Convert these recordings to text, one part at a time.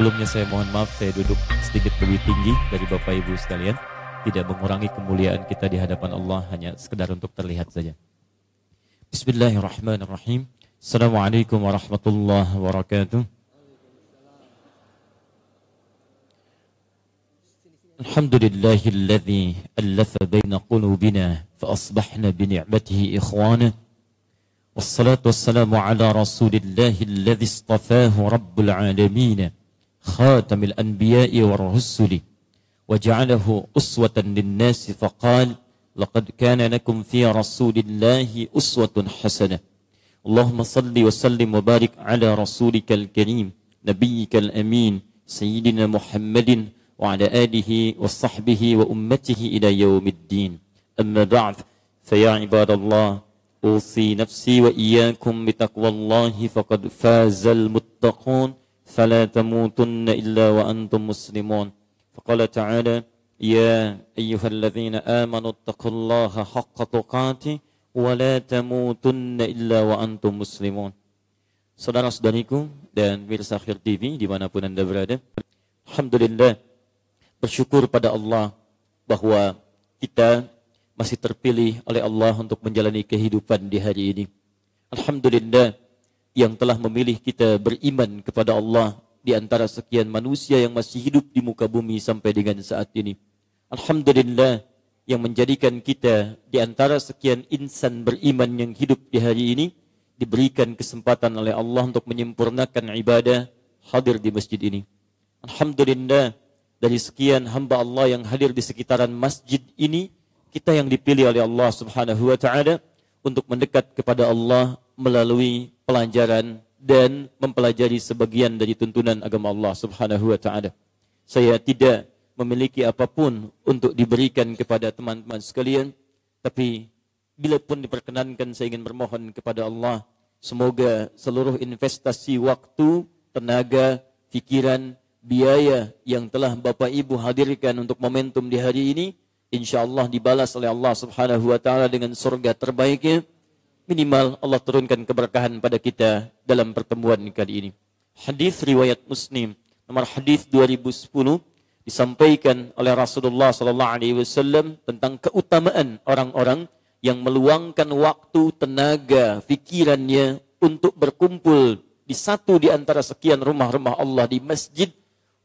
Sebelumnya saya mohon maaf saya duduk sedikit lebih tinggi dari Bapak Ibu sekalian. Tidak mengurangi kemuliaan kita di hadapan Allah hanya sekedar untuk terlihat saja. Bismillahirrahmanirrahim. Assalamualaikum warahmatullahi wabarakatuh. الحمد لله الذي ألف بين قلوبنا فأصبحنا بنعمته إخوانا والصلاة والسلام على رسول الله الذي اصطفاه رب العالمين خاتم الأنبياء والرسل وجعله أسوة للناس فقال لقد كان لكم في رسول الله أسوة حسنة. اللهم صل وسلم وبارك على رسولك الكريم نبيك الأمين سيدنا محمد وعلى آله وصحبه وأمته إلى يوم الدين. أما بعد فيا عباد الله أوصي نفسي وإياكم بتقوى الله فقد فاز المتقون. فلا تموتن إلا وأنتم مسلمون فقال تعالى يا أيها الذين آمنوا اتقوا الله حق تقاته ولا تموتن إلا وأنتم مسلمون Saudara-saudariku dan pemirsa Akhir TV dimanapun Anda berada. Alhamdulillah bersyukur pada Allah bahwa kita masih terpilih oleh Allah untuk menjalani kehidupan di hari ini. Alhamdulillah yang telah memilih kita beriman kepada Allah di antara sekian manusia yang masih hidup di muka bumi sampai dengan saat ini. Alhamdulillah yang menjadikan kita di antara sekian insan beriman yang hidup di hari ini diberikan kesempatan oleh Allah untuk menyempurnakan ibadah hadir di masjid ini. Alhamdulillah dari sekian hamba Allah yang hadir di sekitaran masjid ini, kita yang dipilih oleh Allah Subhanahu wa taala untuk mendekat kepada Allah melalui pelajaran dan mempelajari sebagian dari tuntunan agama Allah Subhanahu wa taala. Saya tidak memiliki apa pun untuk diberikan kepada teman-teman sekalian, tapi bila pun diperkenankan saya ingin bermohon kepada Allah semoga seluruh investasi waktu, tenaga, pikiran biaya yang telah Bapak Ibu hadirkan untuk momentum di hari ini insya Allah dibalas oleh Allah Subhanahu wa taala dengan surga terbaiknya minimal Allah turunkan keberkahan pada kita dalam pertemuan kali ini hadis riwayat Muslim nomor hadis 2010 disampaikan oleh Rasulullah sallallahu alaihi wasallam tentang keutamaan orang-orang yang meluangkan waktu, tenaga, pikirannya untuk berkumpul di satu di antara sekian rumah-rumah Allah di masjid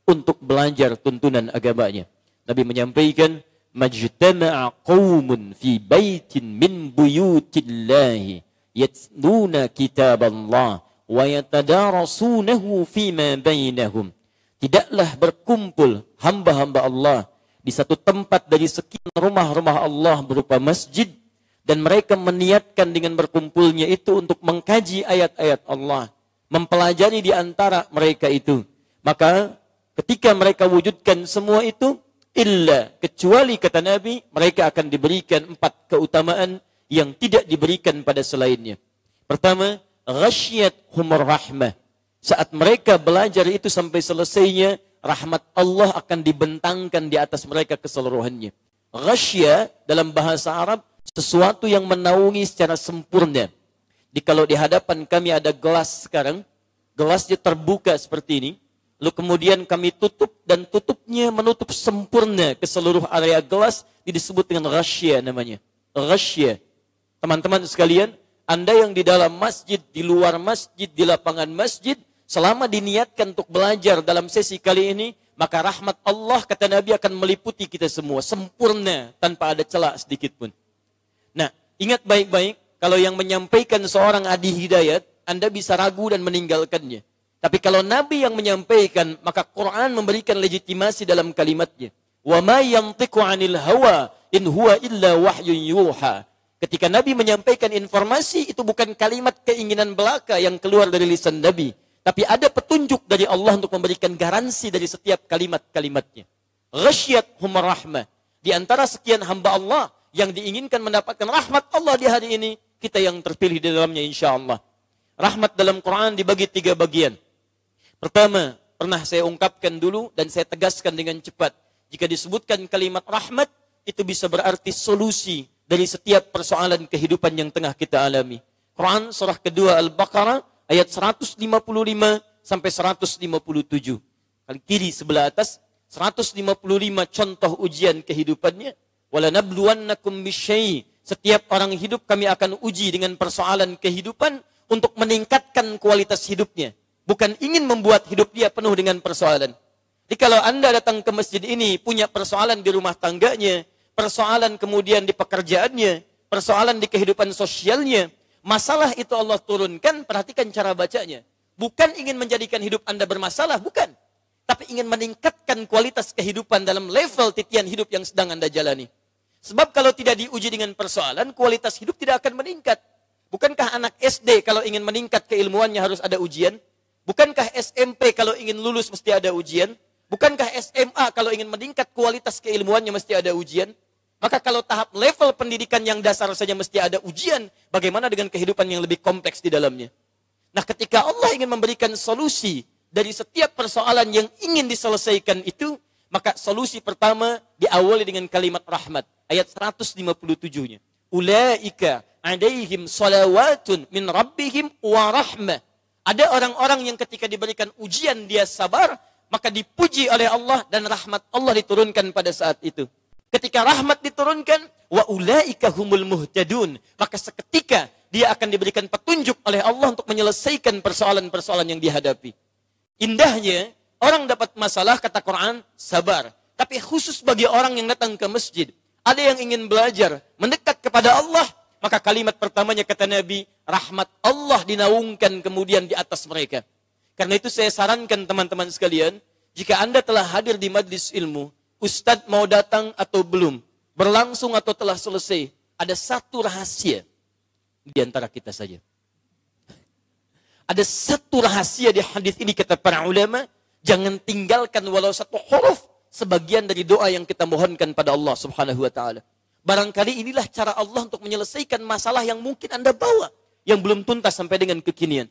untuk belajar tuntunan agamanya. Nabi menyampaikan, "Majtama'a qaumun fi baitin min buyutillahi yatluna kitab Allah wa yatadarasunahu fima bainahum." Tidaklah berkumpul hamba-hamba Allah di satu tempat dari sekian rumah-rumah Allah berupa masjid dan mereka meniatkan dengan berkumpulnya itu untuk mengkaji ayat-ayat Allah, mempelajari di antara mereka itu. Maka Ketika mereka wujudkan semua itu, illa kecuali kata Nabi, mereka akan diberikan empat keutamaan yang tidak diberikan pada selainnya. Pertama, ghasyat humur rahmah. Saat mereka belajar itu sampai selesainya, rahmat Allah akan dibentangkan di atas mereka keseluruhannya. Ghasya dalam bahasa Arab sesuatu yang menaungi secara sempurna. Di kalau di hadapan kami ada gelas sekarang, gelasnya terbuka seperti ini, Lalu kemudian kami tutup dan tutupnya menutup sempurna ke seluruh area gelas disebut dengan rasya namanya. Rasya. Teman-teman sekalian, Anda yang di dalam masjid, di luar masjid, di lapangan masjid, selama diniatkan untuk belajar dalam sesi kali ini, maka rahmat Allah kata Nabi akan meliputi kita semua sempurna tanpa ada celah sedikit pun. Nah, ingat baik-baik kalau yang menyampaikan seorang adi hidayat, Anda bisa ragu dan meninggalkannya. Tapi kalau Nabi yang menyampaikan, maka Quran memberikan legitimasi dalam kalimatnya. Wa ma yantiqu 'anil hawa in huwa illa wahyun. Ketika Nabi menyampaikan informasi itu bukan kalimat keinginan belaka yang keluar dari lisan Nabi, tapi ada petunjuk dari Allah untuk memberikan garansi dari setiap kalimat-kalimatnya. Ghasyat humar rahmah. Di antara sekian hamba Allah yang diinginkan mendapatkan rahmat Allah di hari ini, kita yang terpilih di dalamnya insya Allah. Rahmat dalam Quran dibagi tiga bagian. Pertama, pernah saya ungkapkan dulu dan saya tegaskan dengan cepat. Jika disebutkan kalimat rahmat, itu bisa berarti solusi dari setiap persoalan kehidupan yang tengah kita alami. Quran surah kedua Al-Baqarah ayat 155 sampai 157. kali kiri sebelah atas 155 contoh ujian kehidupannya. Wala nabluwannakum bisyai. Setiap orang hidup kami akan uji dengan persoalan kehidupan untuk meningkatkan kualitas hidupnya. Bukan ingin membuat hidup dia penuh dengan persoalan. Jadi kalau Anda datang ke masjid ini punya persoalan di rumah tangganya, persoalan kemudian di pekerjaannya, persoalan di kehidupan sosialnya, masalah itu Allah turunkan, perhatikan cara bacanya. Bukan ingin menjadikan hidup Anda bermasalah, bukan tapi ingin meningkatkan kualitas kehidupan dalam level titian hidup yang sedang Anda jalani. Sebab kalau tidak diuji dengan persoalan, kualitas hidup tidak akan meningkat. Bukankah anak SD kalau ingin meningkat keilmuannya harus ada ujian? Bukankah SMP kalau ingin lulus mesti ada ujian? Bukankah SMA kalau ingin meningkat kualitas keilmuannya mesti ada ujian? Maka kalau tahap level pendidikan yang dasar saja mesti ada ujian, bagaimana dengan kehidupan yang lebih kompleks di dalamnya? Nah ketika Allah ingin memberikan solusi dari setiap persoalan yang ingin diselesaikan itu, maka solusi pertama diawali dengan kalimat rahmat. Ayat 157-nya. Ulaika alaihim salawatun min rabbihim wa rahmah. Ada orang-orang yang ketika diberikan ujian dia sabar, maka dipuji oleh Allah dan rahmat Allah diturunkan pada saat itu. Ketika rahmat diturunkan, wa ulaika humul muhtadun. Maka seketika dia akan diberikan petunjuk oleh Allah untuk menyelesaikan persoalan-persoalan yang dihadapi. Indahnya, orang dapat masalah, kata Quran, sabar. Tapi khusus bagi orang yang datang ke masjid, ada yang ingin belajar, mendekat kepada Allah, maka kalimat pertamanya kata Nabi, rahmat Allah dinaungkan kemudian di atas mereka. Karena itu saya sarankan teman-teman sekalian, jika Anda telah hadir di majlis ilmu, Ustadz mau datang atau belum, berlangsung atau telah selesai, ada satu rahasia di antara kita saja. Ada satu rahasia di hadis ini kata para ulama, jangan tinggalkan walau satu huruf sebagian dari doa yang kita mohonkan pada Allah Subhanahu wa taala. Barangkali inilah cara Allah untuk menyelesaikan masalah yang mungkin Anda bawa yang belum tuntas sampai dengan kekinian.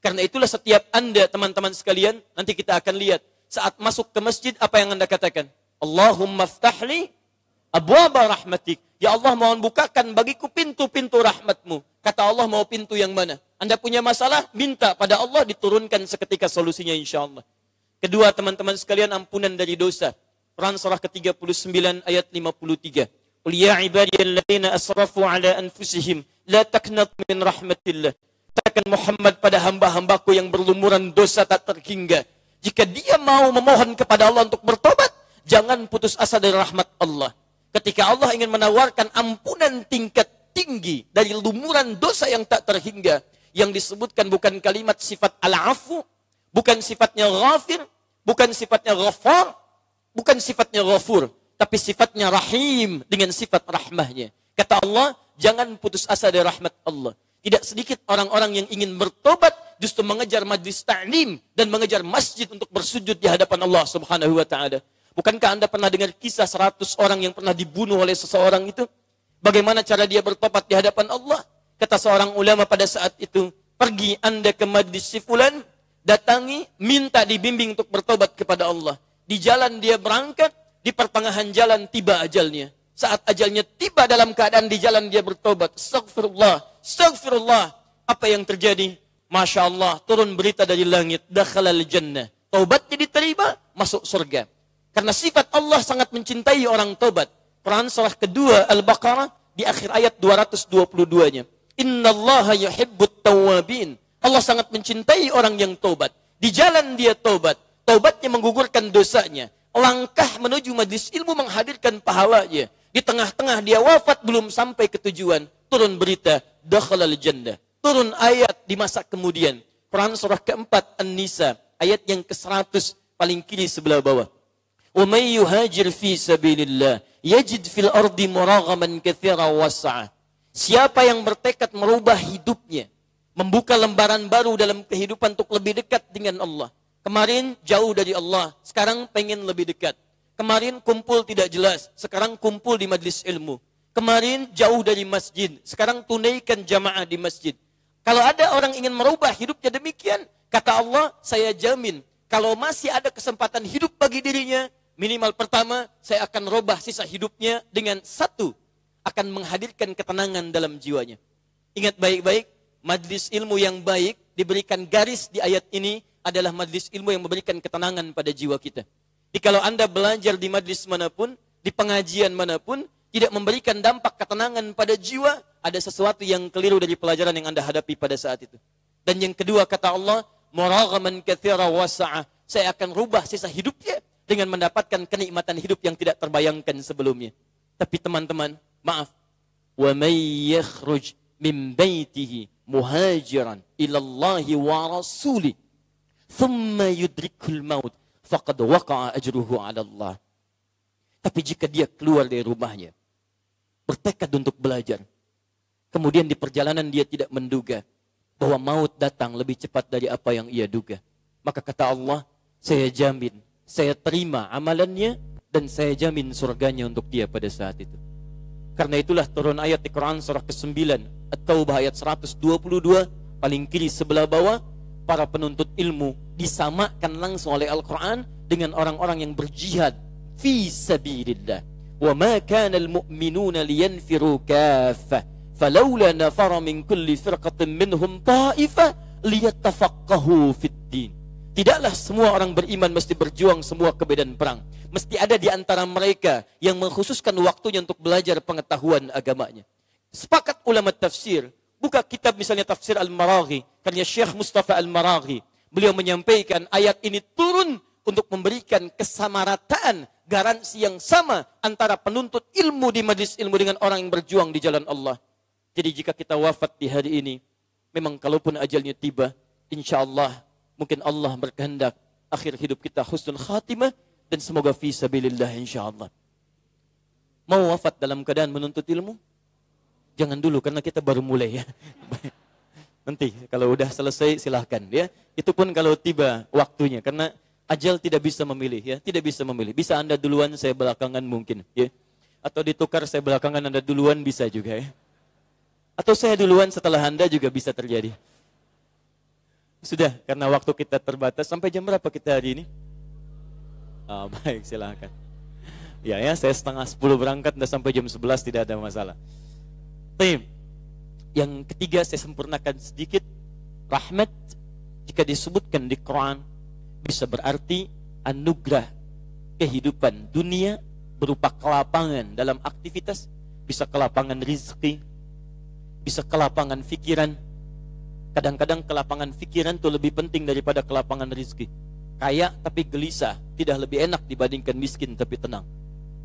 Karena itulah setiap Anda teman-teman sekalian, nanti kita akan lihat saat masuk ke masjid apa yang Anda katakan? Allahumma ftahli abwaba rahmatik. Ya Allah mohon bukakan bagiku pintu-pintu rahmatmu. Kata Allah mau pintu yang mana? Anda punya masalah, minta pada Allah diturunkan seketika solusinya insya Allah. Kedua teman-teman sekalian ampunan dari dosa. Quran surah ke-39 ayat 53. Qul ya ibadiyalladzina asrafu ala anfusihim la taknat min rahmatillah. Katakan Muhammad pada hamba-hambaku yang berlumuran dosa tak terhingga. Jika dia mau memohon kepada Allah untuk bertobat, jangan putus asa dari rahmat Allah. Ketika Allah ingin menawarkan ampunan tingkat tinggi dari lumuran dosa yang tak terhingga, yang disebutkan bukan kalimat sifat al-afu, bukan sifatnya ghafir, bukan sifatnya ghafar, bukan sifatnya ghafur, tapi sifatnya rahim dengan sifat rahmahnya. Kata Allah, jangan putus asa dari rahmat Allah. Tidak sedikit orang-orang yang ingin bertobat justru mengejar majlis ta'lim dan mengejar masjid untuk bersujud di hadapan Allah Subhanahu wa taala. Bukankah Anda pernah dengar kisah 100 orang yang pernah dibunuh oleh seseorang itu? Bagaimana cara dia bertobat di hadapan Allah? Kata seorang ulama pada saat itu, pergi Anda ke majlis si fulan, datangi, minta dibimbing untuk bertobat kepada Allah. Di jalan dia berangkat, di pertengahan jalan tiba ajalnya. Saat ajalnya tiba dalam keadaan di jalan dia bertobat. Astagfirullah, astagfirullah. Apa yang terjadi? Masya Allah, turun berita dari langit. Dakhalal jannah. Taubatnya diterima, masuk surga. Karena sifat Allah sangat mencintai orang tobat. Quran surah kedua Al-Baqarah di akhir ayat 222-nya. Inna Allah yuhibbut tawabin. Allah sangat mencintai orang yang tobat. Di jalan dia tobat. Tobatnya menggugurkan dosanya Langkah menuju majlis ilmu menghadirkan pahalanya. Di tengah-tengah dia wafat belum sampai ke tujuan. Turun berita. Dakhalal jannah. Turun ayat di masa kemudian. Quran surah keempat An-Nisa. Ayat yang ke-100 paling kiri sebelah bawah. ومن يهاجر في سبيل الله يجد في الأرض مراغما كثيرا واسعا Siapa yang bertekad merubah hidupnya, membuka lembaran baru dalam kehidupan untuk lebih dekat dengan Allah. Kemarin jauh dari Allah, sekarang pengen lebih dekat. Kemarin kumpul tidak jelas, sekarang kumpul di majlis ilmu. Kemarin jauh dari masjid, sekarang tunaikan jamaah di masjid. Kalau ada orang ingin merubah hidupnya demikian, kata Allah, saya jamin kalau masih ada kesempatan hidup bagi dirinya, Minimal pertama, saya akan robah sisa hidupnya dengan satu, akan menghadirkan ketenangan dalam jiwanya. Ingat baik-baik, majlis ilmu yang baik diberikan garis di ayat ini adalah majlis ilmu yang memberikan ketenangan pada jiwa kita. Jadi kalau Anda belajar di majlis mana pun, di pengajian mana pun, tidak memberikan dampak ketenangan pada jiwa, ada sesuatu yang keliru dari pelajaran yang Anda hadapi pada saat itu. Dan yang kedua kata Allah, muraghaman katsira wasa'a. Saya akan rubah sisa hidupnya dengan mendapatkan kenikmatan hidup yang tidak terbayangkan sebelumnya. Tapi teman-teman, maaf. Wa may yakhruj min baitihi muhajiran ila wa rasuli thumma yudrikul maut faqad waqa'a ajruhu 'ala Allah. Tapi jika dia keluar dari rumahnya bertekad untuk belajar kemudian di perjalanan dia tidak menduga bahwa maut datang lebih cepat dari apa yang ia duga. Maka kata Allah, saya jamin, saya terima amalannya dan saya jamin surganya untuk dia pada saat itu. Karena itulah turun ayat di Quran surah ke-9 At-Taubah ayat 122 paling kiri sebelah bawah para penuntut ilmu disamakan langsung oleh Al-Quran dengan orang-orang yang berjihad. Fi sabilillah. Wa ma kana al-mu'minuna liyanfiru kaffa falawla nafara min kulli firqatin minhum ta'ifa liyatafaqahu fid din. Tidaklah semua orang beriman mesti berjuang semua kebedaan perang. Mesti ada di antara mereka yang mengkhususkan waktunya untuk belajar pengetahuan agamanya. Sepakat ulama tafsir buka kitab misalnya tafsir Al-Maraghi, karya Syekh Mustafa Al-Maraghi. Beliau menyampaikan ayat ini turun untuk memberikan kesamarataan, garansi yang sama antara penuntut ilmu di majlis ilmu dengan orang yang berjuang di jalan Allah. Jadi jika kita wafat di hari ini, memang kalaupun ajalnya tiba, insya Allah mungkin Allah berkehendak akhir hidup kita husnul khatimah dan semoga fi sabilillah insya Allah. Mau wafat dalam keadaan menuntut ilmu? Jangan dulu karena kita baru mulai ya. Nanti kalau udah selesai silahkan ya. Itu pun kalau tiba waktunya karena ajal tidak bisa memilih ya, tidak bisa memilih. Bisa Anda duluan, saya belakangan mungkin ya. Atau ditukar saya belakangan Anda duluan bisa juga ya. Atau saya duluan setelah Anda juga bisa terjadi. Sudah, karena waktu kita terbatas. Sampai jam berapa kita hari ini? Oh, baik, silahkan. Ya, ya, saya setengah sepuluh berangkat, dan sampai jam sebelas tidak ada masalah. Tim. Yang ketiga saya sempurnakan sedikit. Rahmat, jika disebutkan di Quran, bisa berarti anugerah kehidupan dunia berupa kelapangan dalam aktivitas, bisa kelapangan rizki, bisa kelapangan pikiran. Kadang-kadang kelapangan pikiran itu lebih penting daripada kelapangan rizki. Kaya tapi gelisah, tidak lebih enak dibandingkan miskin tapi tenang.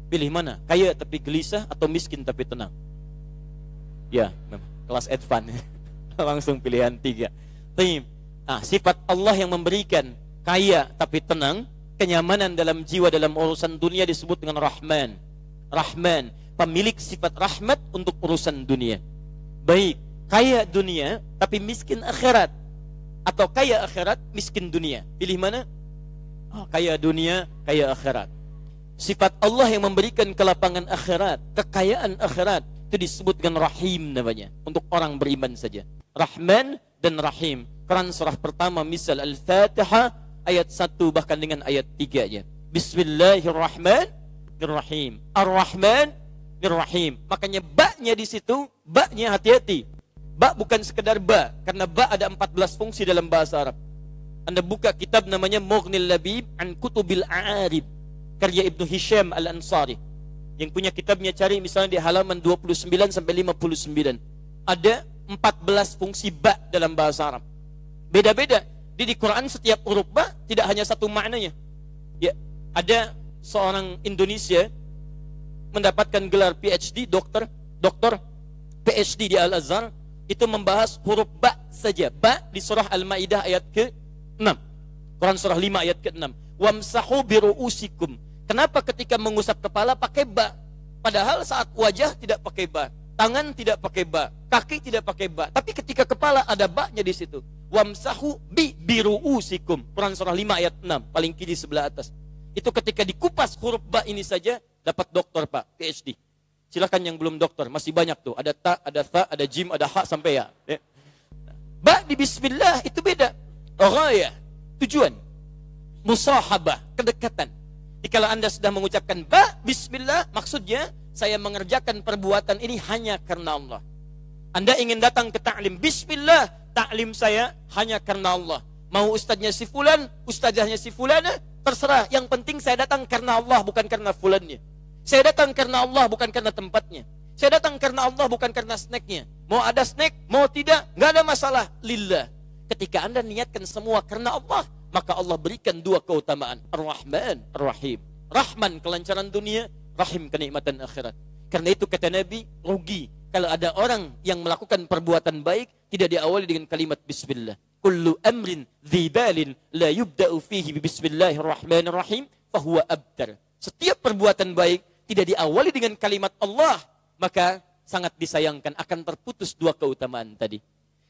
Pilih mana? Kaya tapi gelisah atau miskin tapi tenang? Ya, kelas advance. Langsung pilihan tiga. Tim. Nah, sifat Allah yang memberikan kaya tapi tenang, kenyamanan dalam jiwa dalam urusan dunia disebut dengan Rahman. Rahman, pemilik sifat rahmat untuk urusan dunia baik kaya dunia tapi miskin akhirat atau kaya akhirat miskin dunia pilih mana oh, kaya dunia kaya akhirat sifat Allah yang memberikan kelapangan akhirat kekayaan akhirat itu disebut dengan rahim namanya untuk orang beriman saja rahman dan rahim Quran surah pertama misal al-fatihah ayat 1 bahkan dengan ayat 3 nya Bismillahirrahmanirrahim Ar-Rahman Rahim. Makanya baknya di situ, baknya hati-hati. Bak bukan sekedar ba, karena ba ada 14 fungsi dalam bahasa Arab. Anda buka kitab namanya Mughnil Labib an Kutubil A'arib karya Ibnu Hisham Al-Ansari. Yang punya kitabnya cari misalnya di halaman 29 sampai 59. Ada 14 fungsi ba dalam bahasa Arab. Beda-beda. Di, di Quran setiap huruf ba tidak hanya satu maknanya. Ya, ada seorang Indonesia mendapatkan gelar PhD, dokter, dokter PhD di Al-Azhar, itu membahas huruf ba saja. Ba di surah Al-Maidah ayat ke-6. Quran surah 5 ayat ke-6. Wamsahu biru'usikum. Kenapa ketika mengusap kepala pakai ba? Padahal saat wajah tidak pakai ba, tangan tidak pakai ba, kaki tidak pakai ba. Tapi ketika kepala ada ba-nya di situ. Wamsahu bi biru'usikum. Quran surah 5 ayat 6, paling kiri sebelah atas. Itu ketika dikupas huruf ba ini saja, dapat doktor Pak, PhD. Silakan yang belum dokter, masih banyak tuh. Ada ta, ada ta, ada jim, ada hak sampai ya. ya. Ba di bismillah itu beda. ya, tujuan. Musahabah, kedekatan. Jika Anda sudah mengucapkan ba bismillah, maksudnya saya mengerjakan perbuatan ini hanya karena Allah. Anda ingin datang ke ta'lim bismillah, ta'lim saya hanya karena Allah. Mau ustadznya si fulan, ustazahnya si fulana, terserah. Yang penting saya datang karena Allah bukan karena fulannya. Saya datang karena Allah bukan karena tempatnya. Saya datang karena Allah bukan karena snacknya. Mau ada snack, mau tidak, nggak ada masalah. Lillah. Ketika anda niatkan semua karena Allah, maka Allah berikan dua keutamaan. Ar-Rahman, Ar-Rahim. Rahman kelancaran dunia, Rahim kenikmatan akhirat. Karena itu kata Nabi, rugi kalau ada orang yang melakukan perbuatan baik tidak diawali dengan kalimat bismillah. Kullu amrin dhibalin la yubda'u fihi bismillahirrahmanirrahim fahuwa abtar. Setiap perbuatan baik tidak diawali dengan kalimat Allah, maka sangat disayangkan akan terputus dua keutamaan tadi.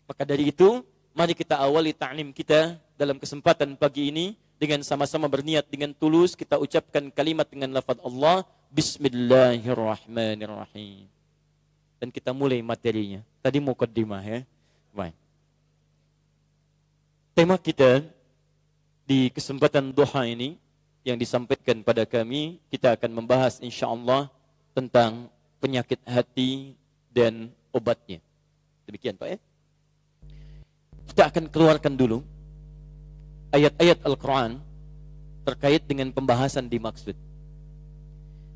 Maka dari itu, mari kita awali ta'lim kita dalam kesempatan pagi ini dengan sama-sama berniat dengan tulus kita ucapkan kalimat dengan lafaz Allah Bismillahirrahmanirrahim. Dan kita mulai materinya. Tadi mukaddimah ya. Baik. Tema kita di kesempatan duha ini yang disampaikan pada kami, kita akan membahas insya Allah tentang penyakit hati dan obatnya. Demikian Pak ya. Kita akan keluarkan dulu ayat-ayat Al-Quran terkait dengan pembahasan dimaksud.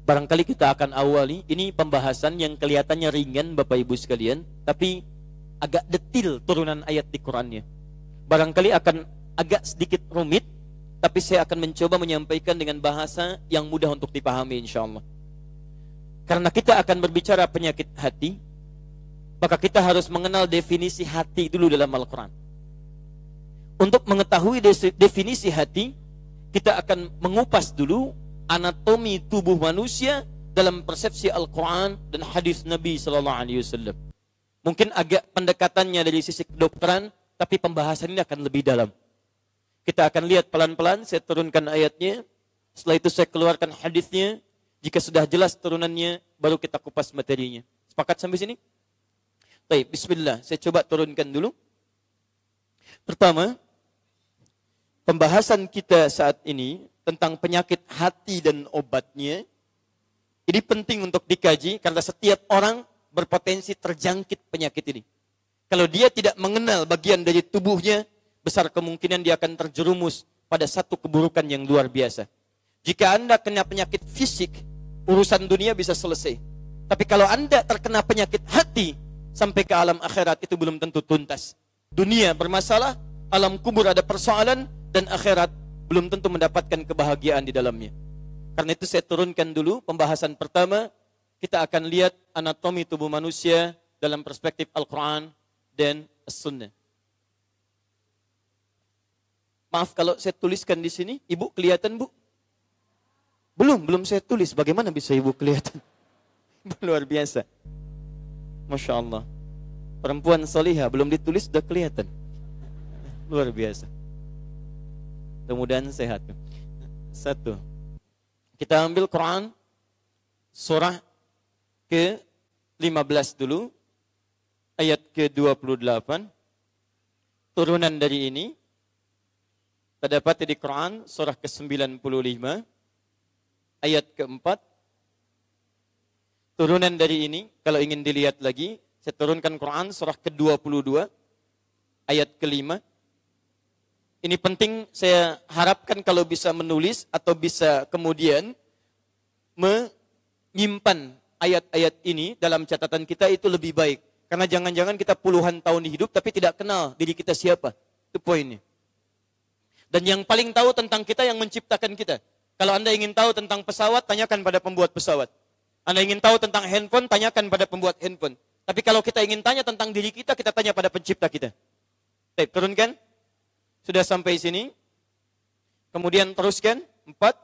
Barangkali kita akan awali, ini pembahasan yang kelihatannya ringan Bapak Ibu sekalian, tapi agak detil turunan ayat di Qurannya. Barangkali akan agak sedikit rumit, tapi saya akan mencoba menyampaikan dengan bahasa yang mudah untuk dipahami insya Allah. Karena kita akan berbicara penyakit hati, maka kita harus mengenal definisi hati dulu dalam Al-Quran. Untuk mengetahui definisi hati, kita akan mengupas dulu anatomi tubuh manusia dalam persepsi Al-Quran dan hadis Nabi Sallallahu Alaihi Wasallam. Mungkin agak pendekatannya dari sisi kedokteran, tapi pembahasan ini akan lebih dalam. Kita akan lihat pelan-pelan, saya turunkan ayatnya, setelah itu saya keluarkan hadisnya, jika sudah jelas turunannya, baru kita kupas materinya. Sepakat sampai sini? Baik, bismillah. Saya coba turunkan dulu. Pertama, pembahasan kita saat ini tentang penyakit hati dan obatnya, ini penting untuk dikaji karena setiap orang berpotensi terjangkit penyakit ini. Kalau dia tidak mengenal bagian dari tubuhnya, besar kemungkinan dia akan terjerumus pada satu keburukan yang luar biasa. Jika Anda kena penyakit fisik, urusan dunia bisa selesai. Tapi kalau Anda terkena penyakit hati, sampai ke alam akhirat itu belum tentu tuntas. Dunia bermasalah, alam kubur ada persoalan, dan akhirat belum tentu mendapatkan kebahagiaan di dalamnya. Karena itu saya turunkan dulu pembahasan pertama, kita akan lihat anatomi tubuh manusia dalam perspektif Al-Quran dan As-Sunnah. Maaf kalau saya tuliskan di sini, ibu kelihatan bu? Belum, belum saya tulis. Bagaimana bisa ibu kelihatan? Luar biasa. Masya Allah. Perempuan solihah belum ditulis sudah kelihatan. Luar biasa. Mudah-mudahan sehat. Satu. Kita ambil Quran surah ke-15 dulu. Ayat ke-28. Turunan dari ini. Terdapat di Quran surah ke-95. Ayat ke-4. Turunan dari ini, kalau ingin dilihat lagi, saya turunkan Quran surah ke-22. Ayat ke-5 ini penting saya harapkan kalau bisa menulis atau bisa kemudian menyimpan ayat-ayat ini dalam catatan kita itu lebih baik. Karena jangan-jangan kita puluhan tahun hidup tapi tidak kenal diri kita siapa. Itu poinnya. Dan yang paling tahu tentang kita yang menciptakan kita. Kalau Anda ingin tahu tentang pesawat, tanyakan pada pembuat pesawat. Anda ingin tahu tentang handphone, tanyakan pada pembuat handphone. Tapi kalau kita ingin tanya tentang diri kita, kita tanya pada pencipta kita. Baik, turunkan. Sudah sampai sini. Kemudian teruskan. Empat.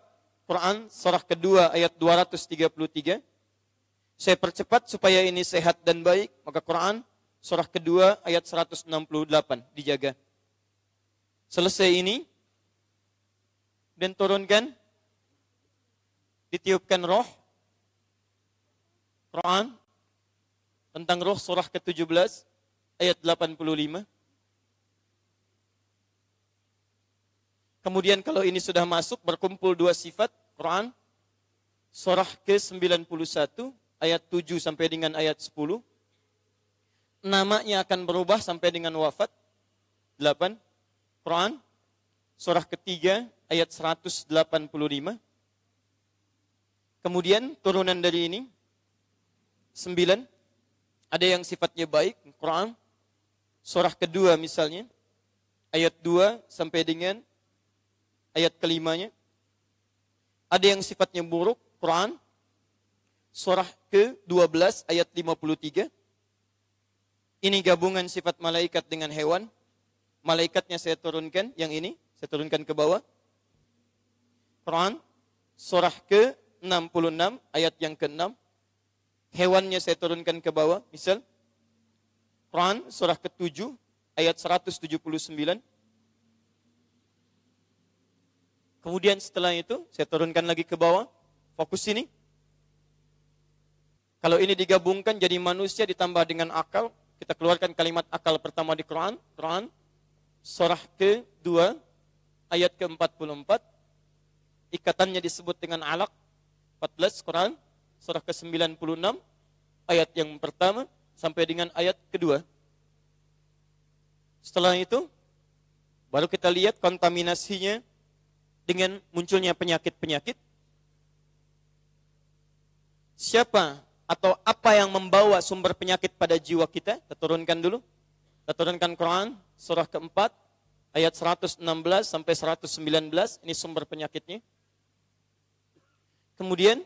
Quran surah kedua ayat 233. Saya percepat supaya ini sehat dan baik. Maka Quran surah kedua ayat 168 dijaga. Selesai ini. Dan turunkan. Ditiupkan roh. Quran tentang roh surah ke-17 ayat 85. Kemudian kalau ini sudah masuk berkumpul dua sifat Quran surah ke-91 ayat 7 sampai dengan ayat 10. Namanya akan berubah sampai dengan wafat 8 Quran surah ketiga ayat 185. Kemudian turunan dari ini sembilan ada yang sifatnya baik, Quran surah kedua misalnya ayat 2 sampai dengan ayat kelimanya. Ada yang sifatnya buruk, Quran surah ke-12 ayat 53. Ini gabungan sifat malaikat dengan hewan. Malaikatnya saya turunkan, yang ini saya turunkan ke bawah. Quran surah ke-66 ayat yang ke-6. Hewannya saya turunkan ke bawah. Misal Quran surah ke-7 ayat 179. Kemudian setelah itu saya turunkan lagi ke bawah. Fokus sini. Kalau ini digabungkan jadi manusia ditambah dengan akal, kita keluarkan kalimat akal pertama di Quran, Quran surah ke-2 ayat ke-44. Ikatannya disebut dengan alaq 14 Quran surah ke-96 ayat yang pertama sampai dengan ayat kedua. Setelah itu baru kita lihat kontaminasinya dengan munculnya penyakit-penyakit. Siapa atau apa yang membawa sumber penyakit pada jiwa kita. Kita turunkan dulu. Kita turunkan Quran surah keempat ayat 116 sampai 119 ini sumber penyakitnya. Kemudian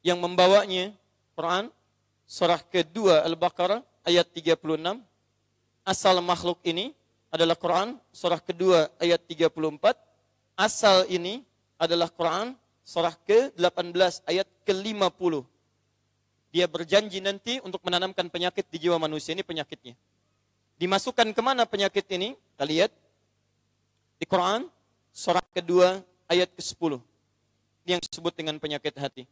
yang membawanya Quran surah kedua Al-Baqarah ayat 36 asal makhluk ini adalah Quran surah kedua ayat 34 asal ini adalah Quran surah ke-18 ayat ke-50 dia berjanji nanti untuk menanamkan penyakit di jiwa manusia. Ini penyakitnya. Dimasukkan ke mana penyakit ini? Kita lihat. Di Quran, surah kedua, ayat ke-10. Ini yang disebut dengan penyakit hati.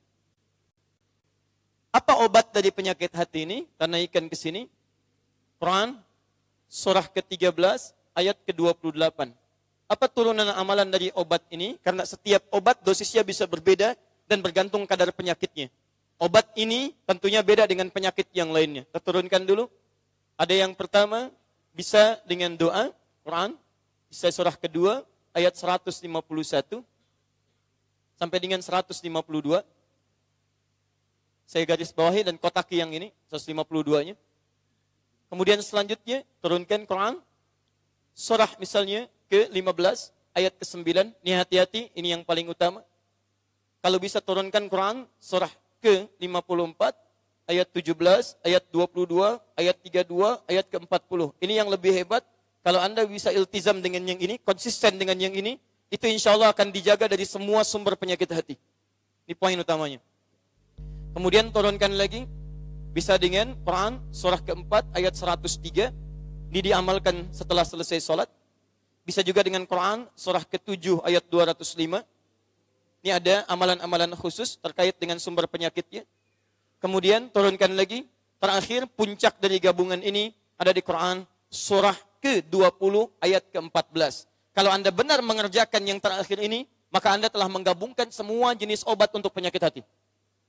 Apa obat dari penyakit hati ini? Kita naikkan ke sini. Quran, surah ke-13, ayat ke-28. Apa turunan amalan dari obat ini? Karena setiap obat dosisnya bisa berbeda dan bergantung kadar penyakitnya. Obat ini tentunya beda dengan penyakit yang lainnya. Kita turunkan dulu. Ada yang pertama bisa dengan doa, Quran, bisa surah kedua, ayat 151 sampai dengan 152. Saya garis bawahi dan kotaki yang ini, 152-nya. Kemudian selanjutnya turunkan Quran, surah misalnya ke-15, ayat ke-9. Ini hati-hati, ini yang paling utama. Kalau bisa turunkan Quran, surah ke-54, ayat 17, ayat 22, ayat 32, ayat ke-40. Ini yang lebih hebat. Kalau Anda bisa iltizam dengan yang ini, konsisten dengan yang ini, itu insya Allah akan dijaga dari semua sumber penyakit hati. Ini poin utamanya. Kemudian turunkan lagi, bisa dengan Quran surah keempat ayat 103. Ini diamalkan setelah selesai sholat. Bisa juga dengan Quran surah ke-7 ayat 205 ini ada amalan-amalan khusus terkait dengan sumber penyakitnya. Kemudian turunkan lagi. Terakhir puncak dari gabungan ini ada di Quran surah ke-20 ayat ke-14. Kalau Anda benar mengerjakan yang terakhir ini, maka Anda telah menggabungkan semua jenis obat untuk penyakit hati.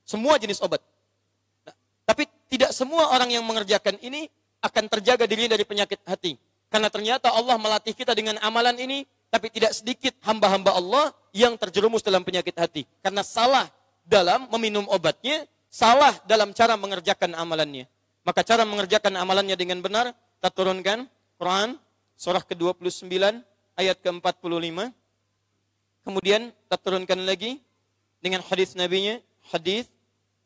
Semua jenis obat. Nah, tapi tidak semua orang yang mengerjakan ini akan terjaga diri dari penyakit hati. Karena ternyata Allah melatih kita dengan amalan ini tapi tidak sedikit hamba-hamba Allah yang terjerumus dalam penyakit hati. Karena salah dalam meminum obatnya, salah dalam cara mengerjakan amalannya. Maka cara mengerjakan amalannya dengan benar, kita turunkan Quran, surah ke-29, ayat ke-45. Kemudian kita turunkan lagi dengan hadis nabinya, hadis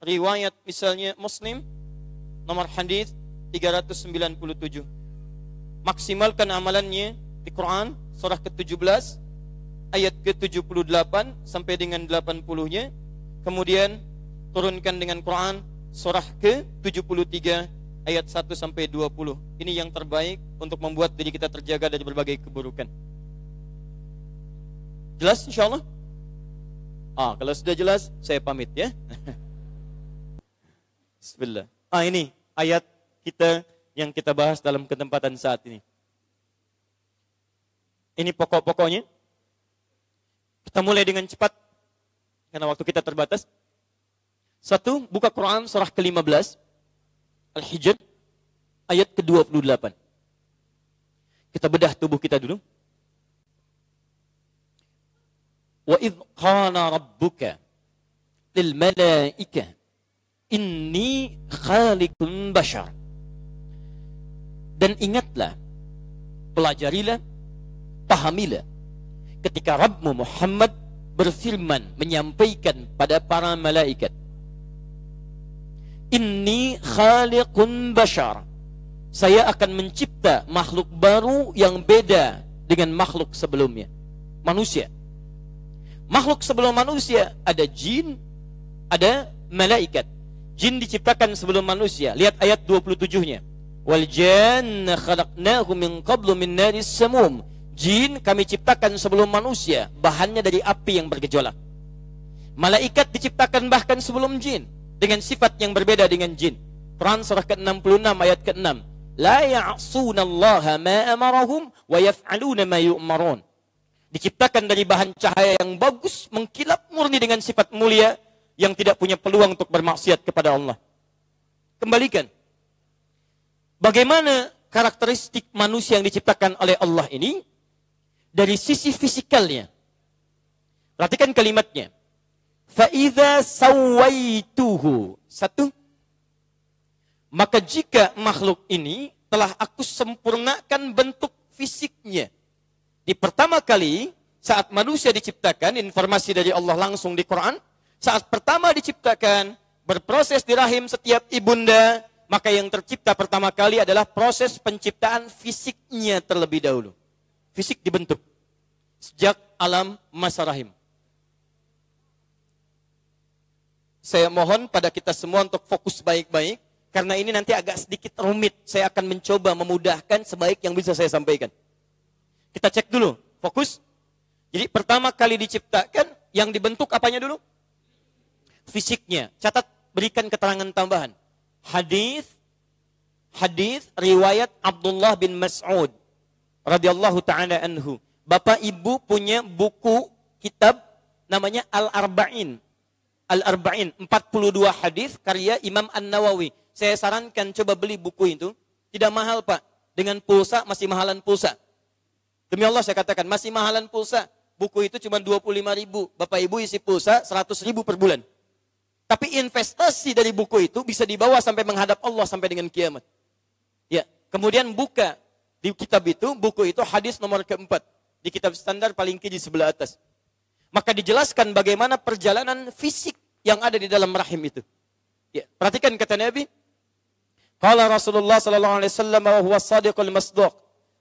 riwayat misalnya Muslim, nomor hadis 397. Maksimalkan amalannya di Quran surah ke-17 ayat ke-78 sampai dengan 80-nya. Kemudian turunkan dengan Quran surah ke-73 ayat 1 sampai 20. Ini yang terbaik untuk membuat diri kita terjaga dari berbagai keburukan. Jelas insyaallah? Ah, kalau sudah jelas saya pamit ya. Bismillah. Ah ini ayat kita yang kita bahas dalam ketempatan saat ini. Ini pokok-pokoknya. Kita mulai dengan cepat, karena waktu kita terbatas. Satu, buka Quran surah ke-15, Al-Hijr, ayat ke-28. Kita bedah tubuh kita dulu. Wa idh qala rabbuka lil malaikah inni khaliqun bashar. Dan ingatlah, pelajarilah, pahamilah ketika Rabbmu Muhammad berfirman menyampaikan pada para malaikat Inni khaliqun bashar. Saya akan mencipta makhluk baru yang beda dengan makhluk sebelumnya Manusia. Makhluk sebelum manusia ada jin, ada malaikat. Jin diciptakan sebelum manusia. Lihat ayat 27-nya Wal janna khalaqnahu min qablu min naris samum Jin kami ciptakan sebelum manusia, bahannya dari api yang bergejolak. Malaikat diciptakan bahkan sebelum jin dengan sifat yang berbeda dengan jin. Quran surah ke-66 ayat ke-6. La ya'sunallaha ma amarahum wa yaf'aluna ma yu'marun. Diciptakan dari bahan cahaya yang bagus, mengkilap murni dengan sifat mulia yang tidak punya peluang untuk bermaksiat kepada Allah. Kembalikan. Bagaimana karakteristik manusia yang diciptakan oleh Allah ini? dari sisi fisikalnya. Perhatikan kalimatnya. Fa'idha sawaituhu. Satu. Maka jika makhluk ini telah aku sempurnakan bentuk fisiknya. Di pertama kali saat manusia diciptakan, informasi dari Allah langsung di Quran. Saat pertama diciptakan, berproses di rahim setiap ibunda, maka yang tercipta pertama kali adalah proses penciptaan fisiknya terlebih dahulu fisik dibentuk sejak alam masa rahim. Saya mohon pada kita semua untuk fokus baik-baik karena ini nanti agak sedikit rumit. Saya akan mencoba memudahkan sebaik yang bisa saya sampaikan. Kita cek dulu, fokus. Jadi pertama kali diciptakan yang dibentuk apanya dulu? Fisiknya. Catat berikan keterangan tambahan. Hadis hadis riwayat Abdullah bin Mas'ud radhiyallahu taala anhu. Bapak Ibu punya buku kitab namanya Al-Arba'in. Al-Arba'in, 42 hadis karya Imam An-Nawawi. Saya sarankan coba beli buku itu. Tidak mahal, Pak. Dengan pulsa masih mahalan pulsa. Demi Allah saya katakan, masih mahalan pulsa. Buku itu cuma 25 ribu. Bapak Ibu isi pulsa 100 ribu per bulan. Tapi investasi dari buku itu bisa dibawa sampai menghadap Allah sampai dengan kiamat. Ya, kemudian buka di kitab itu, buku itu hadis nomor keempat. Di kitab standar paling kiri sebelah atas. Maka dijelaskan bagaimana perjalanan fisik yang ada di dalam rahim itu. Ya, perhatikan kata Nabi. Kalau Rasulullah sallallahu alaihi wasallam wa huwa sadiqul masduq.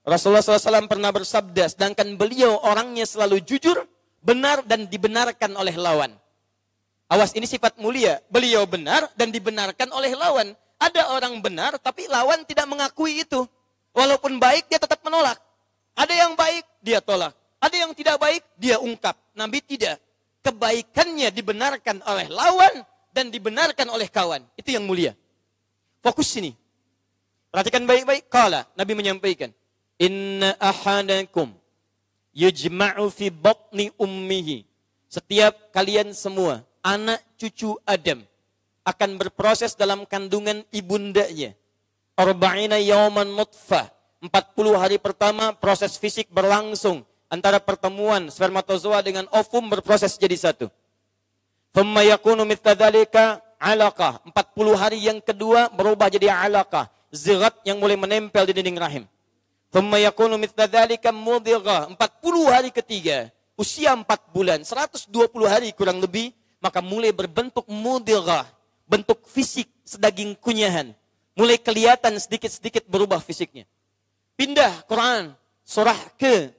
Rasulullah SAW pernah bersabda, sedangkan beliau orangnya selalu jujur, benar dan dibenarkan oleh lawan. Awas ini sifat mulia. Beliau benar dan dibenarkan oleh lawan. Ada orang benar tapi lawan tidak mengakui itu. Walaupun baik, dia tetap menolak. Ada yang baik, dia tolak. Ada yang tidak baik, dia ungkap. Nabi tidak. Kebaikannya dibenarkan oleh lawan dan dibenarkan oleh kawan. Itu yang mulia. Fokus sini. Perhatikan baik-baik. Kala, Nabi menyampaikan. Inna ahadakum yujma'u fi batni ummihi. Setiap kalian semua, anak cucu Adam, akan berproses dalam kandungan ibundanya arba'ina yauman nutfah. 40 hari pertama proses fisik berlangsung antara pertemuan spermatozoa dengan ovum berproses jadi satu. Thumma yakunu mithla dhalika alaqah. 40 hari yang kedua berubah jadi alaqah, zirat yang mulai menempel di dinding rahim. Thumma yakunu mithla dhalika mudhighah. 40 hari ketiga, usia 4 bulan, 120 hari kurang lebih, maka mulai berbentuk mudhighah, bentuk fisik sedaging kunyahan mulai kelihatan sedikit-sedikit berubah fisiknya. Pindah Quran surah ke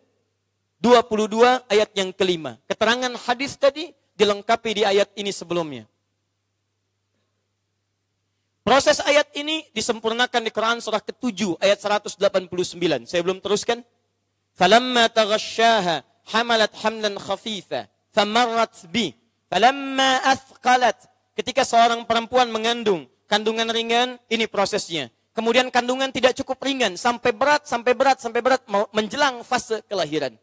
22 ayat yang kelima. Keterangan hadis tadi dilengkapi di ayat ini sebelumnya. Proses ayat ini disempurnakan di Quran surah ke-7 ayat 189. Saya belum teruskan. Falamma taghasyaha hamalat hamlan khafifa famarrat bi. Falamma athqalat ketika seorang perempuan mengandung kandungan ringan, ini prosesnya. Kemudian kandungan tidak cukup ringan, sampai berat, sampai berat, sampai berat, menjelang fase kelahiran.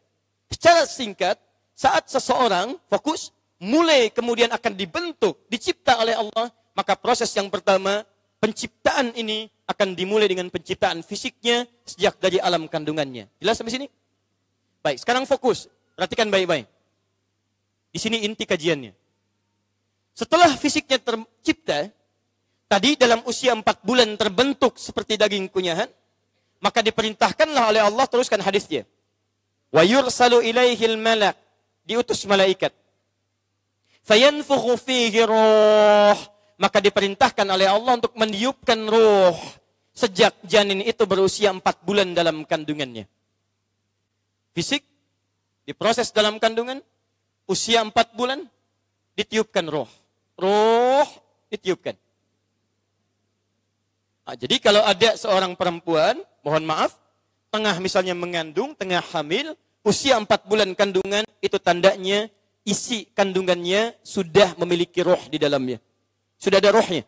Secara singkat, saat seseorang fokus, mulai kemudian akan dibentuk, dicipta oleh Allah, maka proses yang pertama, penciptaan ini akan dimulai dengan penciptaan fisiknya sejak dari alam kandungannya. Jelas sampai sini? Baik, sekarang fokus. Perhatikan baik-baik. Di sini inti kajiannya. Setelah fisiknya tercipta, tadi dalam usia empat bulan terbentuk seperti daging kunyahan, maka diperintahkanlah oleh Allah teruskan hadisnya. Wa yursalu ilaihil malak, diutus malaikat. Fayanfukhu fihi ruh, maka diperintahkan oleh Allah untuk meniupkan ruh sejak janin itu berusia empat bulan dalam kandungannya. Fisik diproses dalam kandungan, usia empat bulan ditiupkan roh. Roh ditiupkan. Nah, jadi kalau ada seorang perempuan, mohon maaf, tengah misalnya mengandung, tengah hamil, usia empat bulan kandungan, itu tandanya isi kandungannya sudah memiliki roh di dalamnya. Sudah ada rohnya.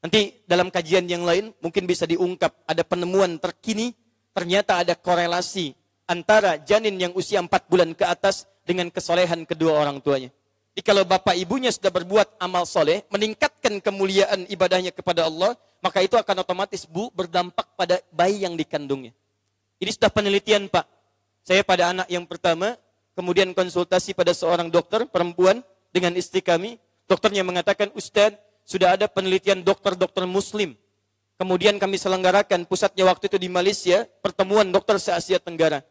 Nanti dalam kajian yang lain mungkin bisa diungkap ada penemuan terkini ternyata ada korelasi antara janin yang usia 4 bulan ke atas dengan kesolehan kedua orang tuanya. Jadi kalau bapak ibunya sudah berbuat amal soleh, meningkatkan kemuliaan ibadahnya kepada Allah, maka itu akan otomatis bu berdampak pada bayi yang dikandungnya. Ini sudah penelitian pak. Saya pada anak yang pertama, kemudian konsultasi pada seorang dokter perempuan dengan istri kami, Dokternya mengatakan, Ustaz, sudah ada penelitian dokter-dokter muslim. Kemudian kami selenggarakan pusatnya waktu itu di Malaysia, pertemuan dokter se-Asia Tenggara.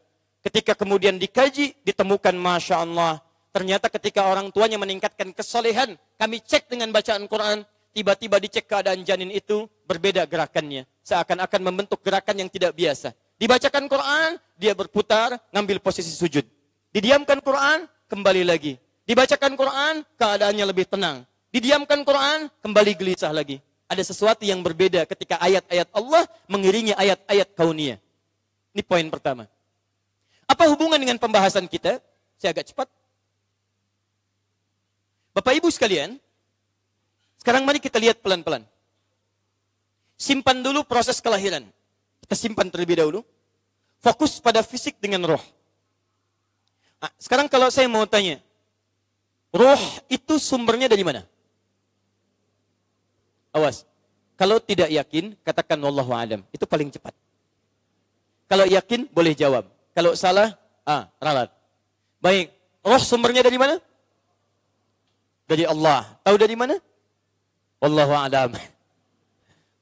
Ketika kemudian dikaji, ditemukan Masya Allah. Ternyata ketika orang tuanya meningkatkan kesolehan, kami cek dengan bacaan Quran, tiba-tiba dicek keadaan janin itu berbeda gerakannya. Seakan-akan membentuk gerakan yang tidak biasa. Dibacakan Quran, dia berputar, ngambil posisi sujud. Didiamkan Quran, kembali lagi. Dibacakan Quran, keadaannya lebih tenang. Didiamkan Quran, kembali gelisah lagi. Ada sesuatu yang berbeda ketika ayat-ayat Allah mengiringi ayat-ayat kaunia. Ini poin pertama. Apa hubungan dengan pembahasan kita? Saya agak cepat. Bapak Ibu sekalian, sekarang mari kita lihat pelan-pelan. Simpan dulu proses kelahiran. Kita simpan terlebih dahulu. Fokus pada fisik dengan roh. Nah, sekarang kalau saya mau tanya, Roh itu sumbernya dari mana? Awas. Kalau tidak yakin, katakan wallahu alam. Itu paling cepat. Kalau yakin, boleh jawab. Kalau salah, ah, ralat. Baik. Roh sumbernya dari mana? Dari Allah. Tahu dari mana? Wallahu alam.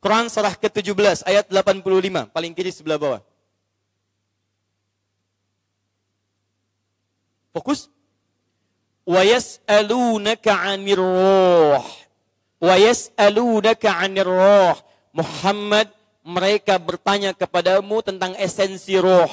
Quran surah ke-17 ayat 85, paling kiri sebelah bawah. Fokus. Wa yas'alunaka 'anir ruh. Wa yas'alunaka 'anir ruh. Muhammad, mereka bertanya kepadamu tentang esensi roh.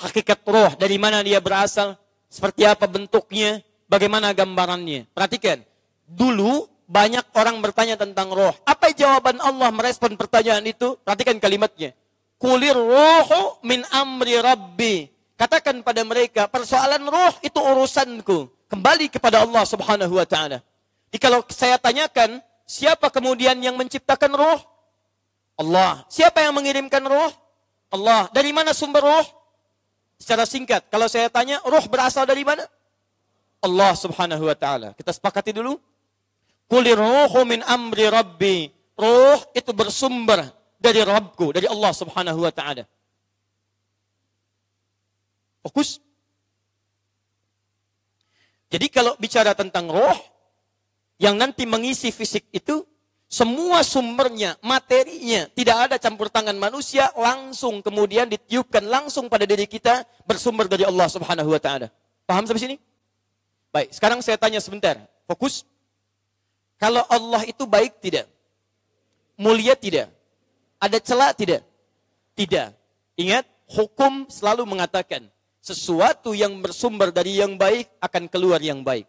Hakikat roh, dari mana dia berasal, seperti apa bentuknya, bagaimana gambarannya. Perhatikan, dulu banyak orang bertanya tentang roh. Apa jawaban Allah merespon pertanyaan itu? Perhatikan kalimatnya. Kulir rohu min amri rabbi. Katakan pada mereka, persoalan roh itu urusanku. Kembali kepada Allah subhanahu wa ta'ala. Kalau saya tanyakan, siapa kemudian yang menciptakan roh? Allah. Siapa yang mengirimkan roh? Allah. Dari mana sumber roh? Secara singkat, kalau saya tanya, roh berasal dari mana? Allah subhanahu wa ta'ala. Kita sepakati dulu. Kulir rohu min amri rabbi. Roh itu bersumber dari Rabbku, dari Allah subhanahu wa ta'ala. Fokus. Jadi kalau bicara tentang roh, yang nanti mengisi fisik itu, semua sumbernya, materinya, tidak ada campur tangan manusia, langsung kemudian ditiupkan langsung pada diri kita, bersumber dari Allah subhanahu wa ta'ala. Paham sampai sini? Baik, sekarang saya tanya sebentar. Fokus. Kalau Allah itu baik tidak? Mulia tidak? Ada celak tidak? Tidak. Ingat, hukum selalu mengatakan, sesuatu yang bersumber dari yang baik akan keluar yang baik.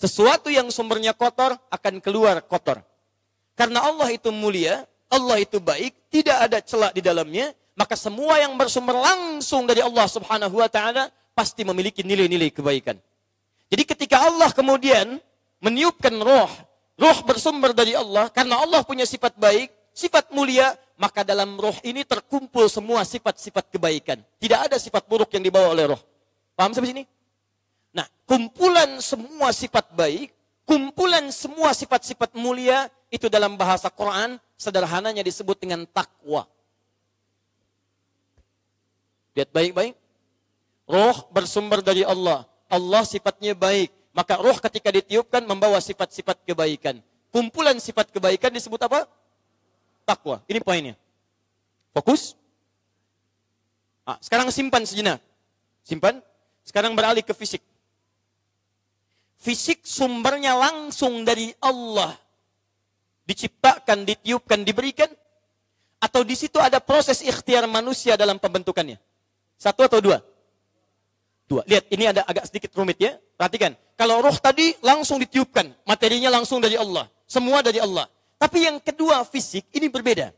Sesuatu yang sumbernya kotor akan keluar kotor. Karena Allah itu mulia, Allah itu baik, tidak ada celak di dalamnya, maka semua yang bersumber langsung dari Allah Subhanahu wa taala pasti memiliki nilai-nilai kebaikan. Jadi ketika Allah kemudian meniupkan roh, roh bersumber dari Allah karena Allah punya sifat baik, sifat mulia, maka dalam roh ini terkumpul semua sifat-sifat kebaikan. Tidak ada sifat buruk yang dibawa oleh roh. Paham sampai sini? Nah, kumpulan semua sifat baik, kumpulan semua sifat-sifat mulia, itu dalam bahasa Quran, sederhananya disebut dengan takwa. Lihat baik-baik. Roh bersumber dari Allah. Allah sifatnya baik. maka roh ketika ditiupkan membawa sifat-sifat kebaikan. Kumpulan sifat kebaikan disebut apa? Takwa. Ini poinnya. Fokus. Ah, sekarang simpan sejenak. Simpan. Sekarang beralih ke fisik. Fisik sumbernya langsung dari Allah. Diciptakan, ditiupkan, diberikan. Atau di situ ada proses ikhtiar manusia dalam pembentukannya. Satu atau dua? Dua. Lihat, ini ada agak sedikit rumit ya. Perhatikan. Kalau roh tadi langsung ditiupkan. Materinya langsung dari Allah. Semua dari Allah. Tapi yang kedua, fisik, ini berbeda.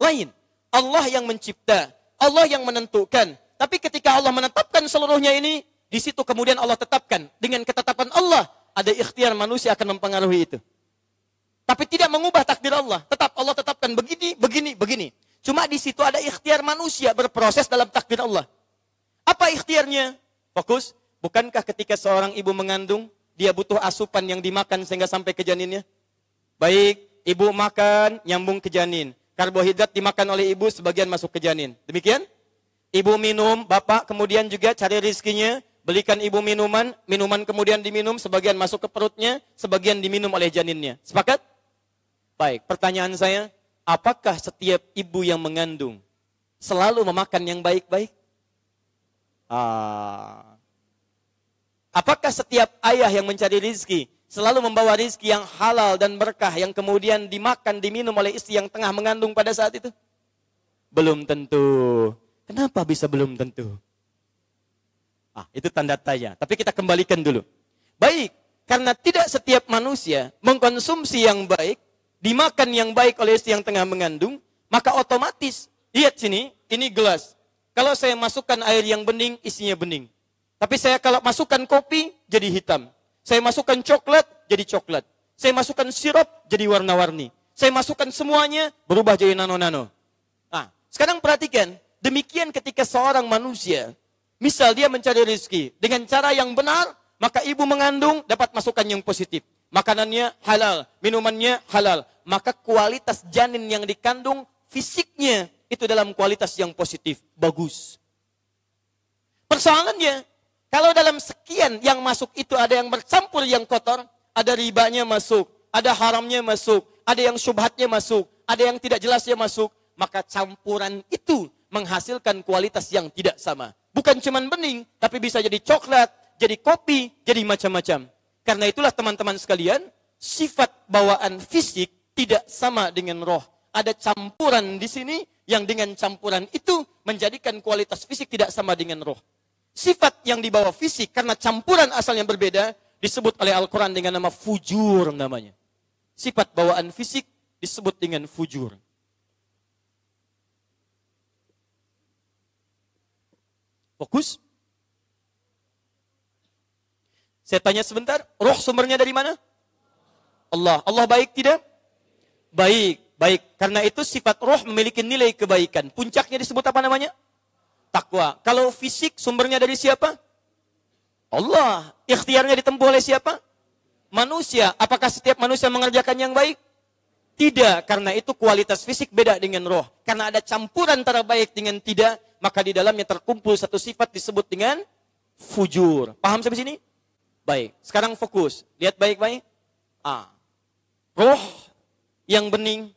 Lain. Allah yang mencipta. Allah yang menentukan. Tapi ketika Allah menetapkan seluruhnya ini, di situ kemudian Allah tetapkan. Dengan ketetapan Allah, ada ikhtiar manusia akan mempengaruhi itu. Tapi tidak mengubah takdir Allah. Tetap Allah tetapkan begini, begini, begini. Cuma di situ ada ikhtiar manusia berproses dalam takdir Allah. Apa ikhtiarnya? Fokus. Bukankah ketika seorang ibu mengandung, dia butuh asupan yang dimakan sehingga sampai ke janinnya? Baik, ibu makan, nyambung ke janin. Karbohidrat dimakan oleh ibu, sebagian masuk ke janin. Demikian? Ibu minum, bapak kemudian juga cari rizkinya, belikan ibu minuman, minuman kemudian diminum, sebagian masuk ke perutnya, sebagian diminum oleh janinnya. Sepakat? Baik, pertanyaan saya, apakah setiap ibu yang mengandung selalu memakan yang baik-baik? Ah. Apakah setiap ayah yang mencari rizki selalu membawa rizki yang halal dan berkah yang kemudian dimakan, diminum oleh istri yang tengah mengandung pada saat itu? Belum tentu. Kenapa bisa belum tentu? Ah, itu tanda tanya. Tapi kita kembalikan dulu. Baik, karena tidak setiap manusia mengkonsumsi yang baik, dimakan yang baik oleh istri yang tengah mengandung, maka otomatis, lihat sini, ini gelas. Kalau saya masukkan air yang bening, isinya bening. Tapi saya kalau masukkan kopi, jadi hitam. Saya masukkan coklat, jadi coklat. Saya masukkan sirup, jadi warna-warni. Saya masukkan semuanya, berubah jadi nano-nano. Nah, sekarang perhatikan, demikian ketika seorang manusia Misal dia mencari rezeki dengan cara yang benar, maka ibu mengandung dapat masukan yang positif. Makanannya halal, minumannya halal. Maka kualitas janin yang dikandung fisiknya itu dalam kualitas yang positif, bagus. Persoalannya, kalau dalam sekian yang masuk itu ada yang bercampur yang kotor, ada ribanya masuk, ada haramnya masuk, ada yang syubhatnya masuk, ada yang tidak jelasnya masuk, maka campuran itu menghasilkan kualitas yang tidak sama. Bukan cuma bening, tapi bisa jadi coklat, jadi kopi, jadi macam-macam. Karena itulah teman-teman sekalian, sifat bawaan fisik tidak sama dengan roh. Ada campuran di sini yang dengan campuran itu menjadikan kualitas fisik tidak sama dengan roh. Sifat yang dibawa fisik karena campuran asal yang berbeda disebut oleh Al-Quran dengan nama fujur namanya. Sifat bawaan fisik disebut dengan fujur. Fokus. Saya tanya sebentar, roh sumbernya dari mana? Allah. Allah baik tidak? Baik, baik. Karena itu sifat roh memiliki nilai kebaikan. Puncaknya disebut apa namanya? Takwa. Kalau fisik sumbernya dari siapa? Allah. Ikhtiarnya ditempuh oleh siapa? Manusia. Apakah setiap manusia mengerjakan yang baik? Tidak, karena itu kualitas fisik beda dengan roh. Karena ada campuran antara baik dengan tidak, maka di dalamnya terkumpul satu sifat disebut dengan fujur. Paham sampai sini? Baik, sekarang fokus. Lihat baik-baik. Ah. Roh yang bening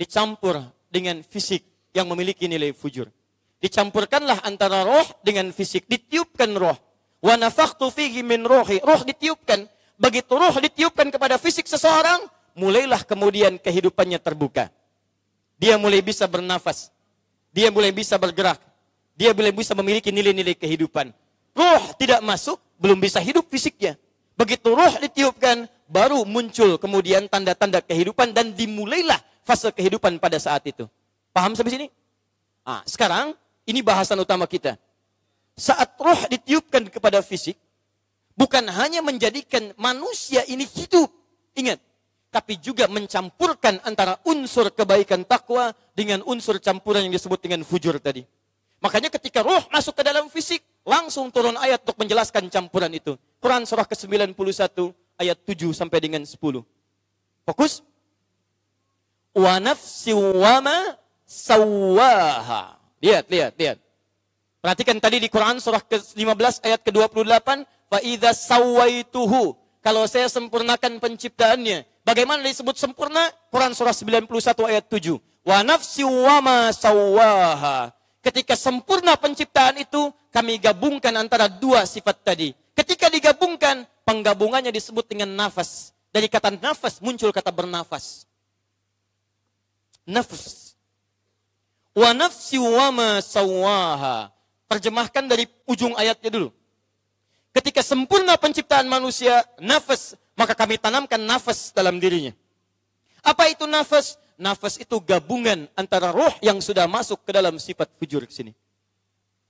dicampur dengan fisik yang memiliki nilai fujur. Dicampurkanlah antara roh dengan fisik, ditiupkan roh. Wa nafakhtu fihi min rohi. Roh ditiupkan. Begitu roh ditiupkan kepada fisik seseorang, mulailah kemudian kehidupannya terbuka. Dia mulai bisa bernafas. Dia mulai bisa bergerak. Dia boleh bisa memiliki nilai-nilai kehidupan. Roh tidak masuk, belum bisa hidup fisiknya. Begitu roh ditiupkan, baru muncul kemudian tanda-tanda kehidupan dan dimulailah fase kehidupan pada saat itu. Paham sampai sini? Nah, sekarang ini bahasan utama kita. Saat roh ditiupkan kepada fisik, bukan hanya menjadikan manusia ini hidup. Ingat, tapi juga mencampurkan antara unsur kebaikan takwa dengan unsur campuran yang disebut dengan fujur tadi. Makanya ketika roh masuk ke dalam fisik, langsung turun ayat untuk menjelaskan campuran itu. Quran surah ke-91 ayat 7 sampai dengan 10. Fokus. Wa nafsi wa sawaha. Lihat, lihat, lihat. Perhatikan tadi di Quran surah ke-15 ayat ke-28, Fa idza sawaituhu. Kalau saya sempurnakan penciptaannya. Bagaimana disebut sempurna? Quran surah 91 ayat 7. Wa nafsi wa ma sawaha. Ketika sempurna penciptaan itu, kami gabungkan antara dua sifat tadi. Ketika digabungkan, penggabungannya disebut dengan nafas. Dari kata nafas muncul kata bernafas. Nafas. Wa nafsi wa ma sawaha. Terjemahkan dari ujung ayatnya dulu. Ketika sempurna penciptaan manusia, nafas, maka kami tanamkan nafas dalam dirinya. Apa itu nafas? Nafas itu gabungan antara roh yang sudah masuk ke dalam sifat fujur ke sini.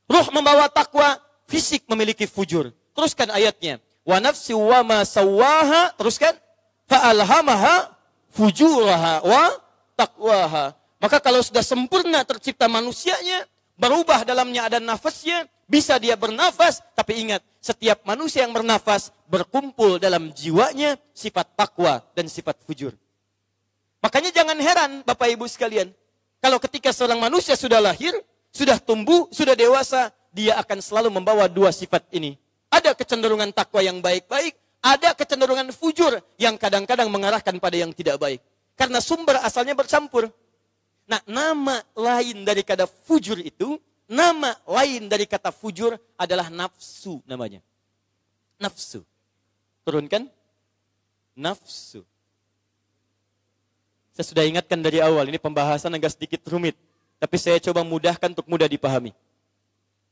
Roh membawa takwa, fisik memiliki fujur. Teruskan ayatnya. Wa nafsi wa ma sawaha, teruskan. Fa'alhamaha fujuraha wa takwaha. Maka kalau sudah sempurna tercipta manusianya, berubah dalamnya ada nafasnya, bisa dia bernafas, tapi ingat, setiap manusia yang bernafas berkumpul dalam jiwanya sifat takwa dan sifat fujur. Makanya jangan heran Bapak Ibu sekalian, kalau ketika seorang manusia sudah lahir, sudah tumbuh, sudah dewasa, dia akan selalu membawa dua sifat ini. Ada kecenderungan takwa yang baik-baik, ada kecenderungan fujur yang kadang-kadang mengarahkan pada yang tidak baik. Karena sumber asalnya bercampur. Nah, nama lain dari kata fujur itu, nama lain dari kata fujur adalah nafsu namanya. Nafsu. Turunkan. Nafsu. Saya sudah ingatkan dari awal, ini pembahasan agak sedikit rumit. Tapi saya coba mudahkan untuk mudah dipahami.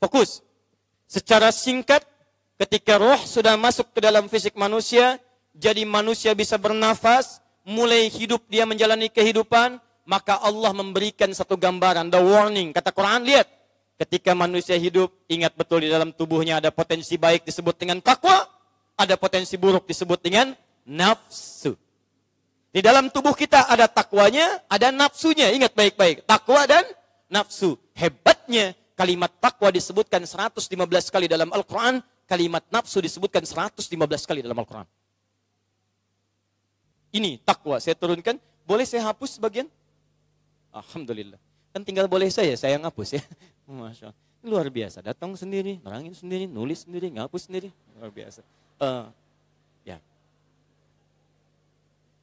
Fokus. Secara singkat, ketika roh sudah masuk ke dalam fisik manusia, jadi manusia bisa bernafas, mulai hidup dia menjalani kehidupan, maka Allah memberikan satu gambaran, the warning. Kata Quran, lihat. Ketika manusia hidup, ingat betul di dalam tubuhnya ada potensi baik disebut dengan takwa, ada potensi buruk disebut dengan nafsu. Di dalam tubuh kita ada takwanya, ada nafsunya. Ingat baik-baik. Takwa dan nafsu. Hebatnya kalimat takwa disebutkan 115 kali dalam Al-Quran. Kalimat nafsu disebutkan 115 kali dalam Al-Quran. Ini takwa. Saya turunkan. Boleh saya hapus sebagian? Alhamdulillah. Kan tinggal boleh saya, saya ngapus ya. Masya Allah. Luar biasa. Datang sendiri, nerangin sendiri, nulis sendiri, ngapus sendiri. Luar biasa. Uh,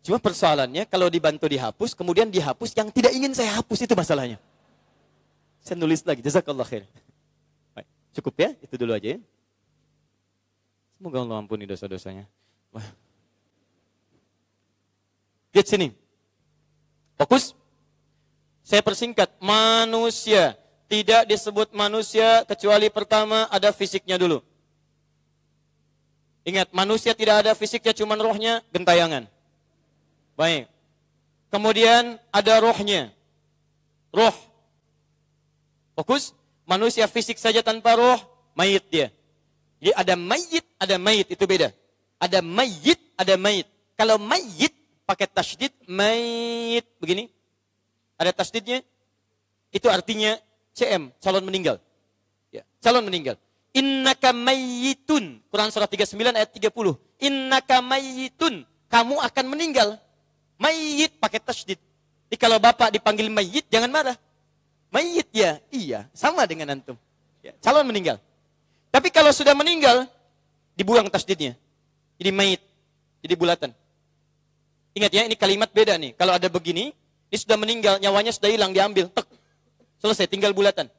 Cuma persoalannya kalau dibantu dihapus, kemudian dihapus yang tidak ingin saya hapus itu masalahnya. Saya nulis lagi, jazakallah khair. Baik, cukup ya, itu dulu aja ya. Semoga Allah ampuni dosa-dosanya. Lihat sini. Fokus. Saya persingkat. Manusia. Tidak disebut manusia kecuali pertama ada fisiknya dulu. Ingat, manusia tidak ada fisiknya, cuma rohnya gentayangan. Baik. Kemudian ada rohnya. Roh. Fokus. Manusia fisik saja tanpa roh, mayit dia. Jadi ada mayit, ada mayit, itu beda. Ada mayit, ada mayit. Kalau mayit pakai tasdid, mayit begini. Ada tasdidnya. Itu artinya CM, calon meninggal. Ya, calon meninggal. Innaka mayitun. Quran surah 39 ayat 30. Innaka mayitun. Kamu akan meninggal. Mayit pakai tasdid. Jadi kalau bapak dipanggil mayit, jangan marah. Mayit ya, iya, sama dengan antum. Ya, calon meninggal. Tapi kalau sudah meninggal, dibuang tasdidnya. Jadi mayit, jadi bulatan. Ingat ya, ini kalimat beda nih. Kalau ada begini, ini sudah meninggal, nyawanya sudah hilang, diambil. Tek. Selesai, tinggal bulatan.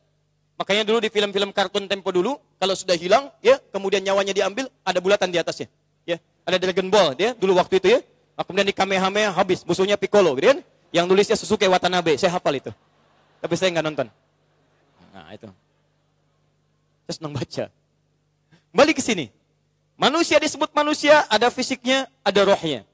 Makanya dulu di film-film kartun tempo dulu, kalau sudah hilang, ya, kemudian nyawanya diambil, ada bulatan di atasnya. Ya, ada Dragon Ball, dia dulu waktu itu ya, kemudian di Kamehameha habis, musuhnya Piccolo, gitu kan? Yang nulisnya Susuke Watanabe, saya hafal itu. Tapi saya nggak nonton. Nah, itu. Saya senang baca. Balik ke sini. Manusia disebut manusia, ada fisiknya, ada rohnya.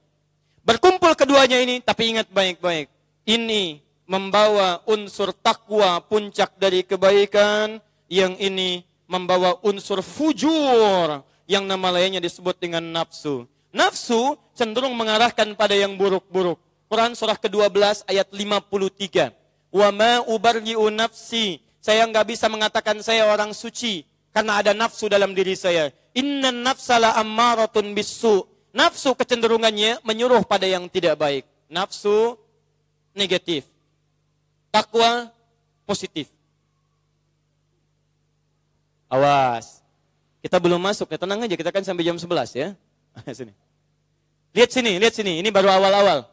Berkumpul keduanya ini, tapi ingat baik-baik. Ini membawa unsur takwa puncak dari kebaikan, yang ini membawa unsur fujur, yang nama lainnya disebut dengan nafsu. Nafsu cenderung mengarahkan pada yang buruk-buruk. Quran surah ke-12 ayat 53. Wa ma ubarri'u nafsi. Saya nggak bisa mengatakan saya orang suci karena ada nafsu dalam diri saya. Inna nafsala ammaratun bisu. Nafsu kecenderungannya menyuruh pada yang tidak baik. Nafsu negatif. Takwa positif. Awas. Kita belum masuk, ya tenang aja, kita kan sampai jam 11 ya. sini. Lihat sini, lihat sini, ini baru awal-awal.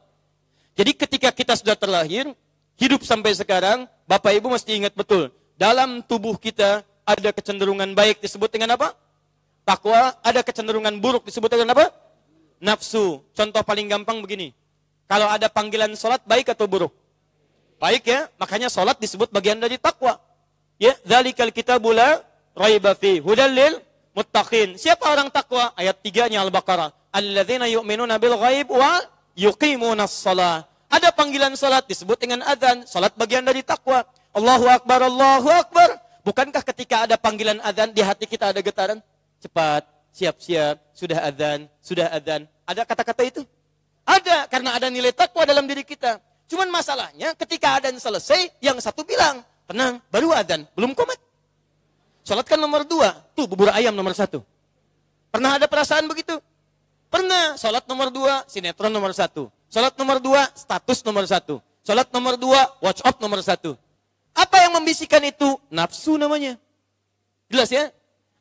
Jadi ketika kita sudah terlahir, hidup sampai sekarang, Bapak Ibu mesti ingat betul, dalam tubuh kita ada kecenderungan baik disebut dengan apa? Takwa, ada kecenderungan buruk disebut dengan apa? Nafsu. Contoh paling gampang begini. Kalau ada panggilan sholat baik atau buruk? Baik ya, makanya sholat disebut bagian dari takwa. Ya, dzalikal kitabula raiba fi hudallil muttaqin. Siapa orang takwa? Ayat 3-nya Al-Baqarah. Alladzina yu'minuna bil ghaib wa yuqimuna shalah. Ada panggilan salat disebut dengan adzan. Salat bagian dari takwa. Allahu akbar, Allahu akbar. Bukankah ketika ada panggilan adzan di hati kita ada getaran? Cepat, siap-siap, sudah adzan, sudah adzan. Ada kata-kata itu? Ada, karena ada nilai takwa dalam diri kita. Cuman masalahnya ketika adzan selesai, yang satu bilang, tenang, baru adzan, belum komat. Sholat kan nomor dua. Tuh bubur ayam nomor satu. Pernah ada perasaan begitu? Pernah. Sholat nomor dua, sinetron nomor satu. Sholat nomor dua, status nomor satu. Sholat nomor dua, watch up nomor satu. Apa yang membisikkan itu? Nafsu namanya. Jelas ya?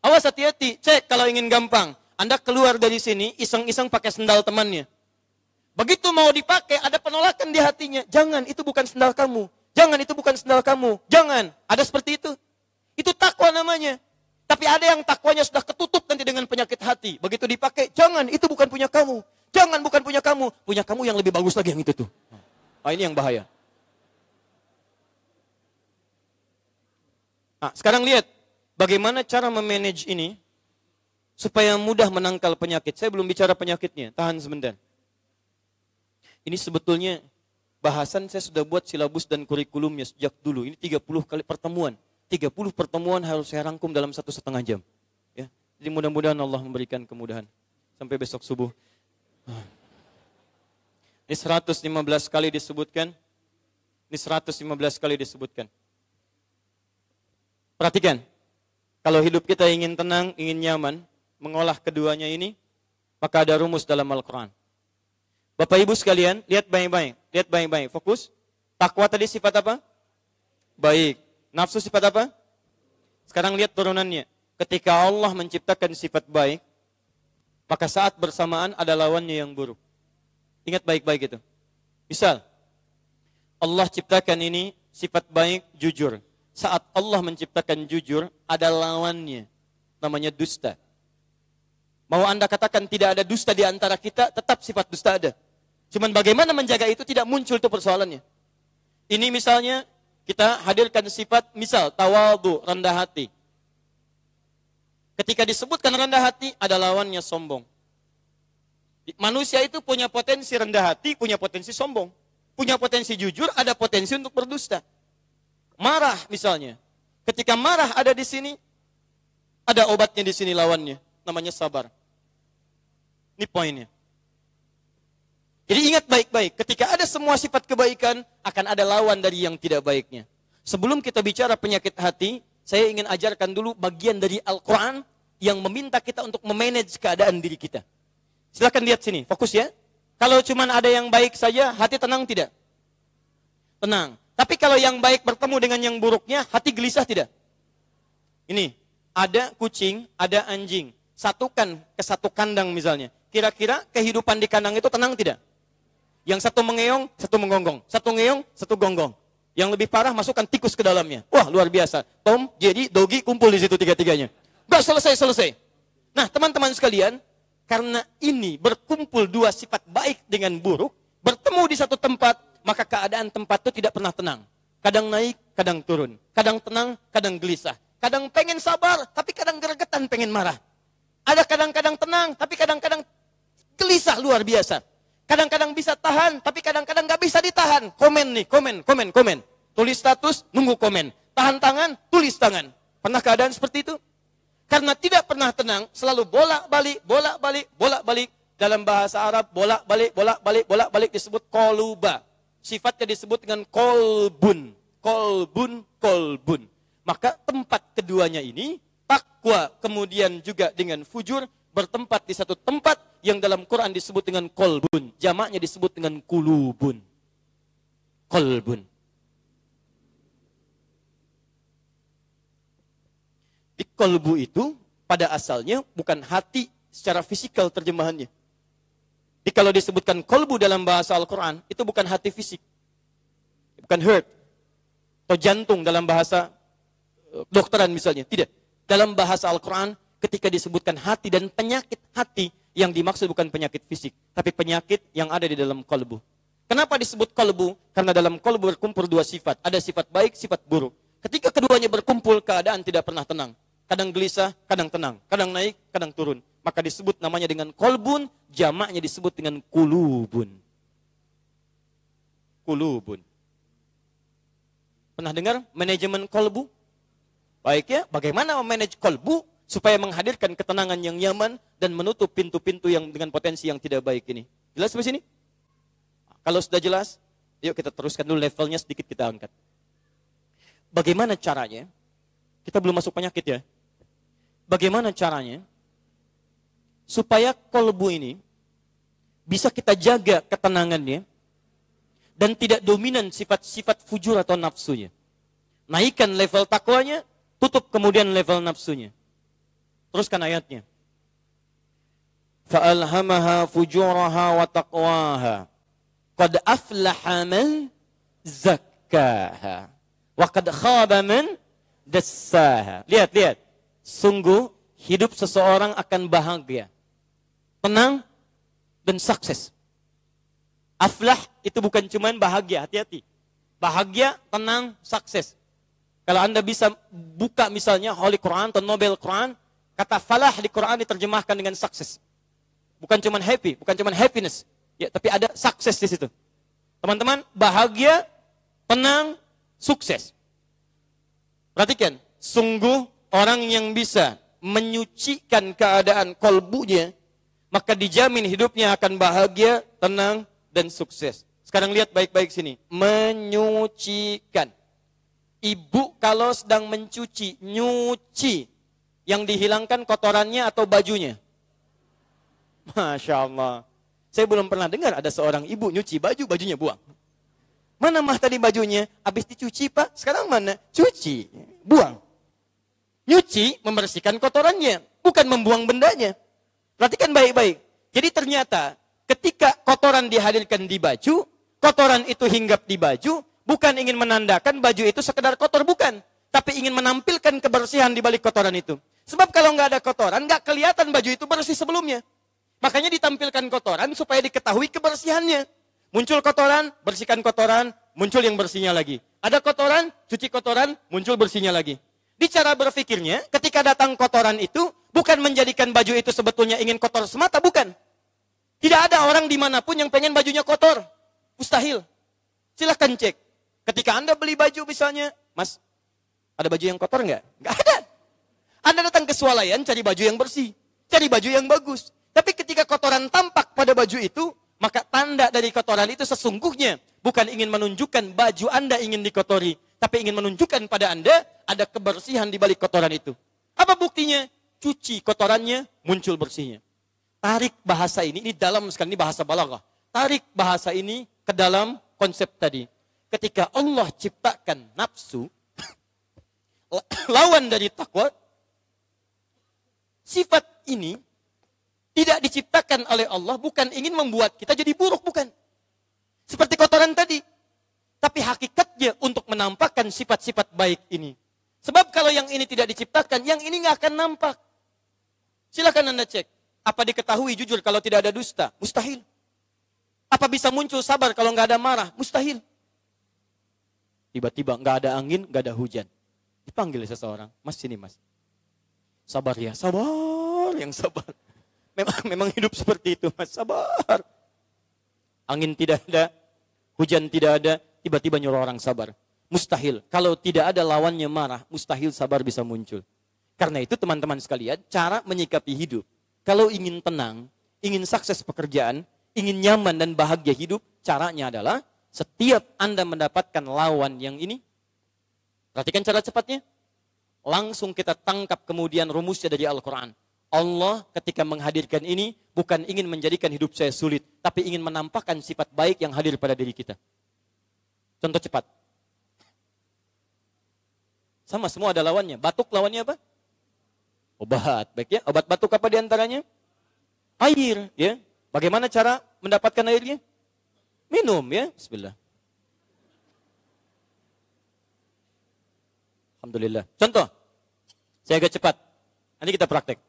Awas hati-hati. Cek kalau ingin gampang. Anda keluar dari sini, iseng-iseng pakai sendal temannya. Begitu mau dipakai, ada penolakan di hatinya. Jangan, itu bukan sendal kamu. Jangan, itu bukan sendal kamu. Jangan. Ada seperti itu. Itu takwa namanya. Tapi ada yang takwanya sudah ketutup nanti dengan penyakit hati. Begitu dipakai, jangan, itu bukan punya kamu. Jangan, bukan punya kamu. Punya kamu yang lebih bagus lagi yang itu tuh. Nah, ini yang bahaya. Nah, sekarang lihat bagaimana cara memanage ini supaya mudah menangkal penyakit. Saya belum bicara penyakitnya, tahan sebentar. Ini sebetulnya bahasan saya sudah buat silabus dan kurikulumnya sejak dulu. Ini 30 kali pertemuan. 30 pertemuan harus saya rangkum dalam satu setengah jam. Ya. Jadi mudah-mudahan Allah memberikan kemudahan. Sampai besok subuh. Ini 115 kali disebutkan. Ini 115 kali disebutkan. Perhatikan. Kalau hidup kita ingin tenang, ingin nyaman, mengolah keduanya ini, maka ada rumus dalam Al-Quran. Bapak Ibu sekalian, lihat baik-baik. Lihat baik-baik. Fokus. Takwa tadi sifat apa? Baik. Nafsu sifat apa? Sekarang lihat turunannya. Ketika Allah menciptakan sifat baik, maka saat bersamaan ada lawannya yang buruk. Ingat baik-baik itu. Misal, Allah ciptakan ini sifat baik, jujur. Saat Allah menciptakan jujur, ada lawannya. Namanya dusta. Mau Anda katakan tidak ada dusta di antara kita, tetap sifat dusta ada. Cuman bagaimana menjaga itu tidak muncul itu persoalannya. Ini misalnya kita hadirkan sifat misal tawadu, rendah hati. Ketika disebutkan rendah hati, ada lawannya sombong. Manusia itu punya potensi rendah hati, punya potensi sombong. Punya potensi jujur, ada potensi untuk berdusta. Marah misalnya. Ketika marah ada di sini, ada obatnya di sini lawannya. Namanya sabar. Ini poinnya. Jadi ingat baik-baik, ketika ada semua sifat kebaikan, akan ada lawan dari yang tidak baiknya. Sebelum kita bicara penyakit hati, saya ingin ajarkan dulu bagian dari Al-Quran yang meminta kita untuk memanage keadaan diri kita. Silahkan lihat sini, fokus ya. Kalau cuma ada yang baik saja, hati tenang tidak? Tenang. Tapi kalau yang baik bertemu dengan yang buruknya, hati gelisah tidak? Ini, ada kucing, ada anjing. Satukan ke satu kandang misalnya. Kira-kira kehidupan di kandang itu tenang tidak? Yang satu mengeong, satu menggonggong. Satu ngeong, satu gonggong. Yang lebih parah masukkan tikus ke dalamnya. Wah luar biasa. Tom, Jerry, Dogi kumpul di situ tiga-tiganya. Gak selesai-selesai. Nah teman-teman sekalian, karena ini berkumpul dua sifat baik dengan buruk, bertemu di satu tempat, maka keadaan tempat itu tidak pernah tenang. Kadang naik, kadang turun. Kadang tenang, kadang gelisah. Kadang pengen sabar, tapi kadang geregetan pengen marah. Ada kadang-kadang tenang, tapi kadang-kadang gelisah luar biasa. Kadang-kadang bisa tahan, tapi kadang-kadang nggak bisa ditahan. Komen nih, komen, komen, komen. Tulis status, nunggu komen. Tahan tangan, tulis tangan. Pernah keadaan seperti itu? Karena tidak pernah tenang, selalu bolak-balik, bolak-balik, bolak-balik. Dalam bahasa Arab, bolak-balik, bolak-balik, bolak-balik disebut koluba. Sifatnya disebut dengan kolbun. Kolbun, kolbun. Maka tempat keduanya ini, takwa kemudian juga dengan fujur, bertempat di satu tempat yang dalam Quran disebut dengan kolbun. Jamaknya disebut dengan kulubun. Kolbun. Di kolbu itu pada asalnya bukan hati secara fisikal terjemahannya. Jadi kalau disebutkan kolbu dalam bahasa Al-Quran, itu bukan hati fisik. Bukan heart. Atau jantung dalam bahasa eh, dokteran misalnya. Tidak. Dalam bahasa Al-Quran, ketika disebutkan hati dan penyakit hati, yang dimaksud bukan penyakit fisik, tapi penyakit yang ada di dalam kolbu. Kenapa disebut kolbu? Karena dalam kolbu berkumpul dua sifat. Ada sifat baik, sifat buruk. Ketika keduanya berkumpul, keadaan tidak pernah tenang. Kadang gelisah, kadang tenang. Kadang naik, kadang turun. Maka disebut namanya dengan kolbun, jamaknya disebut dengan kulubun. Kulubun. Pernah dengar manajemen kolbu? Baik ya, bagaimana memanage kolbu supaya menghadirkan ketenangan yang nyaman dan menutup pintu-pintu yang dengan potensi yang tidak baik ini. Jelas sampai sini? Kalau sudah jelas, yuk kita teruskan dulu levelnya sedikit kita angkat. Bagaimana caranya? Kita belum masuk penyakit ya. Bagaimana caranya supaya kolbu ini bisa kita jaga ketenangannya dan tidak dominan sifat-sifat fujur atau nafsunya. Naikkan level takwanya, tutup kemudian level nafsunya. Teruskan ayatnya. Fa'alhamaha fujuraha wa taqwaha. Qad aflaha man zakkaha. Wa qad khaba man dassaha. Lihat, lihat. Sungguh hidup seseorang akan bahagia. Tenang dan sukses. Aflah itu bukan cuma bahagia, hati-hati. Bahagia, tenang, sukses. Kalau Anda bisa buka misalnya Holy Quran atau Nobel Quran, kata falah di Quran diterjemahkan dengan sukses. Bukan cuma happy, bukan cuma happiness, Ya, tapi ada sukses di situ. Teman-teman, bahagia, tenang, sukses. Perhatikan, sungguh orang yang bisa menyucikan keadaan kolbunya, maka dijamin hidupnya akan bahagia, tenang, dan sukses. Sekarang lihat baik-baik sini. Menyucikan. Ibu kalau sedang mencuci, nyuci. Yang dihilangkan kotorannya atau bajunya? Masya Allah. Saya belum pernah dengar ada seorang ibu nyuci baju, bajunya buang. Mana mah tadi bajunya? Habis dicuci pak, sekarang mana? Cuci, buang. Nyuci, membersihkan kotorannya, bukan membuang bendanya. Perhatikan baik-baik. Jadi ternyata ketika kotoran dihadirkan di baju, kotoran itu hinggap di baju, bukan ingin menandakan baju itu sekedar kotor, bukan. Tapi ingin menampilkan kebersihan di balik kotoran itu. Sebab kalau nggak ada kotoran, nggak kelihatan baju itu bersih sebelumnya. Makanya ditampilkan kotoran supaya diketahui kebersihannya. Muncul kotoran, bersihkan kotoran, muncul yang bersihnya lagi. Ada kotoran, cuci kotoran, muncul bersihnya lagi. Di cara berpikirnya, ketika datang kotoran itu, bukan menjadikan baju itu sebetulnya ingin kotor semata, bukan. Tidak ada orang di mana pun yang pengen bajunya kotor. Mustahil. Silahkan cek. Ketika Anda beli baju misalnya, Mas, ada baju yang kotor nggak? Nggak ada. Anda datang ke swalayan cari baju yang bersih. Cari baju yang bagus. Tapi ketika kotoran tampak pada baju itu, maka tanda dari kotoran itu sesungguhnya bukan ingin menunjukkan baju Anda ingin dikotori, tapi ingin menunjukkan pada Anda ada kebersihan di balik kotoran itu. Apa buktinya? Cuci kotorannya, muncul bersihnya. Tarik bahasa ini, ini dalam sekali, ini bahasa balaghah. Tarik bahasa ini ke dalam konsep tadi. Ketika Allah ciptakan nafsu, lawan dari takwa, sifat ini tidak diciptakan oleh Allah bukan ingin membuat kita jadi buruk, bukan. Seperti kotoran tadi. Tapi hakikatnya untuk menampakkan sifat-sifat baik ini. Sebab kalau yang ini tidak diciptakan, yang ini nggak akan nampak. Silahkan Anda cek. Apa diketahui jujur kalau tidak ada dusta? Mustahil. Apa bisa muncul sabar kalau nggak ada marah? Mustahil. Tiba-tiba nggak ada angin, nggak ada hujan. Dipanggil seseorang, mas sini mas. Sabar ya, sabar yang sabar. Memang, memang hidup seperti itu, Mas. Sabar. Angin tidak ada, hujan tidak ada, tiba-tiba nyuruh orang sabar. Mustahil. Kalau tidak ada lawannya marah, mustahil sabar bisa muncul. Karena itu teman-teman sekalian, cara menyikapi hidup. Kalau ingin tenang, ingin sukses pekerjaan, ingin nyaman dan bahagia hidup, caranya adalah setiap Anda mendapatkan lawan yang ini, perhatikan cara cepatnya, langsung kita tangkap kemudian rumusnya dari Al-Quran. Allah ketika menghadirkan ini bukan ingin menjadikan hidup saya sulit, tapi ingin menampakkan sifat baik yang hadir pada diri kita. Contoh cepat. Sama semua ada lawannya. Batuk lawannya apa? Obat, baik ya. Obat batuk apa di antaranya? Air, ya. Bagaimana cara mendapatkan airnya? Minum, ya. Bismillah. Alhamdulillah. Contoh, saya agak cepat. Nanti kita praktek.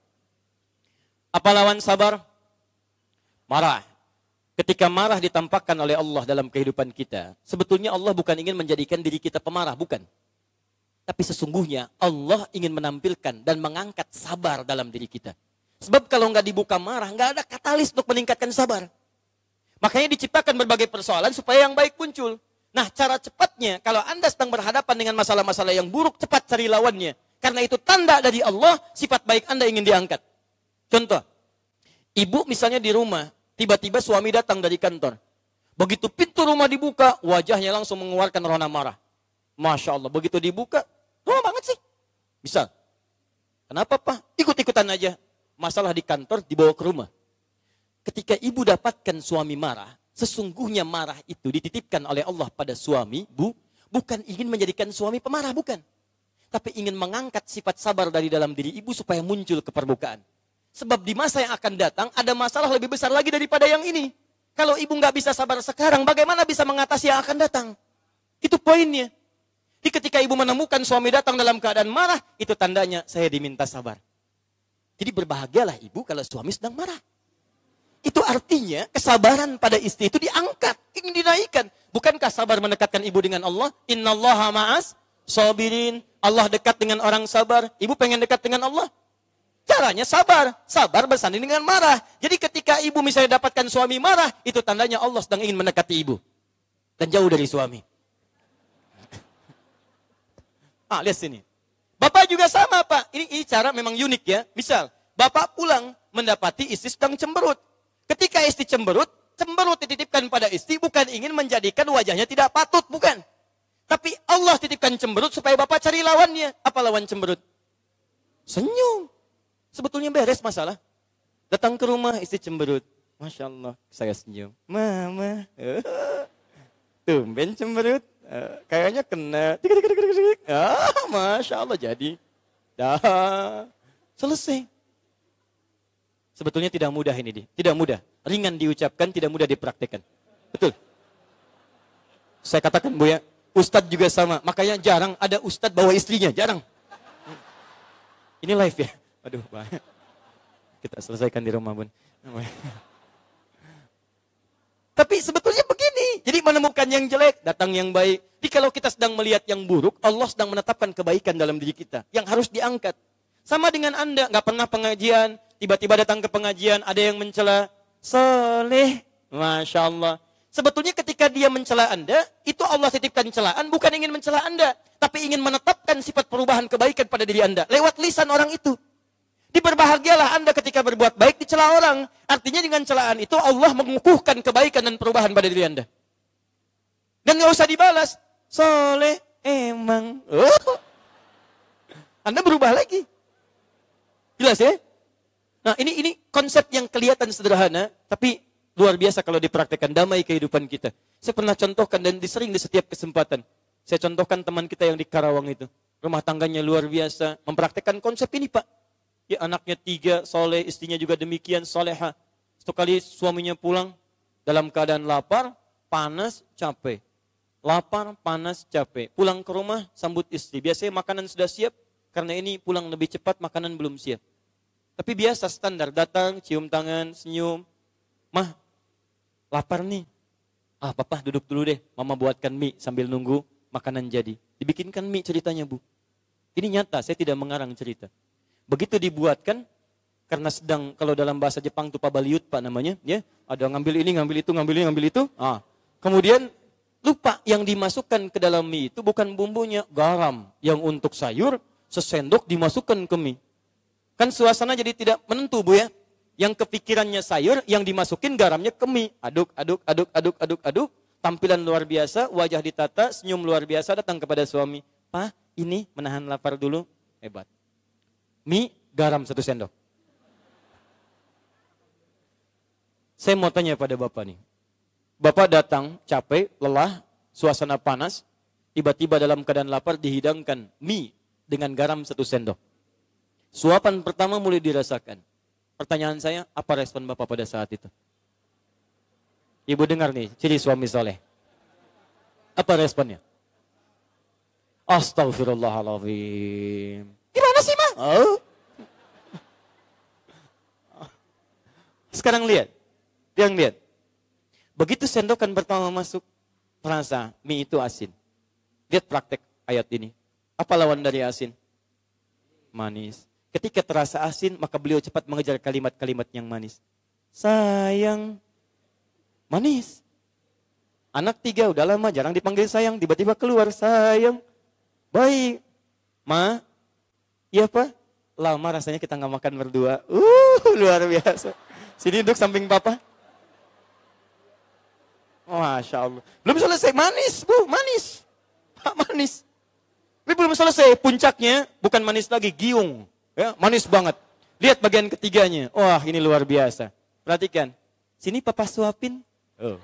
Apa lawan sabar? Marah. Ketika marah ditampakkan oleh Allah dalam kehidupan kita, sebetulnya Allah bukan ingin menjadikan diri kita pemarah, bukan. Tapi sesungguhnya Allah ingin menampilkan dan mengangkat sabar dalam diri kita. Sebab kalau nggak dibuka marah, nggak ada katalis untuk meningkatkan sabar. Makanya diciptakan berbagai persoalan supaya yang baik muncul. Nah, cara cepatnya, kalau Anda sedang berhadapan dengan masalah-masalah yang buruk, cepat cari lawannya. Karena itu tanda dari Allah, sifat baik Anda ingin diangkat. Contoh, ibu misalnya di rumah, tiba-tiba suami datang dari kantor. Begitu pintu rumah dibuka, wajahnya langsung mengeluarkan rona marah. Masya Allah, begitu dibuka, lama banget sih. Bisa. Kenapa Pak? Ikut-ikutan aja. Masalah di kantor dibawa ke rumah. Ketika ibu dapatkan suami marah, sesungguhnya marah itu dititipkan oleh Allah pada suami, bu, bukan ingin menjadikan suami pemarah, bukan. Tapi ingin mengangkat sifat sabar dari dalam diri ibu supaya muncul ke permukaan. Sebab di masa yang akan datang ada masalah lebih besar lagi daripada yang ini. Kalau ibu nggak bisa sabar sekarang, bagaimana bisa mengatasi yang akan datang? Itu poinnya. Jadi ketika ibu menemukan suami datang dalam keadaan marah, itu tandanya saya diminta sabar. Jadi berbahagialah ibu kalau suami sedang marah. Itu artinya kesabaran pada istri itu diangkat, ingin dinaikkan. Bukankah sabar mendekatkan ibu dengan Allah? Innallaha ma'as sabirin. Allah dekat dengan orang sabar. Ibu pengen dekat dengan Allah? Caranya sabar. Sabar bersanding dengan marah. Jadi ketika ibu misalnya dapatkan suami marah, itu tandanya Allah sedang ingin mendekati ibu. Dan jauh dari suami. Ah, lihat sini. Bapak juga sama, Pak. Ini, ini cara memang unik ya. Misal, Bapak pulang mendapati istri sedang cemberut. Ketika istri cemberut, cemberut dititipkan pada istri bukan ingin menjadikan wajahnya tidak patut, bukan. Tapi Allah titipkan cemberut supaya Bapak cari lawannya. Apa lawan cemberut? Senyum. Sebetulnya beres masalah. Datang ke rumah istri cemberut. Masya Allah, saya senyum. Mama, tumben cemberut. Uh, kayaknya kena. Ah, Masya Allah jadi. Dah. Selesai. Sebetulnya tidak mudah ini. Di. Tidak mudah. Ringan diucapkan, tidak mudah dipraktekkan. Betul. Saya katakan Bu ya, Ustadz juga sama. Makanya jarang ada Ustadz bawa istrinya. Jarang. Ini live ya. Aduh. Kita selesaikan di rumah, Bun. Tapi sebetulnya begini. Jadi menemukan yang jelek, datang yang baik. Jadi kalau kita sedang melihat yang buruk, Allah sedang menetapkan kebaikan dalam diri kita. Yang harus diangkat. Sama dengan Anda, nggak pernah pengajian, tiba-tiba datang ke pengajian, ada yang mencela. Soleh, Masya Allah. Sebetulnya ketika dia mencela Anda, itu Allah titipkan celaan, bukan ingin mencela Anda. Tapi ingin menetapkan sifat perubahan kebaikan pada diri Anda. Lewat lisan orang itu. Diberbahagialah Anda ketika berbuat baik dicela orang. Artinya dengan celaan itu Allah mengukuhkan kebaikan dan perubahan pada diri Anda. Dan nggak usah dibalas. Soleh emang. Oh. Anda berubah lagi. Jelas ya? Nah ini ini konsep yang kelihatan sederhana, tapi luar biasa kalau dipraktekkan damai kehidupan kita. Saya pernah contohkan dan disering di setiap kesempatan. Saya contohkan teman kita yang di Karawang itu. Rumah tangganya luar biasa. Mempraktekkan konsep ini Pak Ya, anaknya tiga, soleh, istrinya juga demikian, soleha. Satu kali suaminya pulang dalam keadaan lapar, panas, capek. Lapar, panas, capek. Pulang ke rumah, sambut istri. Biasanya makanan sudah siap, karena ini pulang lebih cepat, makanan belum siap. Tapi biasa standar, datang, cium tangan, senyum. Mah, lapar nih. Ah, papa duduk dulu deh, mama buatkan mie sambil nunggu makanan jadi. Dibikinkan mie ceritanya bu. Ini nyata, saya tidak mengarang cerita. Begitu dibuatkan, karena sedang kalau dalam bahasa Jepang itu pabaliut pak namanya, ya ada ngambil ini, ngambil itu, ngambil ini, ngambil itu. Ah, kemudian lupa yang dimasukkan ke dalam mie itu bukan bumbunya, garam yang untuk sayur sesendok dimasukkan ke mie. Kan suasana jadi tidak menentu bu ya. Yang kepikirannya sayur, yang dimasukin garamnya ke mie. Aduk, aduk, aduk, aduk, aduk, aduk. Tampilan luar biasa, wajah ditata, senyum luar biasa datang kepada suami. Pak, ini menahan lapar dulu. Hebat mie, garam satu sendok. Saya mau tanya pada Bapak nih. Bapak datang capek, lelah, suasana panas, tiba-tiba dalam keadaan lapar dihidangkan mie dengan garam satu sendok. Suapan pertama mulai dirasakan. Pertanyaan saya, apa respon Bapak pada saat itu? Ibu dengar nih, ciri suami soleh. Apa responnya? Astagfirullahaladzim. Gimana sih, Ma? Oh. Sekarang lihat. Yang lihat. Begitu sendokan pertama masuk, terasa mie itu asin. Lihat praktek ayat ini. Apa lawan dari asin? Manis. Ketika terasa asin, maka beliau cepat mengejar kalimat-kalimat yang manis. Sayang. Manis. Anak tiga udah lama jarang dipanggil sayang, tiba-tiba keluar sayang. Baik. Ma, iya pak? Lama rasanya kita nggak makan berdua. Uh, luar biasa. Sini duduk samping papa. Masya Allah. Belum selesai, manis bu, manis. Pak manis. Ini belum selesai, puncaknya bukan manis lagi, giung. Ya, manis banget. Lihat bagian ketiganya. Wah, ini luar biasa. Perhatikan. Sini papa suapin. Oh.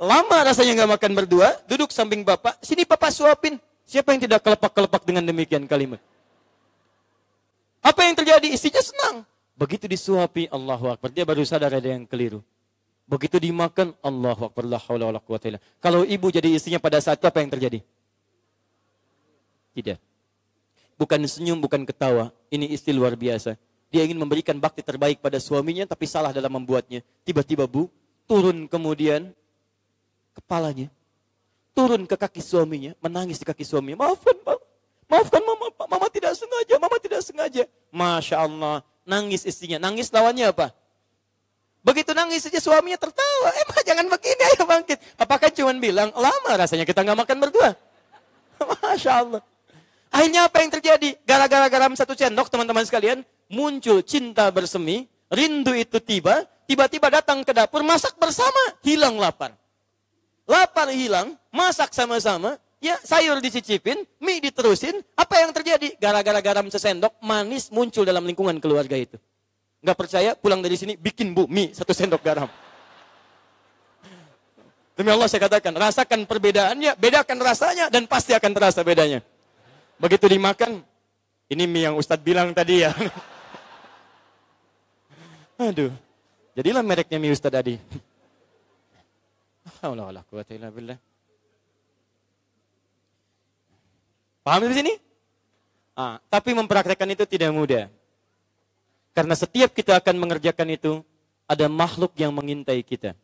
Lama rasanya nggak makan berdua, duduk samping bapak, sini papa suapin. Siapa yang tidak kelepak-kelepak dengan demikian kalimat? Apa yang terjadi? Istrinya senang. Begitu disuapi, Allahu Akbar. Dia baru sadar ada yang keliru. Begitu dimakan, Allahu Akbar. La haula wala quwata Kalau ibu jadi istrinya pada saat itu apa yang terjadi? Tidak. Bukan senyum, bukan ketawa. Ini istri luar biasa. Dia ingin memberikan bakti terbaik pada suaminya, tapi salah dalam membuatnya. Tiba-tiba bu, turun kemudian kepalanya. Turun ke kaki suaminya, menangis di kaki suaminya. Maafkan, Pak. Maafkan mama, Pak. Mama tidak sengaja, mama tidak sengaja. Masya Allah, nangis istrinya. Nangis lawannya apa? Begitu nangis saja suaminya tertawa. Eh, ma, jangan begini, ayo bangkit. Apakah cuma bilang, lama rasanya kita nggak makan berdua. Masya Allah. Akhirnya apa yang terjadi? Gara-gara garam satu sendok, teman-teman sekalian, muncul cinta bersemi, rindu itu tiba, tiba-tiba datang ke dapur, masak bersama, hilang lapar. Lapar hilang, masak sama-sama, ya sayur dicicipin, mie diterusin, apa yang terjadi? Gara-gara garam sesendok, manis muncul dalam lingkungan keluarga itu. Gak percaya, pulang dari sini, bikin bu, mie satu sendok garam. Demi Allah saya katakan, rasakan perbedaannya, bedakan rasanya, dan pasti akan terasa bedanya. Begitu dimakan, ini mie yang Ustadz bilang tadi ya. Aduh, jadilah mereknya mie Ustadz tadi. Paham di sini? Ah, tapi mempraktekkan itu tidak mudah. Karena setiap kita akan mengerjakan itu, ada makhluk yang mengintai kita.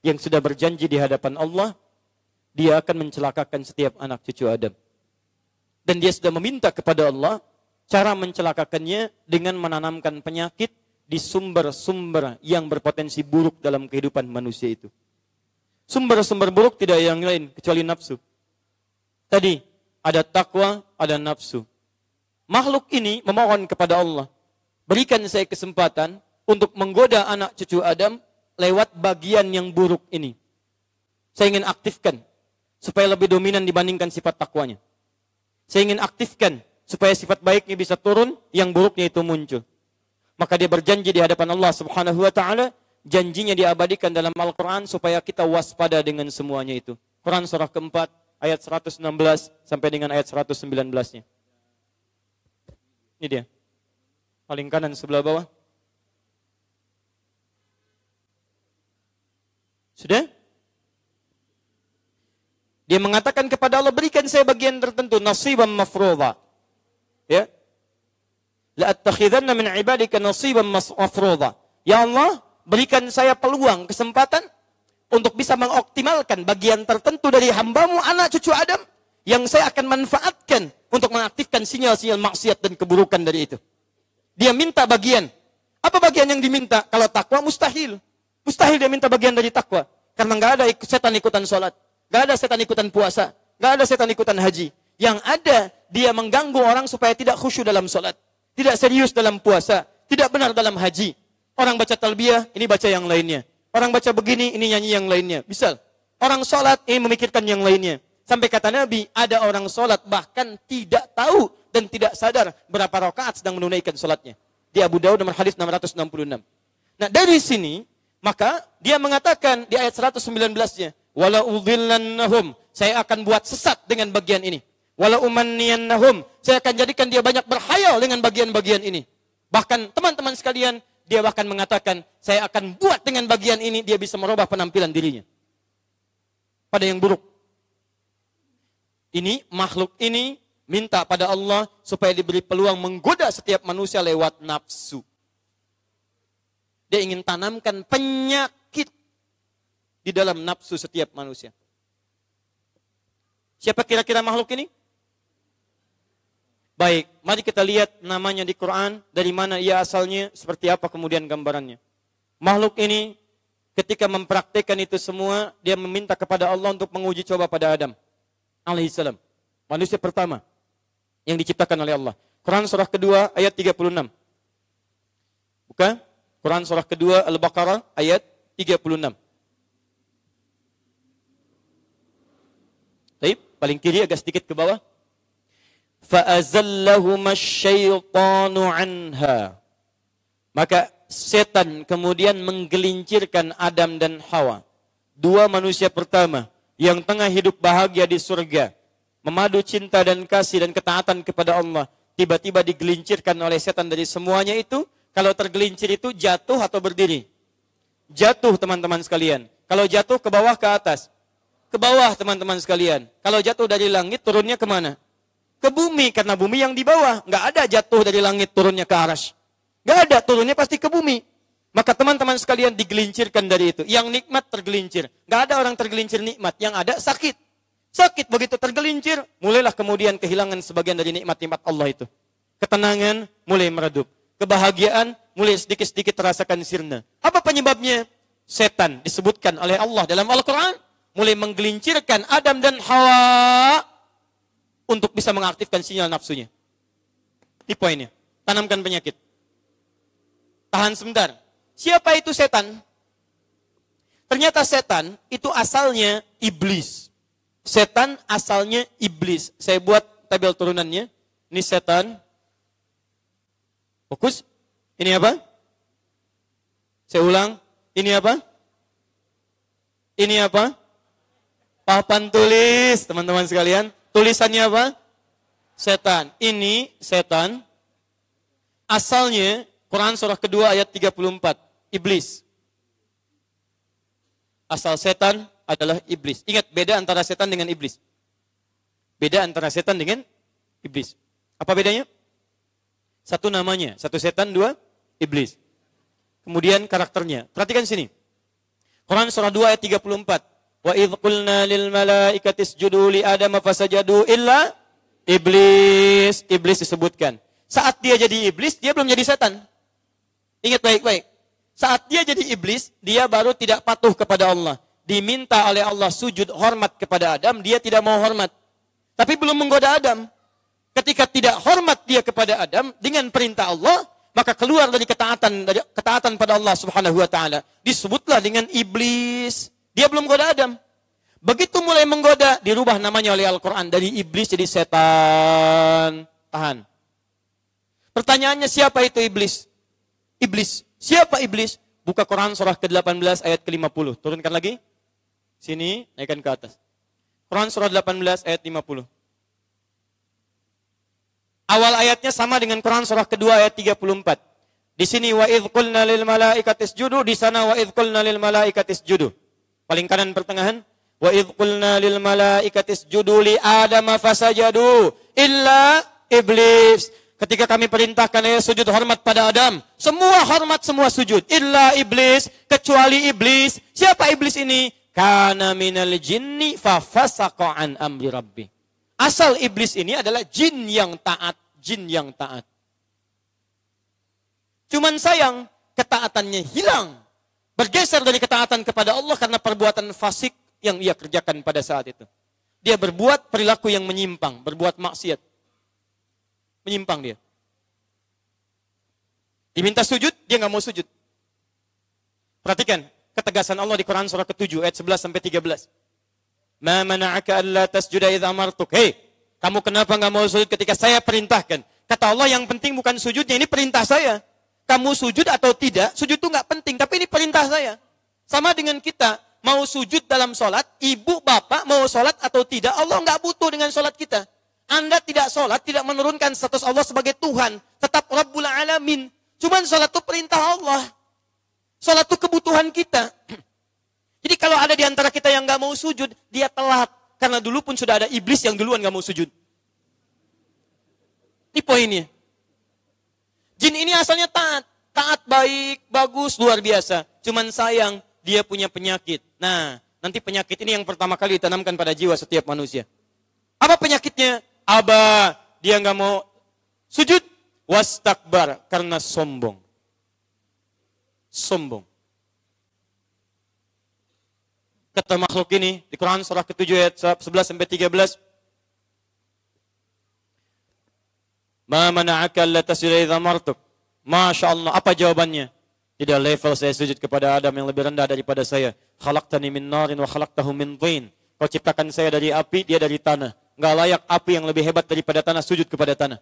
Yang sudah berjanji di hadapan Allah, dia akan mencelakakan setiap anak cucu Adam. Dan dia sudah meminta kepada Allah, cara mencelakakannya dengan menanamkan penyakit di sumber-sumber yang berpotensi buruk dalam kehidupan manusia itu. Sumber-sumber buruk tidak yang lain kecuali nafsu. Tadi ada takwa, ada nafsu. Makhluk ini memohon kepada Allah, berikan saya kesempatan untuk menggoda anak cucu Adam lewat bagian yang buruk ini. Saya ingin aktifkan supaya lebih dominan dibandingkan sifat takwanya. Saya ingin aktifkan supaya sifat baiknya bisa turun, yang buruknya itu muncul. Maka dia berjanji di hadapan Allah Subhanahu wa taala, janjinya diabadikan dalam Al-Quran supaya kita waspada dengan semuanya itu. Quran surah keempat, ayat 116 sampai dengan ayat 119-nya. Ini dia. Paling kanan sebelah bawah. Sudah? Dia mengatakan kepada Allah, berikan saya bagian tertentu, nasiban mafruḍa. Ya. La attakhidanna min ibadika nasiban mafruḍa. Ya Allah, berikan saya peluang, kesempatan untuk bisa mengoptimalkan bagian tertentu dari hambamu anak cucu Adam yang saya akan manfaatkan untuk mengaktifkan sinyal-sinyal maksiat dan keburukan dari itu. Dia minta bagian. Apa bagian yang diminta? Kalau takwa mustahil. Mustahil dia minta bagian dari takwa. Karena nggak ada setan ikutan sholat. Nggak ada setan ikutan puasa. nggak ada setan ikutan haji. Yang ada, dia mengganggu orang supaya tidak khusyuk dalam sholat. Tidak serius dalam puasa. Tidak benar dalam haji. Orang baca talbiyah, ini baca yang lainnya. Orang baca begini, ini nyanyi yang lainnya. Bisa. Orang sholat, ini memikirkan yang lainnya. Sampai kata Nabi, ada orang sholat bahkan tidak tahu dan tidak sadar berapa rakaat sedang menunaikan sholatnya. Di Abu Dawud nomor hadis 666. Nah dari sini, maka dia mengatakan di ayat 119-nya, Wala saya akan buat sesat dengan bagian ini. Wala umanniyannahum. Saya akan jadikan dia banyak berhayal dengan bagian-bagian ini. Bahkan teman-teman sekalian, dia bahkan mengatakan, saya akan buat dengan bagian ini, dia bisa merubah penampilan dirinya. Pada yang buruk. Ini, makhluk ini, minta pada Allah supaya diberi peluang menggoda setiap manusia lewat nafsu. Dia ingin tanamkan penyakit di dalam nafsu setiap manusia. Siapa kira-kira makhluk ini? Baik, mari kita lihat namanya di Quran, dari mana ia asalnya, seperti apa kemudian gambarannya. Makhluk ini ketika mempraktekkan itu semua, dia meminta kepada Allah untuk menguji coba pada Adam alaihissalam. Manusia pertama yang diciptakan oleh Allah. Quran surah kedua ayat 36. Buka. Quran surah kedua Al-Baqarah ayat 36. Baik, paling kiri agak sedikit ke bawah. Fa'azallahuma syaitanu anha. Maka setan kemudian menggelincirkan Adam dan Hawa. Dua manusia pertama yang tengah hidup bahagia di surga. Memadu cinta dan kasih dan ketaatan kepada Allah. Tiba-tiba digelincirkan oleh setan dari semuanya itu. Kalau tergelincir itu jatuh atau berdiri? Jatuh teman-teman sekalian. Kalau jatuh ke bawah ke atas. Ke bawah teman-teman sekalian. Kalau jatuh dari langit turunnya ke mana? ke bumi karena bumi yang di bawah. Nggak ada jatuh dari langit turunnya ke aras. Nggak ada turunnya pasti ke bumi. Maka teman-teman sekalian digelincirkan dari itu. Yang nikmat tergelincir. Nggak ada orang tergelincir nikmat. Yang ada sakit. Sakit begitu tergelincir, mulailah kemudian kehilangan sebagian dari nikmat-nikmat Allah itu. Ketenangan mulai meredup. Kebahagiaan mulai sedikit-sedikit terasakan sirna. Apa penyebabnya? Setan disebutkan oleh Allah dalam Al-Quran. Mulai menggelincirkan Adam dan Hawa untuk bisa mengaktifkan sinyal nafsunya. Ini poinnya. Tanamkan penyakit. Tahan sebentar. Siapa itu setan? Ternyata setan itu asalnya iblis. Setan asalnya iblis. Saya buat tabel turunannya. Ini setan. Fokus. Ini apa? Saya ulang. Ini apa? Ini apa? Papan tulis, teman-teman sekalian. Tulisannya apa? Setan. Ini setan. Asalnya Quran surah kedua ayat 34. Iblis. Asal setan adalah iblis. Ingat beda antara setan dengan iblis. Beda antara setan dengan iblis. Apa bedanya? Satu namanya, satu setan, dua iblis. Kemudian karakternya. Perhatikan sini. Quran surah 2 ayat 34. Wa idh qulna lil malaikati isjudu li Adam fasajadu illa iblis. Iblis disebutkan. Saat dia jadi iblis, dia belum jadi setan. Ingat baik-baik. Saat dia jadi iblis, dia baru tidak patuh kepada Allah. Diminta oleh Allah sujud hormat kepada Adam, dia tidak mau hormat. Tapi belum menggoda Adam. Ketika tidak hormat dia kepada Adam dengan perintah Allah, maka keluar dari ketaatan dari ketaatan pada Allah Subhanahu wa taala. Disebutlah dengan iblis. Dia belum goda Adam. Begitu mulai menggoda, dirubah namanya oleh Al-Quran. Dari iblis jadi setan. Tahan. Pertanyaannya siapa itu iblis? Iblis. Siapa iblis? Buka Quran surah ke-18 ayat ke-50. Turunkan lagi. Sini, naikkan ke atas. Quran surah 18 ayat 50. Awal ayatnya sama dengan Quran surah kedua ayat 34. Di sini wa idh qulna lil malaikatis judu, di sana wa idh qulna lil malaikatis judu. Paling kanan pertengahan. Wa idh qulna lil malaikati isjudu li Adam fasajadu illa iblis. Ketika kami perintahkan ya sujud hormat pada Adam, semua hormat semua sujud illa iblis kecuali iblis. Siapa iblis ini? Kana minal jinni fa fasaqa an amri rabbi. Asal iblis ini adalah jin yang taat, jin yang taat. Cuman sayang ketaatannya hilang Bergeser dari ketaatan kepada Allah karena perbuatan fasik yang ia kerjakan pada saat itu. Dia berbuat perilaku yang menyimpang, berbuat maksiat. Menyimpang dia. Diminta sujud, dia nggak mau sujud. Perhatikan ketegasan Allah di Quran surah ke-7 ayat 11 sampai 13. Ma mana'aka alla tasjuda idza amartuk. Hei, kamu kenapa nggak mau sujud ketika saya perintahkan? Kata Allah yang penting bukan sujudnya, ini perintah saya kamu sujud atau tidak, sujud itu nggak penting, tapi ini perintah saya. Sama dengan kita, mau sujud dalam sholat, ibu bapak mau sholat atau tidak, Allah nggak butuh dengan sholat kita. Anda tidak sholat, tidak menurunkan status Allah sebagai Tuhan. Tetap Rabbul Alamin. Cuman sholat itu perintah Allah. Sholat itu kebutuhan kita. Jadi kalau ada di antara kita yang nggak mau sujud, dia telat. Karena dulu pun sudah ada iblis yang duluan nggak mau sujud. Ini poinnya. Jin ini asalnya taat. Taat baik, bagus, luar biasa. Cuman sayang, dia punya penyakit. Nah, nanti penyakit ini yang pertama kali ditanamkan pada jiwa setiap manusia. Apa penyakitnya? Aba, dia nggak mau sujud. Wastakbar, karena sombong. Sombong. Kata makhluk ini di Quran surah ke-7 ayat 11 sampai 13. Ma mana'aka alla tasjuda idza martuk? Masya Allah, apa jawabannya? Tidak level saya sujud kepada Adam yang lebih rendah daripada saya. Khalaqtani min narin wa khalaqtahu min tin. Kau ciptakan saya dari api, dia dari tanah. Enggak layak api yang lebih hebat daripada tanah sujud kepada tanah.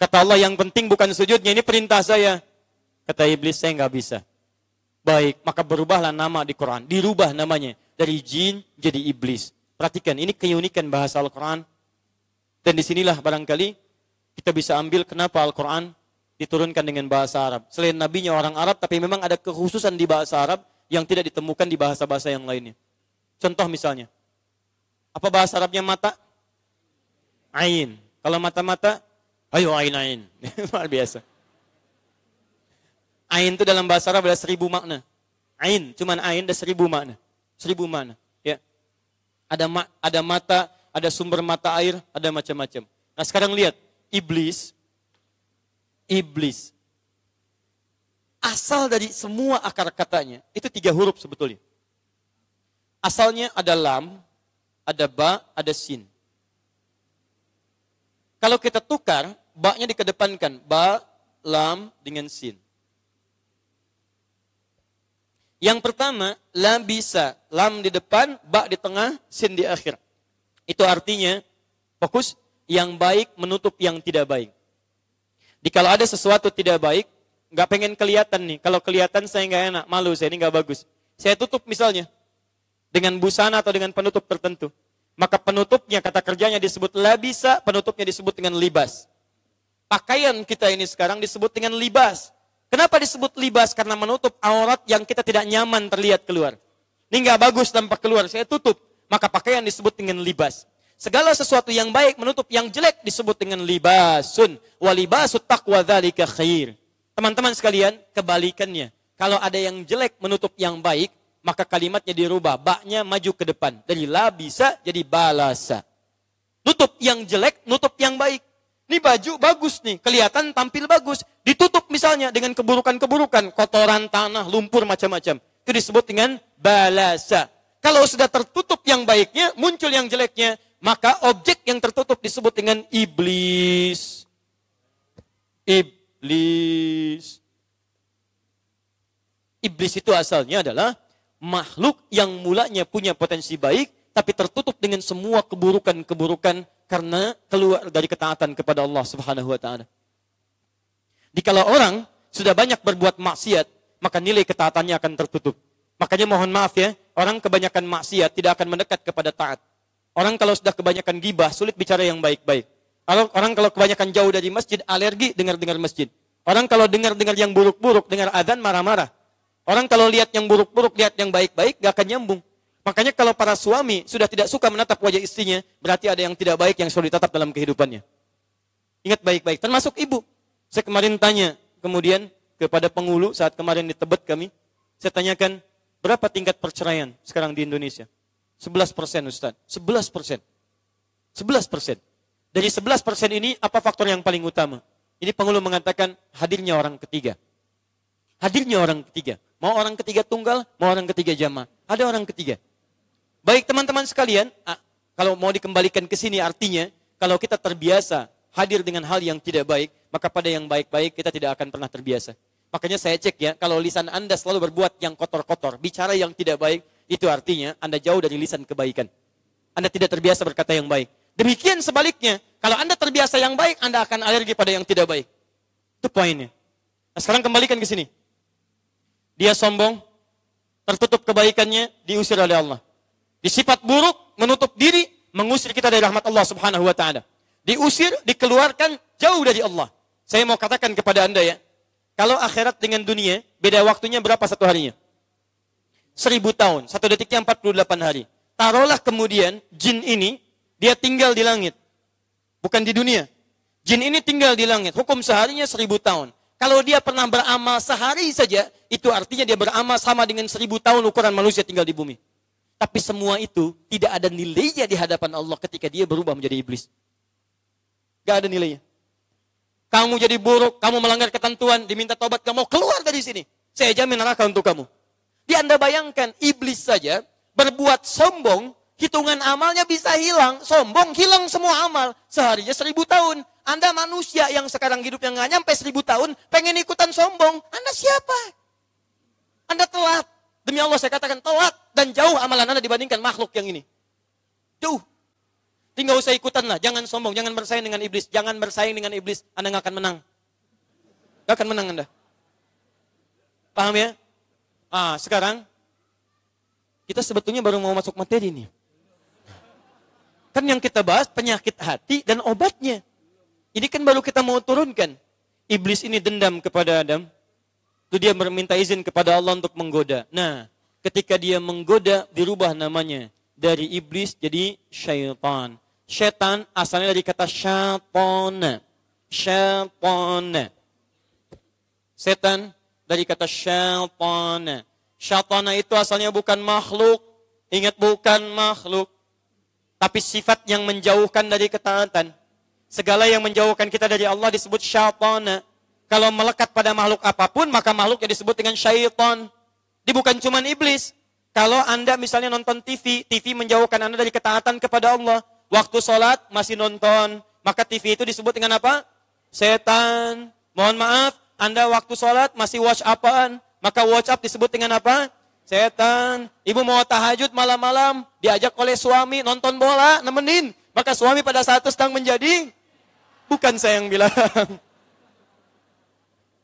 Kata Allah yang penting bukan sujudnya, ini perintah saya. Kata iblis, saya nggak bisa. Baik, maka berubahlah nama di Quran. Dirubah namanya. Dari jin jadi iblis. Perhatikan, ini keunikan bahasa Al-Quran. Dan di sinilah barangkali kita bisa ambil kenapa Al-Quran diturunkan dengan bahasa Arab. Selain nabinya orang Arab, tapi memang ada kekhususan di bahasa Arab yang tidak ditemukan di bahasa-bahasa yang lainnya. Contoh misalnya, apa bahasa Arabnya mata? Ain. Kalau mata-mata, ayo ain ain. Luar biasa. Ain itu dalam bahasa Arab ada seribu makna. Ain, cuman ain ada seribu makna. Seribu makna. Ya. Ada ma ada mata, ada sumber mata air, ada macam-macam. Nah sekarang lihat, iblis, iblis, asal dari semua akar katanya, itu tiga huruf sebetulnya. Asalnya ada lam, ada ba, ada sin. Kalau kita tukar, ba-nya dikedepankan, ba, lam dengan sin. Yang pertama, lam bisa. Lam di depan, ba di tengah, sin di akhir. Itu artinya, fokus, yang baik menutup yang tidak baik. Di kalau ada sesuatu tidak baik, nggak pengen kelihatan nih. Kalau kelihatan saya nggak enak, malu saya ini nggak bagus. Saya tutup misalnya dengan busana atau dengan penutup tertentu. Maka penutupnya kata kerjanya disebut labisa, penutupnya disebut dengan libas. Pakaian kita ini sekarang disebut dengan libas. Kenapa disebut libas? Karena menutup aurat yang kita tidak nyaman terlihat keluar. Ini nggak bagus tampak keluar, saya tutup. Maka pakaian disebut dengan libas. Segala sesuatu yang baik menutup yang jelek disebut dengan libasun. Walibasut taqwa dzalika khair. Teman-teman sekalian, kebalikannya. Kalau ada yang jelek menutup yang baik, maka kalimatnya dirubah. Baknya maju ke depan. Dari la bisa jadi balasa. Nutup yang jelek, nutup yang baik. Ini baju bagus nih, kelihatan tampil bagus. Ditutup misalnya dengan keburukan-keburukan, kotoran tanah, lumpur macam-macam. Itu disebut dengan balasa. Kalau sudah tertutup yang baiknya, muncul yang jeleknya, maka objek yang tertutup disebut dengan iblis. Iblis. Iblis itu asalnya adalah makhluk yang mulanya punya potensi baik, tapi tertutup dengan semua keburukan-keburukan karena keluar dari ketaatan kepada Allah Subhanahu wa taala. Jikalau orang sudah banyak berbuat maksiat, maka nilai ketaatannya akan tertutup. Makanya mohon maaf ya, orang kebanyakan maksiat tidak akan mendekat kepada taat. Orang kalau sudah kebanyakan gibah, sulit bicara yang baik-baik. Orang kalau kebanyakan jauh dari masjid, alergi dengar-dengar masjid. Orang kalau dengar-dengar yang buruk-buruk, dengar adzan marah-marah. Orang kalau lihat yang buruk-buruk, lihat yang baik-baik, gak akan nyambung. Makanya kalau para suami sudah tidak suka menatap wajah istrinya, berarti ada yang tidak baik yang sudah ditatap dalam kehidupannya. Ingat baik-baik, termasuk ibu. Saya kemarin tanya, kemudian kepada penghulu saat kemarin di Tebet kami, saya tanyakan, berapa tingkat perceraian sekarang di Indonesia? 11 persen Ustaz, 11 persen. 11 persen. Dari 11 persen ini, apa faktor yang paling utama? Ini penghulu mengatakan hadirnya orang ketiga. Hadirnya orang ketiga. Mau orang ketiga tunggal, mau orang ketiga jamaah. Ada orang ketiga. Baik teman-teman sekalian, ah, kalau mau dikembalikan ke sini artinya, kalau kita terbiasa hadir dengan hal yang tidak baik, maka pada yang baik-baik kita tidak akan pernah terbiasa. Makanya saya cek ya, kalau lisan Anda selalu berbuat yang kotor-kotor, bicara yang tidak baik, itu artinya Anda jauh dari lisan kebaikan. Anda tidak terbiasa berkata yang baik. Demikian sebaliknya, kalau Anda terbiasa yang baik, Anda akan alergi pada yang tidak baik. Itu poinnya. Nah, sekarang kembalikan ke sini. Dia sombong, tertutup kebaikannya, diusir oleh Allah. Di sifat buruk, menutup diri, mengusir kita dari rahmat Allah subhanahu wa ta'ala. Diusir, dikeluarkan jauh dari Allah. Saya mau katakan kepada Anda ya, kalau akhirat dengan dunia, beda waktunya berapa satu harinya? Seribu tahun, satu detiknya 48 hari. Taruhlah kemudian jin ini, dia tinggal di langit. Bukan di dunia. Jin ini tinggal di langit, hukum seharinya seribu tahun. Kalau dia pernah beramal sehari saja, itu artinya dia beramal sama dengan seribu tahun ukuran manusia tinggal di bumi. Tapi semua itu tidak ada nilainya di hadapan Allah ketika dia berubah menjadi iblis. Gak ada nilainya. Kamu jadi buruk, kamu melanggar ketentuan, diminta tobat, kamu keluar dari sini. Saya jamin neraka untuk kamu. Di Anda bayangkan, iblis saja berbuat sombong, hitungan amalnya bisa hilang. Sombong, hilang semua amal. Seharinya seribu tahun. Anda manusia yang sekarang hidup yang nggak nyampe seribu tahun, pengen ikutan sombong. Anda siapa? Anda telat. Demi Allah saya katakan telat dan jauh amalan Anda dibandingkan makhluk yang ini. Jauh. Tinggal usah ikutan lah, jangan sombong, jangan bersaing dengan iblis, jangan bersaing dengan iblis, Anda nggak akan menang. Nggak akan menang Anda. Paham ya? Ah, sekarang kita sebetulnya baru mau masuk materi nih. Kan yang kita bahas penyakit hati dan obatnya. Ini kan baru kita mau turunkan. Iblis ini dendam kepada Adam. Itu dia meminta izin kepada Allah untuk menggoda. Nah, ketika dia menggoda, dirubah namanya. Dari iblis jadi syaitan. Setan asalnya dari kata syaitan. Syaitan. Setan dari kata syaitan. Syaitan itu asalnya bukan makhluk. Ingat bukan makhluk. Tapi sifat yang menjauhkan dari ketaatan. Segala yang menjauhkan kita dari Allah disebut syaitan. Kalau melekat pada makhluk apa pun, maka makhluk yang disebut dengan syaitan. Dia bukan cuma iblis. Kalau Anda misalnya nonton TV, TV menjauhkan Anda dari ketaatan kepada Allah. Waktu sholat masih nonton, maka TV itu disebut dengan apa? Setan. Mohon maaf, Anda waktu sholat masih watch apaan? Maka watch up disebut dengan apa? Setan. Ibu mau tahajud malam-malam, diajak oleh suami nonton bola, nemenin. Maka suami pada saat itu sedang menjadi, bukan saya yang bilang.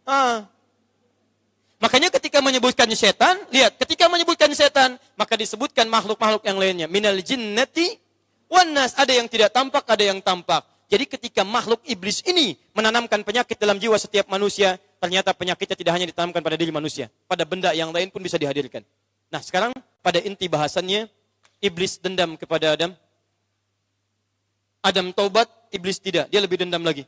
Ah. Makanya ketika menyebutkan setan, lihat, ketika menyebutkan setan, maka disebutkan makhluk-makhluk yang lainnya. Minal jinnati Wanas ada yang tidak tampak, ada yang tampak. Jadi ketika makhluk iblis ini menanamkan penyakit dalam jiwa setiap manusia, ternyata penyakitnya tidak hanya ditanamkan pada diri manusia, pada benda yang lain pun bisa dihadirkan. Nah sekarang pada inti bahasannya, iblis dendam kepada Adam. Adam taubat, iblis tidak. Dia lebih dendam lagi.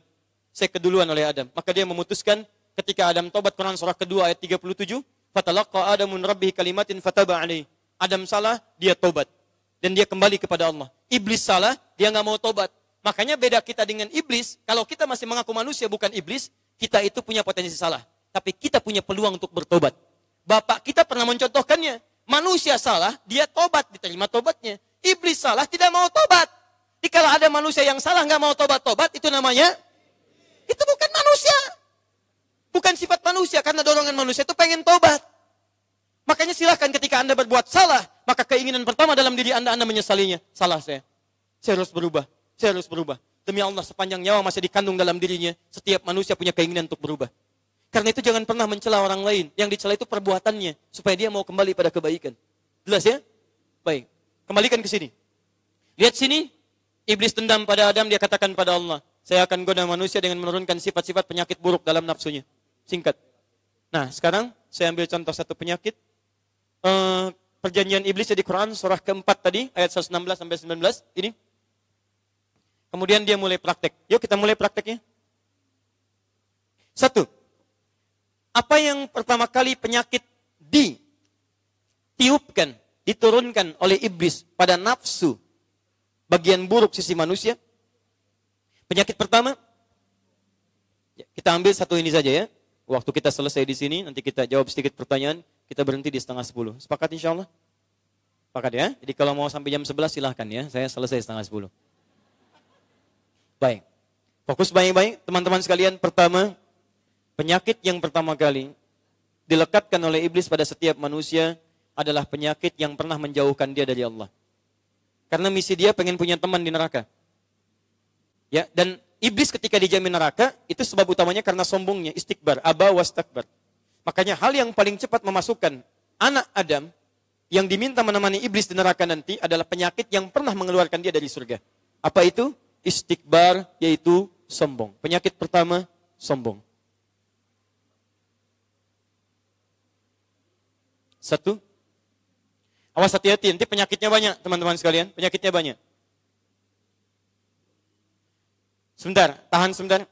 Saya keduluan oleh Adam. Maka dia memutuskan ketika Adam taubat, Quran surah kedua ayat 37, Fatalaqqa Adamun rabbih kalimatin fataba alaih. Adam salah, dia taubat dan dia kembali kepada Allah. Iblis salah, dia nggak mau tobat. Makanya beda kita dengan iblis, kalau kita masih mengaku manusia bukan iblis, kita itu punya potensi salah. Tapi kita punya peluang untuk bertobat. Bapak kita pernah mencontohkannya. Manusia salah, dia tobat, diterima tobatnya. Iblis salah, tidak mau tobat. Jadi kalau ada manusia yang salah nggak mau tobat-tobat, itu namanya, itu bukan manusia. Bukan sifat manusia, karena dorongan manusia itu pengen tobat. Makanya silahkan ketika Anda berbuat salah, maka keinginan pertama dalam diri Anda, Anda menyesalinya. Salah saya. Saya harus berubah. Saya harus berubah. Demi Allah sepanjang nyawa masih dikandung dalam dirinya, setiap manusia punya keinginan untuk berubah. Karena itu jangan pernah mencela orang lain. Yang dicela itu perbuatannya, supaya dia mau kembali pada kebaikan. Jelas ya? Baik. Kembalikan ke sini. Lihat sini, iblis dendam pada Adam, dia katakan pada Allah, saya akan goda manusia dengan menurunkan sifat-sifat penyakit buruk dalam nafsunya. Singkat. Nah, sekarang saya ambil contoh satu penyakit uh, perjanjian iblis di Quran surah keempat tadi ayat 116 sampai 19 ini. Kemudian dia mulai praktek. Yuk kita mulai prakteknya. Satu. Apa yang pertama kali penyakit ditiupkan, diturunkan oleh iblis pada nafsu bagian buruk sisi manusia? Penyakit pertama, ya, kita ambil satu ini saja ya. Waktu kita selesai di sini, nanti kita jawab sedikit pertanyaan, kita berhenti di setengah sepuluh. Sepakat insya Allah? Sepakat ya? Jadi kalau mau sampai jam sebelas silahkan ya, saya selesai setengah sepuluh. Baik. Fokus baik-baik, teman-teman sekalian. Pertama, penyakit yang pertama kali dilekatkan oleh iblis pada setiap manusia adalah penyakit yang pernah menjauhkan dia dari Allah. Karena misi dia pengen punya teman di neraka. Ya, dan Iblis ketika dijamin neraka, itu sebab utamanya karena sombongnya, istikbar, aba wastakbar. Makanya hal yang paling cepat memasukkan anak Adam yang diminta menemani iblis di neraka nanti adalah penyakit yang pernah mengeluarkan dia dari surga. Apa itu? Istikbar yaitu sombong. Penyakit pertama sombong. Satu. Awas hati-hati, nanti penyakitnya banyak teman-teman sekalian. Penyakitnya banyak. Sebentar, tahan sebentar.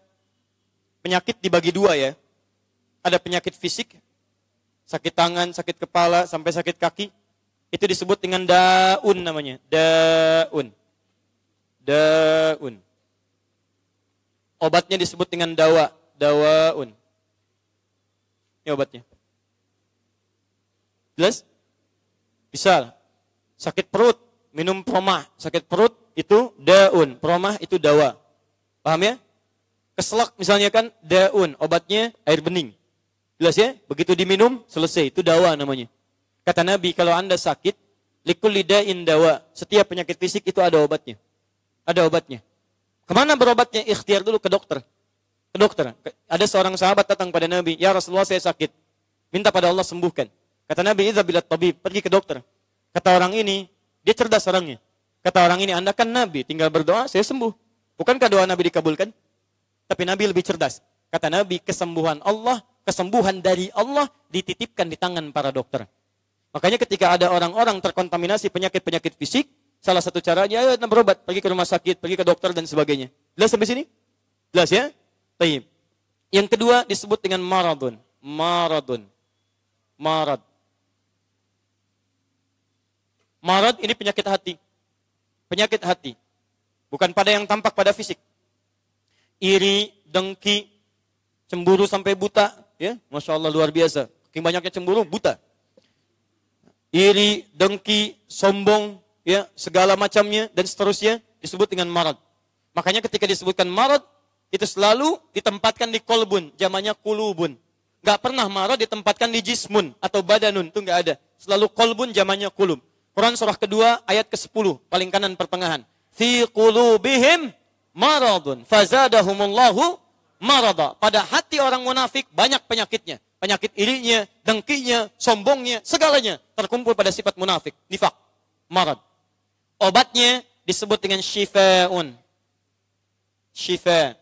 Penyakit dibagi dua ya. Ada penyakit fisik, sakit tangan, sakit kepala, sampai sakit kaki. Itu disebut dengan daun namanya. Daun. Daun. Obatnya disebut dengan dawa. Dawaun. Ini obatnya. Jelas? Bisa. Sakit perut, minum promah. Sakit perut itu daun. Promah itu dawa. Paham ya? Keselak misalnya kan daun. Obatnya air bening. Jelas ya? Begitu diminum, selesai. Itu dawa namanya. Kata Nabi, kalau anda sakit, likul lidain dawa. Setiap penyakit fisik itu ada obatnya. Ada obatnya. Ke mana berobatnya? Ikhtiar dulu ke dokter. Ke dokter. Ada seorang sahabat datang pada Nabi, Ya Rasulullah saya sakit. Minta pada Allah sembuhkan. Kata Nabi, Iza bila tabib, pergi ke dokter. Kata orang ini, dia cerdas orangnya. Kata orang ini, Anda kan Nabi, tinggal berdoa, saya sembuh. Bukankah doa Nabi dikabulkan? Tapi Nabi lebih cerdas. Kata Nabi, kesembuhan Allah, kesembuhan dari Allah dititipkan di tangan para dokter. Makanya ketika ada orang-orang terkontaminasi penyakit-penyakit fisik, salah satu caranya, ayo berobat, pergi ke rumah sakit, pergi ke dokter dan sebagainya. Jelas sampai sini? Jelas ya? Taib. Yang kedua disebut dengan maradun. Maradun. Marad. Marad ini penyakit hati. Penyakit hati. Bukan pada yang tampak pada fisik. Iri, dengki, cemburu sampai buta. ya Masya Allah luar biasa. Saking banyaknya cemburu, buta. Iri, dengki, sombong, ya segala macamnya dan seterusnya disebut dengan marad. Makanya ketika disebutkan marad, itu selalu ditempatkan di kolbun, zamannya kulubun. Gak pernah marad ditempatkan di jismun atau badanun, itu gak ada. Selalu kolbun, zamannya kulub. Quran surah kedua ayat ke-10 paling kanan pertengahan. Fi qulubihim maradun fazadahumullahu marada. Pada hati orang munafik banyak penyakitnya. Penyakit irinya, dengkinya, sombongnya, segalanya terkumpul pada sifat munafik, nifak, marad. Obatnya disebut dengan shifaun. Shifa.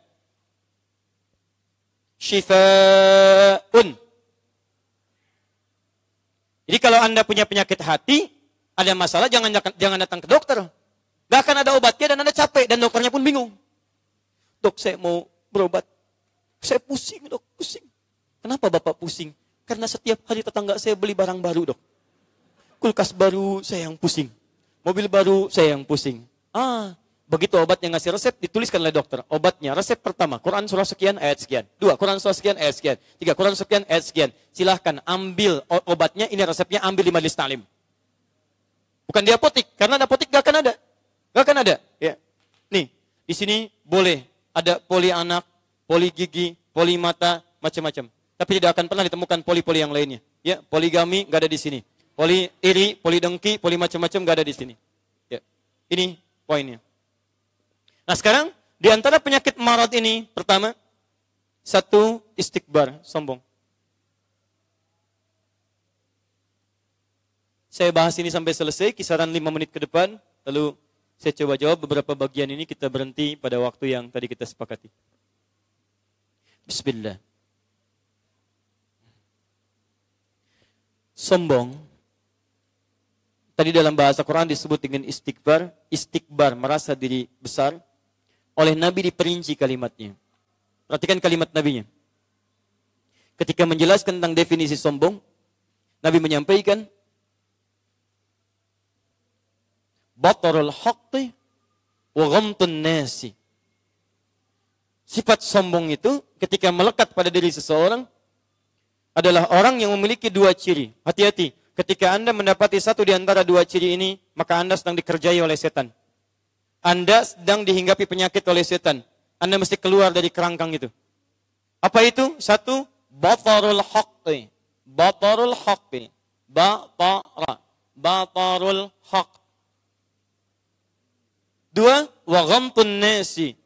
Shifaun. Jadi kalau Anda punya penyakit hati, ada masalah jangan jangan datang ke dokter. Gak akan ada obatnya dan Anda capek dan dokternya pun bingung. Dok, saya mau berobat. Saya pusing, dok, pusing. Kenapa Bapak pusing? Karena setiap hari tetangga saya beli barang baru, dok. Kulkas baru, saya yang pusing. Mobil baru, saya yang pusing. Ah, begitu obat yang ngasih resep, dituliskan oleh dokter. Obatnya, resep pertama, Quran surah sekian, ayat sekian. Dua, Quran surah sekian, ayat sekian. Tiga, Quran sekian, ayat sekian. Silahkan ambil obatnya, ini resepnya, ambil di majelis talim. Bukan di apotik, karena apotik gak akan ada. Gak akan ada. Ya. Nih, di sini boleh ada poli anak, poli gigi, poli mata, macam-macam. Tapi tidak akan pernah ditemukan poli-poli yang lainnya. Ya, poligami gak ada di sini. Poli iri, poli dengki, poli macam-macam gak ada di sini. Ya. Ini poinnya. Nah sekarang, di antara penyakit marad ini, pertama, satu istikbar, sombong. Saya bahas ini sampai selesai, kisaran 5 menit ke depan. Lalu saya coba jawab beberapa bagian ini kita berhenti pada waktu yang tadi kita sepakati. Bismillah. Sombong. Tadi dalam bahasa Quran disebut dengan istikbar. Istikbar, merasa diri besar. Oleh Nabi diperinci kalimatnya. Perhatikan kalimat Nabinya. Ketika menjelaskan tentang definisi sombong, Nabi menyampaikan, batarul haqqi wa ghamtun nasi. Sifat sombong itu ketika melekat pada diri seseorang adalah orang yang memiliki dua ciri. Hati-hati, ketika Anda mendapati satu di antara dua ciri ini, maka Anda sedang dikerjai oleh setan. Anda sedang dihinggapi penyakit oleh setan. Anda mesti keluar dari kerangkang itu. Apa itu? Satu, batarul haqqi. Batarul haqqi. Batara. Batarul haqq. Dua, wa ghamtun nasi.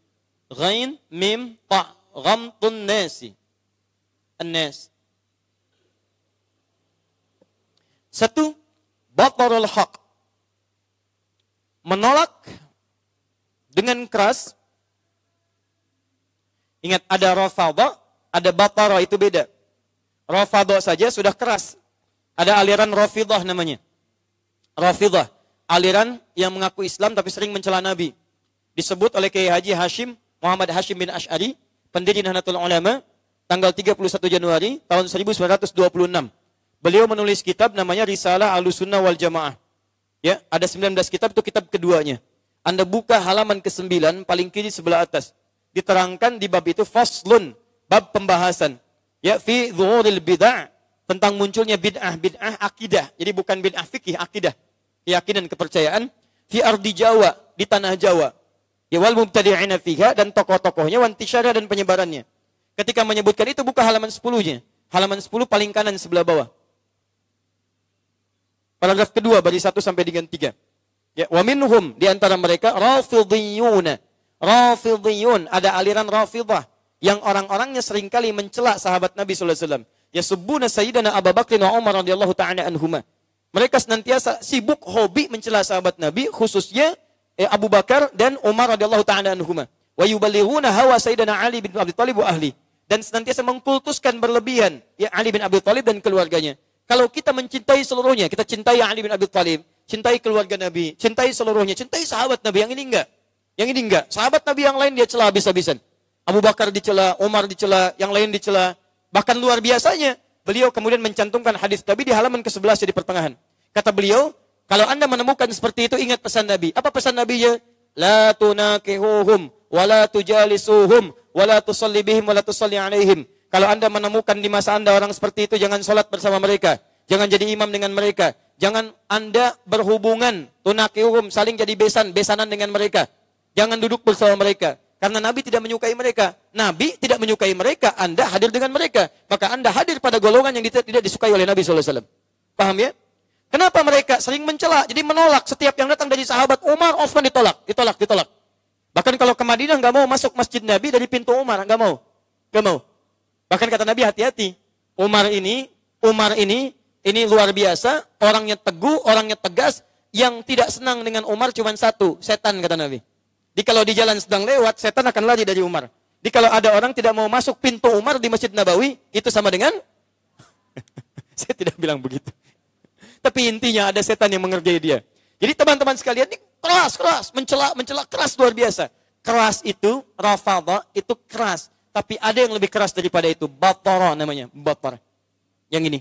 Ghain, mim, ta. Ghamtun nasi. An-nas. Satu, batarul haq. Menolak dengan keras Ingat ada Rafadha, ada Batara itu beda. Rafadha saja sudah keras. Ada aliran Rafidah namanya. Rafidah, aliran yang mengaku Islam tapi sering mencela Nabi. Disebut oleh Kiai Haji Hashim Muhammad Hashim bin Ash'ari, pendiri Nahdlatul Ulama, tanggal 31 Januari tahun 1926. Beliau menulis kitab namanya Risalah Ahlussunnah wal Jamaah. Ya, ada 19 kitab itu kitab keduanya. Anda buka halaman ke-9 paling kiri sebelah atas. Diterangkan di bab itu faslun, bab pembahasan. Ya, fi dhuhuril bid'ah tentang munculnya bid'ah, bid'ah akidah. Jadi bukan bid'ah fikih, akidah. Keyakinan kepercayaan fi ardi Jawa, di tanah Jawa. Ya wal mubtadi'ina fiha dan tokoh-tokohnya wantisyara dan penyebarannya. Ketika menyebutkan itu buka halaman 10-nya. Halaman 10 paling kanan sebelah bawah. Paragraf kedua bagi 1 sampai dengan 3. Ya, wa minhum di antara mereka rafidhiyun. Rafidhiyun ada aliran rafidah yang orang-orangnya sering kali mencela sahabat Nabi sallallahu alaihi wasallam. Ya subbuna sayyidina Abu Bakar wa Umar radhiyallahu ta'ala anhuma. Mereka senantiasa sibuk hobi mencela sahabat Nabi khususnya eh, Abu Bakar dan Umar radhiyallahu ta'ala anhuma. Wa yuballighuna hawa sayyidina Ali bin Abi Thalib wa ahli dan senantiasa mengkultuskan berlebihan ya Ali bin Abi Thalib dan keluarganya. Kalau kita mencintai seluruhnya, kita cintai Ali bin Abi Thalib, cintai keluarga Nabi, cintai seluruhnya, cintai sahabat Nabi yang ini enggak. Yang ini enggak. Sahabat Nabi yang lain dia celah habis-habisan. Abu Bakar dicela, Umar dicela, yang lain dicela. Bahkan luar biasanya, beliau kemudian mencantumkan hadis Nabi di halaman ke-11 di pertengahan. Kata beliau, kalau Anda menemukan seperti itu ingat pesan Nabi. Apa pesan Nabi ya? La tunakihuhum wa la tujalisuhum wa la tusalli bihim wa la tusalli alaihim. Kalau Anda menemukan di masa Anda orang seperti itu, jangan sholat bersama mereka. Jangan jadi imam dengan mereka. Jangan Anda berhubungan, tunakiuhum, saling jadi besan, besanan dengan mereka. Jangan duduk bersama mereka. Karena Nabi tidak menyukai mereka. Nabi tidak menyukai mereka, Anda hadir dengan mereka. Maka Anda hadir pada golongan yang tidak disukai oleh Nabi SAW. Paham ya? Kenapa mereka sering mencela? Jadi menolak setiap yang datang dari sahabat Umar, Osman ditolak, ditolak, ditolak. Bahkan kalau ke Madinah nggak mau masuk masjid Nabi dari pintu Umar, nggak mau, nggak mau. Bahkan kata Nabi hati-hati. Umar ini, Umar ini, ini luar biasa. Orangnya teguh, orangnya tegas. Yang tidak senang dengan Umar cuma satu, setan kata Nabi. Jadi kalau di jalan sedang lewat, setan akan lari dari Umar. Jadi kalau ada orang tidak mau masuk pintu Umar di Masjid Nabawi, itu sama dengan saya tidak bilang begitu. Tapi intinya ada setan yang mengerjai dia. Jadi teman-teman sekalian ini keras, keras, mencela, mencela keras luar biasa. Keras itu, rafadha itu keras. Tapi ada yang lebih keras daripada itu. Batara namanya. Batar. Yang ini.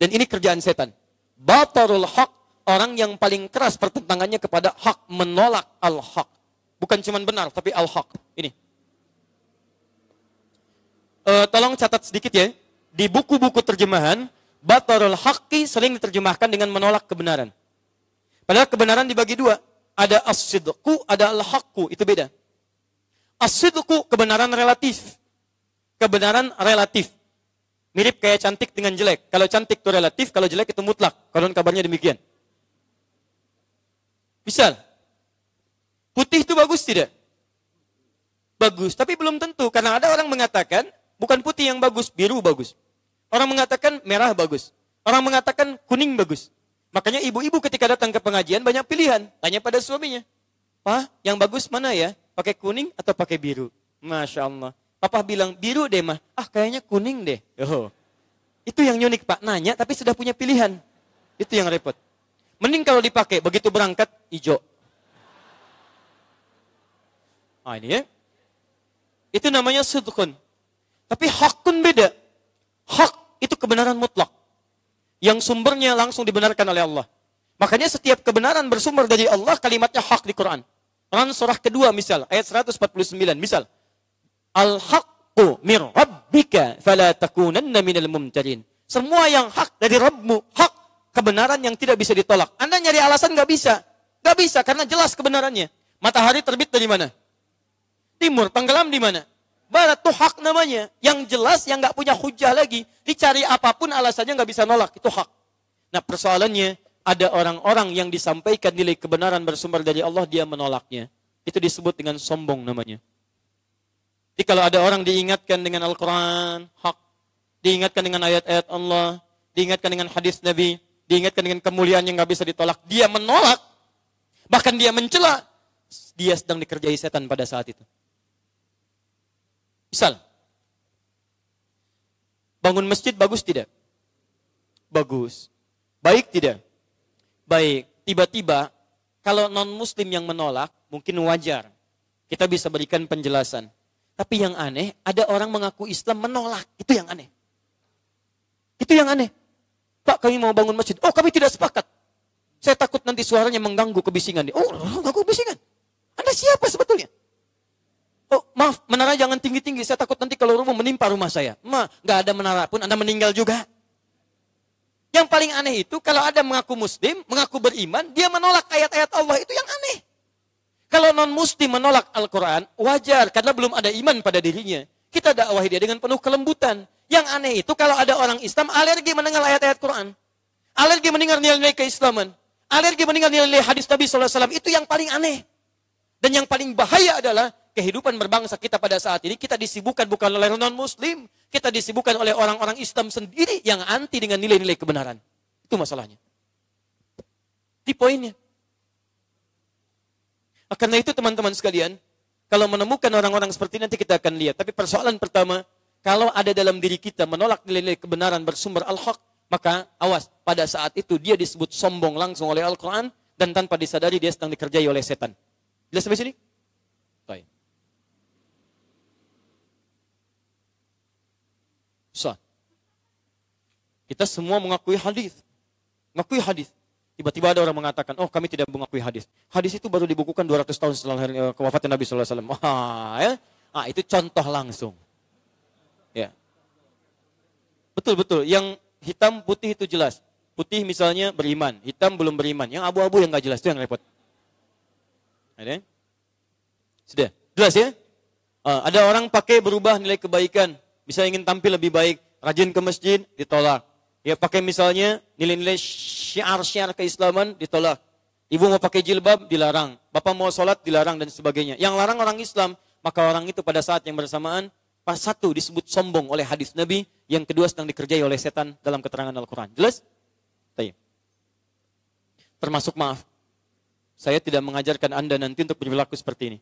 Dan ini kerjaan setan. Batarul haq. Orang yang paling keras pertentangannya kepada hak. Menolak al-haq. Bukan cuma benar, tapi al-haq. Ini. Uh, tolong catat sedikit ya. Di buku-buku terjemahan, batarul haqqi sering diterjemahkan dengan menolak kebenaran. Padahal kebenaran dibagi dua. Ada as-sidqu, ada al-haqqu. Itu beda. As-sidqu kebenaran relatif. Kebenaran relatif. Mirip kayak cantik dengan jelek. Kalau cantik itu relatif, kalau jelek itu mutlak. Kalau kabarnya demikian. Misal, putih itu bagus tidak? Bagus, tapi belum tentu. Karena ada orang mengatakan, bukan putih yang bagus, biru bagus. Orang mengatakan merah bagus. Orang mengatakan kuning bagus. Makanya ibu-ibu ketika datang ke pengajian banyak pilihan. Tanya pada suaminya. Pak, yang bagus mana ya? Pakai kuning atau pakai biru? Masya Allah. Papa bilang biru deh mah. Ah kayaknya kuning deh. Oh. Itu yang unik Pak. Nanya tapi sudah punya pilihan. Itu yang repot. Mending kalau dipakai begitu berangkat hijau. Ah ini ya. Itu namanya sudkun. Tapi hakun beda. Hak itu kebenaran mutlak. Yang sumbernya langsung dibenarkan oleh Allah. Makanya setiap kebenaran bersumber dari Allah, kalimatnya hak di Quran. Quran surah kedua misal, ayat 149. Misal, Al-haqqu mir rabbika fala takunanna minal mumtarin. Semua yang hak dari Rabbmu, hak kebenaran yang tidak bisa ditolak. Anda nyari alasan nggak bisa. Nggak bisa karena jelas kebenarannya. Matahari terbit dari mana? Timur, tenggelam di mana? Barat itu hak namanya. Yang jelas, yang nggak punya hujah lagi. Dicari apa pun alasannya nggak bisa nolak. Itu hak. Nah persoalannya, ada orang-orang yang disampaikan nilai kebenaran bersumber dari Allah, dia menolaknya. Itu disebut dengan sombong namanya. Jadi kalau ada orang diingatkan dengan Al-Quran, hak, diingatkan dengan ayat-ayat Allah, diingatkan dengan hadis Nabi, diingatkan dengan kemuliaan yang nggak bisa ditolak, dia menolak, bahkan dia mencela, dia sedang dikerjai setan pada saat itu. Misal, bangun masjid bagus tidak? Bagus. Baik tidak? Baik. Tiba-tiba, kalau non-muslim yang menolak, mungkin wajar. Kita bisa berikan penjelasan. Tapi yang aneh, ada orang mengaku Islam menolak. Itu yang aneh. Itu yang aneh. Pak, kami mau bangun masjid. Oh, kami tidak sepakat. Saya takut nanti suaranya mengganggu kebisingan. Oh, mengganggu kebisingan. Anda siapa sebetulnya? Oh, maaf, menara jangan tinggi-tinggi. Saya takut nanti kalau rumah menimpa rumah saya. Ma, nggak ada menara pun Anda meninggal juga. Yang paling aneh itu kalau ada mengaku muslim, mengaku beriman, dia menolak ayat-ayat Allah itu yang aneh. Kalau non muslim menolak Al-Quran, wajar karena belum ada iman pada dirinya. Kita dakwahi dia dengan penuh kelembutan. Yang aneh itu kalau ada orang Islam alergi mendengar ayat-ayat Quran. Alergi mendengar nilai-nilai keislaman. Alergi mendengar nilai-nilai hadis Nabi SAW. Itu yang paling aneh. Dan yang paling bahaya adalah kehidupan berbangsa kita pada saat ini, kita disibukkan bukan oleh non-muslim, kita disibukkan oleh orang-orang Islam sendiri yang anti dengan nilai-nilai kebenaran. Itu masalahnya. Di poinnya. Nah, karena itu teman-teman sekalian, kalau menemukan orang-orang seperti ini nanti kita akan lihat. Tapi persoalan pertama, kalau ada dalam diri kita menolak nilai-nilai kebenaran bersumber al-haq, maka awas, pada saat itu dia disebut sombong langsung oleh Al-Quran, dan tanpa disadari dia sedang dikerjai oleh setan. Jelas sampai sini? Baik. Kita semua mengakui hadis. Mengakui hadis. Tiba-tiba ada orang mengatakan, oh kami tidak mengakui hadis. Hadis itu baru dibukukan 200 tahun setelah eh, kewafatan Nabi SAW. Wah, ya? Ah, itu contoh langsung. Ya. Betul, betul. Yang hitam putih itu jelas. Putih misalnya beriman, hitam belum beriman. Yang abu-abu yang nggak jelas itu yang repot. Ada? Sudah. Jelas ya? Uh, ada orang pakai berubah nilai kebaikan. Bisa ingin tampil lebih baik. Rajin ke masjid, ditolak. Ya pakai misalnya nilai-nilai syiar-syiar keislaman, ditolak. Ibu mau pakai jilbab, dilarang. Bapak mau sholat, dilarang dan sebagainya. Yang larang orang Islam, maka orang itu pada saat yang bersamaan, pas satu disebut sombong oleh hadis Nabi, yang kedua sedang dikerjai oleh setan dalam keterangan Al-Quran. Jelas? Termasuk maaf, saya tidak mengajarkan Anda nanti untuk berperilaku seperti ini.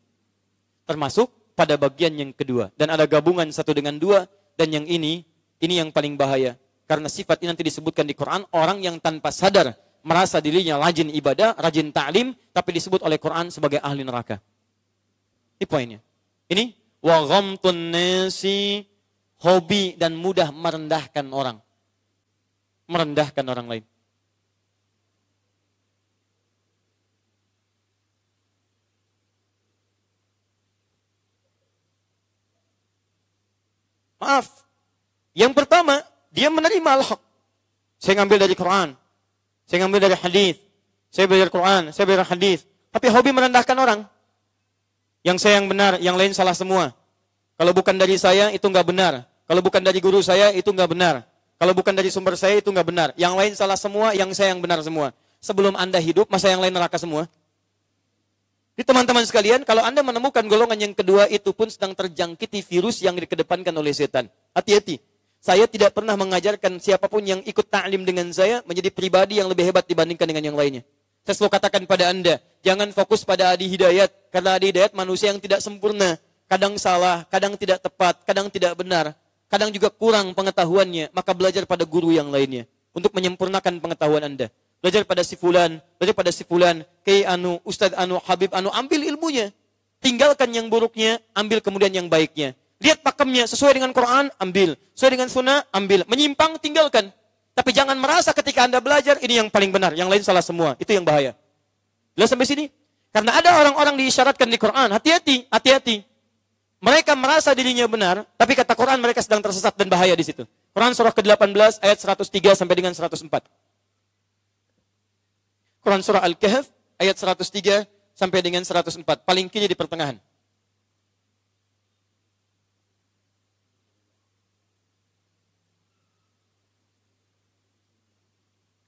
Termasuk pada bagian yang kedua. Dan ada gabungan satu dengan dua. Dan yang ini, ini yang paling bahaya. Karena sifat ini nanti disebutkan di Quran, orang yang tanpa sadar merasa dirinya rajin ibadah, rajin ta'lim, tapi disebut oleh Quran sebagai ahli neraka. Ini poinnya. Ini, wa ghamtun nasi, hobi dan mudah merendahkan orang. Merendahkan orang lain. Maaf. Yang pertama, dia menerima al-haq. Saya ngambil dari Quran. Saya ngambil dari hadis. Saya belajar Quran, saya belajar hadis. Tapi hobi merendahkan orang. Yang saya yang benar, yang lain salah semua. Kalau bukan dari saya, itu nggak benar. Kalau bukan dari guru saya, itu nggak benar. Kalau bukan dari sumber saya, itu nggak benar. Yang lain salah semua, yang saya yang benar semua. Sebelum Anda hidup, masa yang lain neraka semua? Di teman-teman sekalian, kalau Anda menemukan golongan yang kedua itu pun sedang terjangkiti virus yang dikedepankan oleh setan. Hati-hati. Saya tidak pernah mengajarkan siapa pun yang ikut ta'lim dengan saya menjadi pribadi yang lebih hebat dibandingkan dengan yang lainnya. Saya selalu katakan pada Anda, jangan fokus pada adi hidayat, karena adi hidayat manusia yang tidak sempurna. Kadang salah, kadang tidak tepat, kadang tidak benar, kadang juga kurang pengetahuannya, maka belajar pada guru yang lainnya untuk menyempurnakan pengetahuan Anda belajar pada si fulan, belajar pada si fulan, Kiai anu, Ustaz anu, Habib anu, ambil ilmunya. Tinggalkan yang buruknya, ambil kemudian yang baiknya. Lihat pakemnya sesuai dengan Quran, ambil. Sesuai dengan sunnah, ambil. Menyimpang, tinggalkan. Tapi jangan merasa ketika Anda belajar, ini yang paling benar. Yang lain salah semua. Itu yang bahaya. Jelas sampai sini? Karena ada orang-orang diisyaratkan di Quran. Hati-hati, hati-hati. Mereka merasa dirinya benar, tapi kata Quran mereka sedang tersesat dan bahaya di situ. Quran surah ke-18 ayat 103 sampai dengan 104. Quran surah Al-Kahf ayat 103 sampai dengan 104. Paling kiri di pertengahan.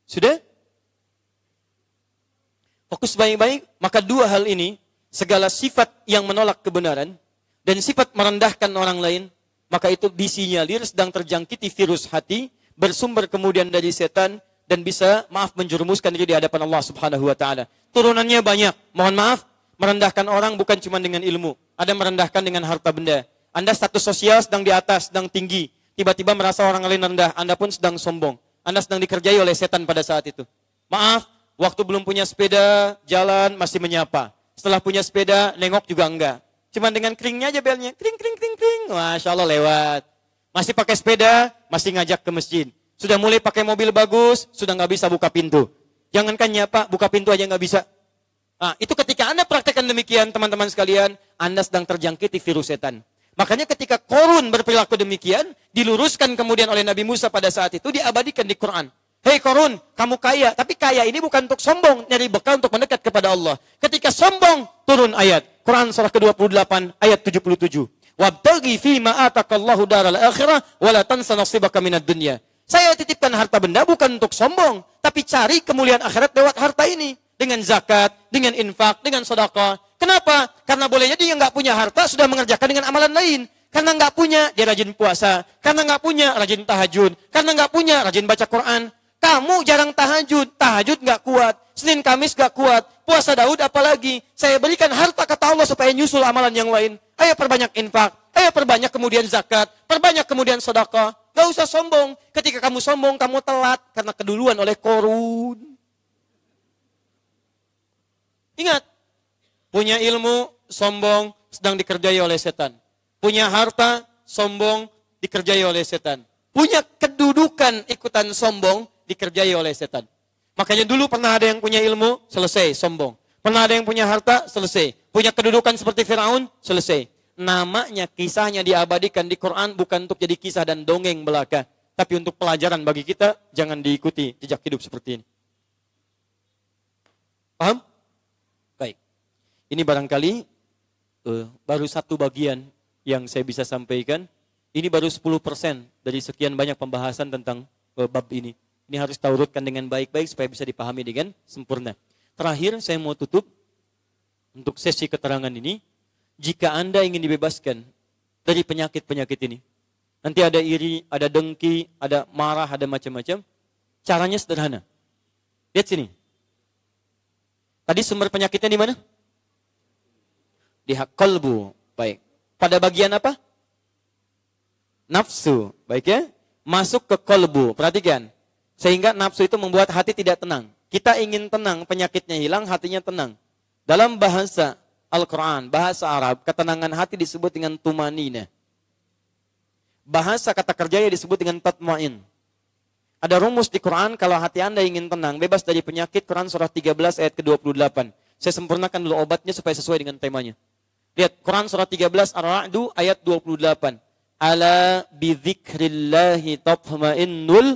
Sudah? Fokus baik-baik, maka dua hal ini, segala sifat yang menolak kebenaran, dan sifat merendahkan orang lain, maka itu disinyalir sedang terjangkiti virus hati, bersumber kemudian dari setan, dan bisa maaf menjerumuskan diri di hadapan Allah Subhanahu wa taala. Turunannya banyak. Mohon maaf, merendahkan orang bukan cuma dengan ilmu. Ada merendahkan dengan harta benda, Anda status sosial sedang di atas, sedang tinggi. Tiba-tiba merasa orang lain rendah, Anda pun sedang sombong. Anda sedang dikerjai oleh setan pada saat itu. Maaf, waktu belum punya sepeda, jalan masih menyapa. Setelah punya sepeda, nengok juga enggak. Cuman dengan keringnya aja belnya, kring, kring, kring, kring. Masya Allah lewat. Masih pakai sepeda, masih ngajak ke masjid. Sudah mulai pakai mobil bagus, sudah nggak bisa buka pintu. Jangankan nyapa, buka pintu aja nggak bisa. Nah, itu ketika Anda praktekkan demikian, teman-teman sekalian, Anda sedang terjangkiti virus setan. Makanya ketika Korun berperilaku demikian, diluruskan kemudian oleh Nabi Musa pada saat itu, diabadikan di Quran. Hei Korun, kamu kaya, tapi kaya ini bukan untuk sombong, nyari bekal untuk mendekat kepada Allah. Ketika sombong, turun ayat. Quran surah ke-28 ayat 77. Wabtagi fi ma'atakallahu daral akhirah, wala tansa nasibaka minad dunya. Saya titipkan harta benda bukan untuk sombong, tapi cari kemuliaan akhirat lewat harta ini dengan zakat, dengan infak, dengan sedekah. Kenapa? Karena boleh jadi yang nggak punya harta sudah mengerjakan dengan amalan lain. Karena nggak punya, dia rajin puasa. Karena nggak punya, rajin tahajud. Karena nggak punya, rajin baca Quran. Kamu jarang tahajud, tahajud nggak kuat. Senin Kamis nggak kuat. Puasa Daud apalagi. Saya berikan harta kata Allah supaya nyusul amalan yang lain. Ayo perbanyak infak. Ayo perbanyak kemudian zakat. Perbanyak kemudian sedekah. Gak usah sombong. Ketika kamu sombong, kamu telat karena keduluan oleh korun. Ingat, punya ilmu, sombong, sedang dikerjai oleh setan. Punya harta, sombong, dikerjai oleh setan. Punya kedudukan, ikutan sombong, dikerjai oleh setan. Makanya dulu pernah ada yang punya ilmu, selesai, sombong. Pernah ada yang punya harta, selesai. Punya kedudukan seperti Firaun, selesai. Namanya, kisahnya diabadikan di Quran bukan untuk jadi kisah dan dongeng belaka. Tapi untuk pelajaran bagi kita, jangan diikuti jejak hidup seperti ini. Paham? Ini barangkali uh, baru satu bagian yang saya bisa sampaikan. Ini baru 10% dari sekian banyak pembahasan tentang uh, bab ini. Ini harus kita urutkan dengan baik-baik supaya bisa dipahami dengan sempurna. Terakhir saya mau tutup untuk sesi keterangan ini. Jika Anda ingin dibebaskan dari penyakit-penyakit ini. Nanti ada iri, ada dengki, ada marah, ada macam-macam. Caranya sederhana. Lihat sini. Tadi sumber penyakitnya di mana? di hak kolbu. Baik. Pada bagian apa? Nafsu. Baik ya. Masuk ke kolbu. Perhatikan. Sehingga nafsu itu membuat hati tidak tenang. Kita ingin tenang, penyakitnya hilang, hatinya tenang. Dalam bahasa Al-Quran, bahasa Arab, ketenangan hati disebut dengan tumanina. Bahasa kata kerjanya disebut dengan tatmain. Ada rumus di Quran, kalau hati Anda ingin tenang, bebas dari penyakit, Quran surah 13 ayat ke-28. Saya sempurnakan dulu obatnya supaya sesuai dengan temanya. Lihat Quran surah 13 Ar-Ra'du ayat 28. Ala bidzikrillahi tatma'innul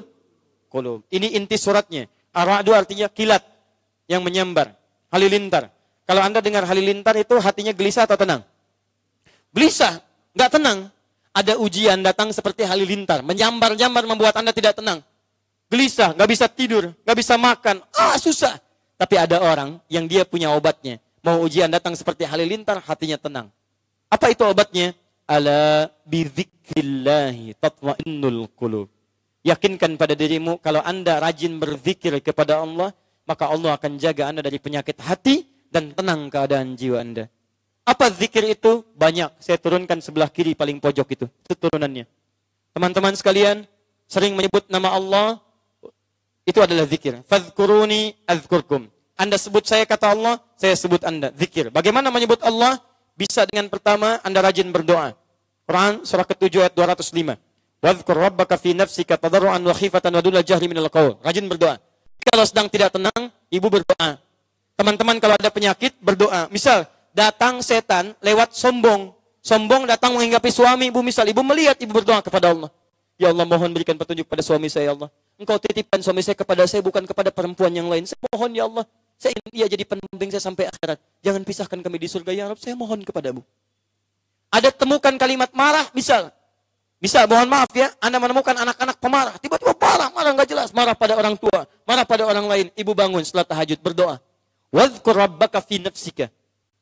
qulub. Ini inti suratnya. Ar-Ra'du artinya kilat yang menyambar, halilintar. Kalau Anda dengar halilintar itu hatinya gelisah atau tenang? Gelisah, nggak tenang. Ada ujian datang seperti halilintar, menyambar-nyambar membuat Anda tidak tenang. Gelisah, nggak bisa tidur, nggak bisa makan, ah susah. Tapi ada orang yang dia punya obatnya. Mau ujian datang seperti halilintar, hatinya tenang. Apa itu obatnya? Ala bidzikrillahi tatmainnul qulub. Yakinkan pada dirimu kalau Anda rajin berzikir kepada Allah, maka Allah akan jaga Anda dari penyakit hati dan tenang keadaan jiwa Anda. Apa zikir itu? Banyak. Saya turunkan sebelah kiri paling pojok itu. Itu turunannya. Teman-teman sekalian, sering menyebut nama Allah, itu adalah zikir. Fadhkuruni azkurkum. Anda sebut saya kata Allah, saya sebut Anda. Zikir. Bagaimana menyebut Allah? Bisa dengan pertama Anda rajin berdoa. Quran surah ke-7 ayat 205. Wadhkur rabbaka fi nafsika tadarruan wa khifatan wa dula jahri minal qaul. Rajin berdoa. Kalau sedang tidak tenang, ibu berdoa. Teman-teman kalau ada penyakit, berdoa. Misal, datang setan lewat sombong. Sombong datang menghinggapi suami ibu. Misal, ibu melihat, ibu berdoa kepada Allah. Ya Allah mohon berikan petunjuk pada suami saya ya Allah. Engkau titipkan suami saya kepada saya bukan kepada perempuan yang lain. Saya mohon ya Allah saya ingin dia jadi pendamping saya sampai akhirat. Jangan pisahkan kami di surga ya Rabb. Saya mohon kepadamu. Ada temukan kalimat marah, misal. Bisa, mohon maaf ya, Anda menemukan anak-anak pemarah. Tiba-tiba marah, marah nggak jelas. Marah pada orang tua, marah pada orang lain. Ibu bangun setelah tahajud, berdoa. Wadhkur rabbaka fi nafsika.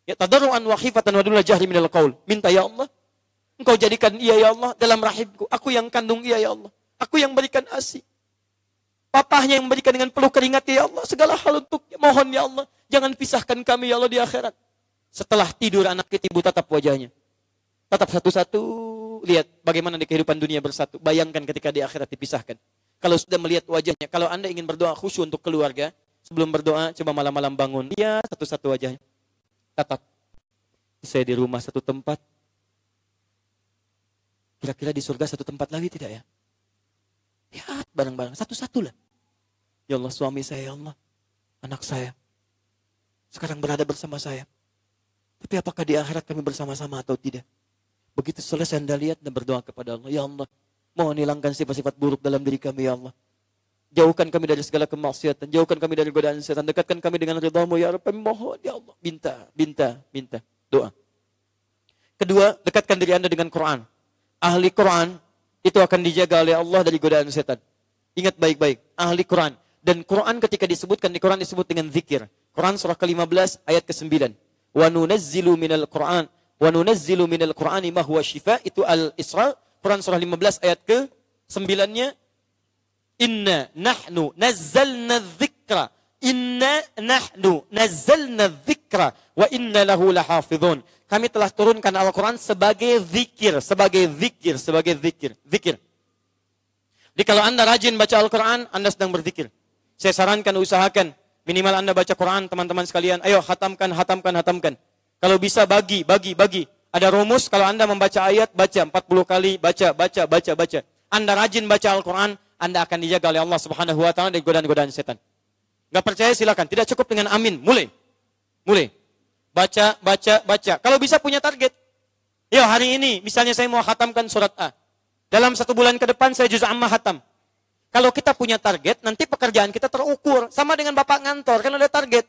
Ya tadarruan wa khifatan wa dula jahri minal qaul. Minta ya Allah. Engkau jadikan ia ya Allah dalam rahimku. Aku yang kandung ia ya Allah. Aku yang berikan asi. Papahnya yang memberikan dengan peluh keringat, ya Allah, segala hal untuk mohon ya Allah. Jangan pisahkan kami ya Allah di akhirat. Setelah tidur anak kita ibu tatap wajahnya. Tetap satu-satu, lihat bagaimana di kehidupan dunia bersatu. Bayangkan ketika di akhirat dipisahkan. Kalau sudah melihat wajahnya, kalau Anda ingin berdoa khusyuk untuk keluarga, sebelum berdoa coba malam-malam bangun. Lihat satu-satu wajahnya. Tatap. Saya di rumah satu tempat. Kira-kira di surga satu tempat lagi tidak ya? Lihat barang-barang, satu-satu lah. Ya Allah suami saya, ya Allah. Anak saya. Sekarang berada bersama saya. Tapi apakah di akhirat kami bersama-sama atau tidak? Begitu selesai Anda lihat dan berdoa kepada Allah. Ya Allah, mohon hilangkan sifat-sifat buruk dalam diri kami ya Allah. Jauhkan kami dari segala kemaksiatan. Jauhkan kami dari godaan setan. Dekatkan kami dengan ridhamu ya Rabbi. Mohon ya Allah. Minta, minta, minta. Doa. Kedua, dekatkan diri Anda dengan Quran. Ahli Quran itu akan dijaga oleh Allah dari godaan setan. Ingat baik-baik. Ahli Quran. Dan Quran ketika disebutkan di Quran disebut dengan zikir. Quran surah ke-15 ayat ke-9. Wa nunazzilu minal Quran wa nunazzilu minal Qur'ani ma huwa syifa itu Al-Isra Quran surah 15 ayat ke-9-nya Inna nahnu nazzalna dzikra Inna nahnu nazzalna dzikra wa inna lahu lahafizun. Kami telah turunkan Al-Qur'an sebagai zikir, sebagai zikir, sebagai zikir, zikir. Jadi kalau Anda rajin baca Al-Qur'an, Anda sedang berzikir. Saya sarankan usahakan minimal Anda baca Quran teman-teman sekalian. Ayo hatamkan, hatamkan, hatamkan. Kalau bisa bagi, bagi, bagi. Ada rumus kalau Anda membaca ayat baca 40 kali, baca, baca, baca, baca. Anda rajin baca Al-Qur'an, Anda akan dijaga oleh Allah Subhanahu wa taala dari godaan-godaan setan. Gak percaya silakan, tidak cukup dengan amin. Mulai. Mulai. Baca, baca, baca. Kalau bisa punya target. Yo hari ini misalnya saya mau hatamkan surat A. Dalam satu bulan ke depan saya juz amma hatam. Kalau kita punya target, nanti pekerjaan kita terukur. Sama dengan bapak ngantor, kan ada target.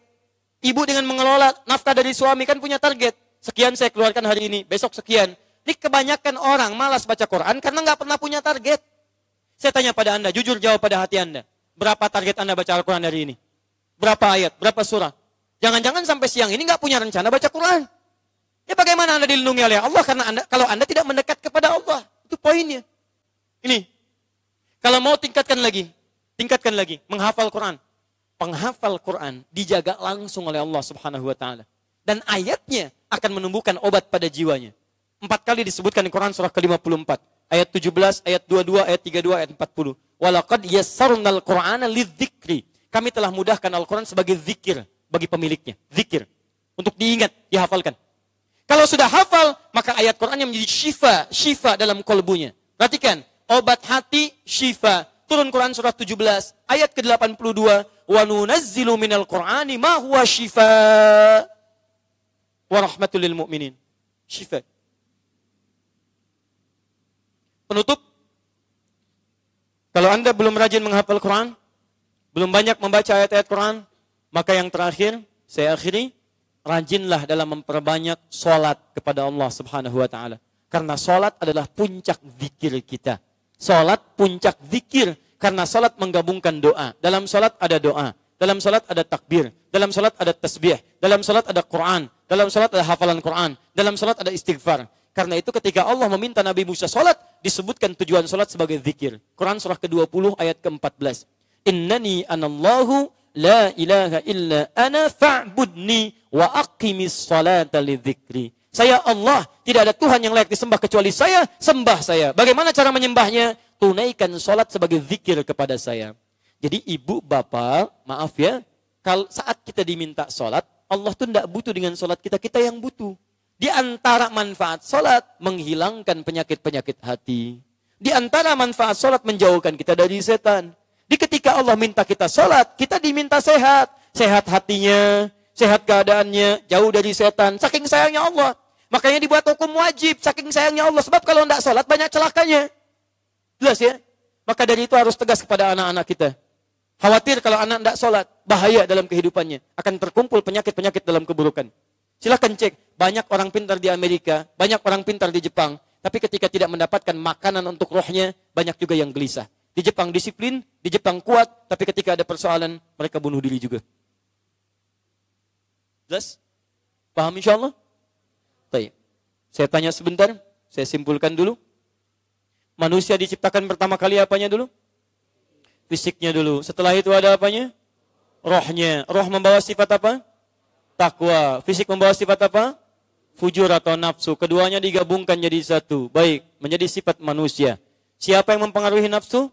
Ibu dengan mengelola nafkah dari suami kan punya target. Sekian saya keluarkan hari ini, besok sekian. Ini kebanyakan orang malas baca Quran karena nggak pernah punya target. Saya tanya pada Anda, jujur jawab pada hati Anda. Berapa target Anda baca Al-Quran hari ini? Berapa ayat? Berapa surah? Jangan-jangan sampai siang ini nggak punya rencana baca Quran. Ya bagaimana Anda dilindungi oleh Allah? Karena anda, kalau Anda tidak mendekat kepada Allah. Itu poinnya. Ini, kalau mau tingkatkan lagi, tingkatkan lagi, menghafal Quran. Penghafal Quran dijaga langsung oleh Allah Subhanahu wa taala. Dan ayatnya akan menumbuhkan obat pada jiwanya. Empat kali disebutkan di Quran surah ke-54. Ayat 17, ayat 22, ayat 32, ayat 40. Walaqad yassarnal Qur'ana lidzikri. Kami telah mudahkan Al-Quran sebagai zikir bagi pemiliknya. Zikir. Untuk diingat, dihafalkan. Kalau sudah hafal, maka ayat Quran yang menjadi syifa, syifa dalam kolbunya. Perhatikan, obat hati syifa. Turun Quran surah 17 ayat ke-82 wa nunazzilu minal qur'ani ma huwa syifa wa rahmatul lil mu'minin. Syifa. Penutup kalau Anda belum rajin menghafal Quran, belum banyak membaca ayat-ayat Quran, maka yang terakhir saya akhiri rajinlah dalam memperbanyak solat kepada Allah Subhanahu wa taala. Karena solat adalah puncak zikir kita. Salat puncak zikir karena salat menggabungkan doa. Dalam salat ada doa, dalam salat ada takbir, dalam salat ada tasbih, dalam salat ada Quran, dalam salat ada hafalan Quran, dalam salat ada istighfar. Karena itu ketika Allah meminta Nabi Musa salat, disebutkan tujuan salat sebagai zikir. Quran surah ke-20 ayat ke-14. Innani anallahu la ilaha illa ana fa'budni wa aqimis salata li dzikri. Saya Allah, tidak ada Tuhan yang layak disembah kecuali saya, sembah saya. Bagaimana cara menyembahnya? Tunaikan sholat sebagai zikir kepada saya. Jadi ibu, bapak, maaf ya, kalau saat kita diminta sholat, Allah tuh tidak butuh dengan sholat kita, kita yang butuh. Di antara manfaat sholat, menghilangkan penyakit-penyakit hati. Di antara manfaat sholat, menjauhkan kita dari setan. Di ketika Allah minta kita sholat, kita diminta sehat. Sehat hatinya, sehat keadaannya, jauh dari setan. Saking sayangnya Allah. Makanya dibuat hukum wajib, saking sayangnya Allah. Sebab kalau tidak sholat banyak celakanya. Jelas ya? Maka dari itu harus tegas kepada anak-anak kita. Khawatir kalau anak tidak sholat, bahaya dalam kehidupannya. Akan terkumpul penyakit-penyakit dalam keburukan. Silahkan cek, banyak orang pintar di Amerika, banyak orang pintar di Jepang. Tapi ketika tidak mendapatkan makanan untuk rohnya, banyak juga yang gelisah. Di Jepang disiplin, di Jepang kuat, tapi ketika ada persoalan, mereka bunuh diri juga. Jelas? Paham insya Allah? Baik. Saya tanya sebentar, saya simpulkan dulu. Manusia diciptakan pertama kali apanya dulu? Fisiknya dulu. Setelah itu ada apanya? Rohnya. Roh membawa sifat apa? Takwa. Fisik membawa sifat apa? Fujur atau nafsu. Keduanya digabungkan jadi satu. Baik, menjadi sifat manusia. Siapa yang mempengaruhi nafsu?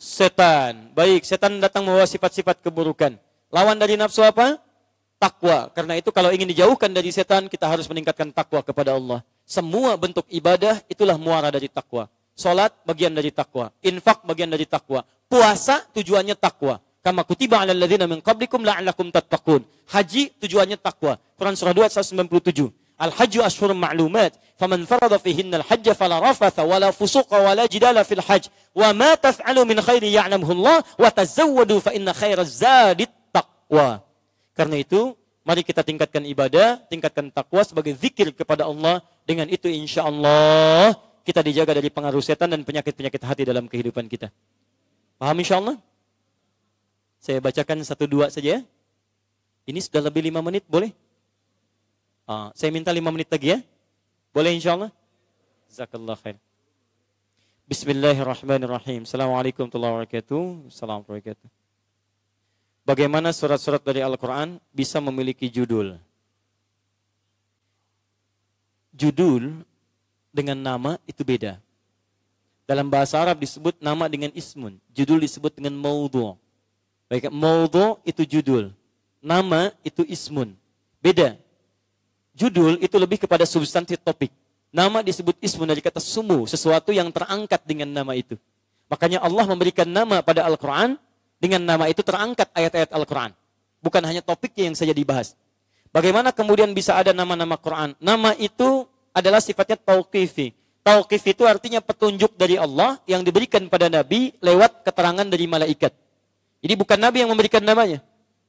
Setan. Baik, setan datang membawa sifat-sifat keburukan. Lawan dari nafsu apa? Takwa. Karena itu kalau ingin dijauhkan dari setan, kita harus meningkatkan takwa kepada Allah. Semua bentuk ibadah itulah muara dari takwa. Salat bagian dari takwa, infak bagian dari takwa, puasa tujuannya takwa. Kama kutiba 'alal ladzina min qablikum la'allakum tattaqun. Haji tujuannya takwa. Quran surah 2 ayat 197. Al-hajju ashhurun ma'lumat, faman farada fihinna al-hajj fala rafatha wala fusuqa wala jidala fil hajj. Wa ma taf'alu min khairi ya'lamuhu Allah wa tazawwadu fa inna khairaz zadi taqwa. Karena itu, mari kita tingkatkan ibadah, tingkatkan takwa sebagai zikir kepada Allah. Dengan itu insya Allah kita dijaga dari pengaruh setan dan penyakit-penyakit hati dalam kehidupan kita. Paham insya Allah? Saya bacakan satu dua saja. Ini sudah lebih lima menit, boleh? Uh, saya minta lima menit lagi ya. Boleh insya Allah? Jazakallah khair. Bismillahirrahmanirrahim. Assalamualaikum warahmatullahi wabarakatuh. Assalamualaikum warahmatullahi wabarakatuh. Bagaimana surat-surat dari Al-Quran bisa memiliki judul? Judul dengan nama itu beda. Dalam bahasa Arab disebut nama dengan ismun. Judul disebut dengan maudhu. Baik, maudhu itu judul. Nama itu ismun. Beda. Judul itu lebih kepada substansi topik. Nama disebut ismun dari kata sumu, sesuatu yang terangkat dengan nama itu. Makanya Allah memberikan nama pada Al-Quran, dengan nama itu terangkat ayat-ayat Al-Quran. Bukan hanya topiknya yang saja dibahas. Bagaimana kemudian bisa ada nama-nama Quran? Nama itu adalah sifatnya tauqifi. Tauqif itu artinya petunjuk dari Allah yang diberikan pada Nabi lewat keterangan dari malaikat. Jadi bukan Nabi yang memberikan namanya.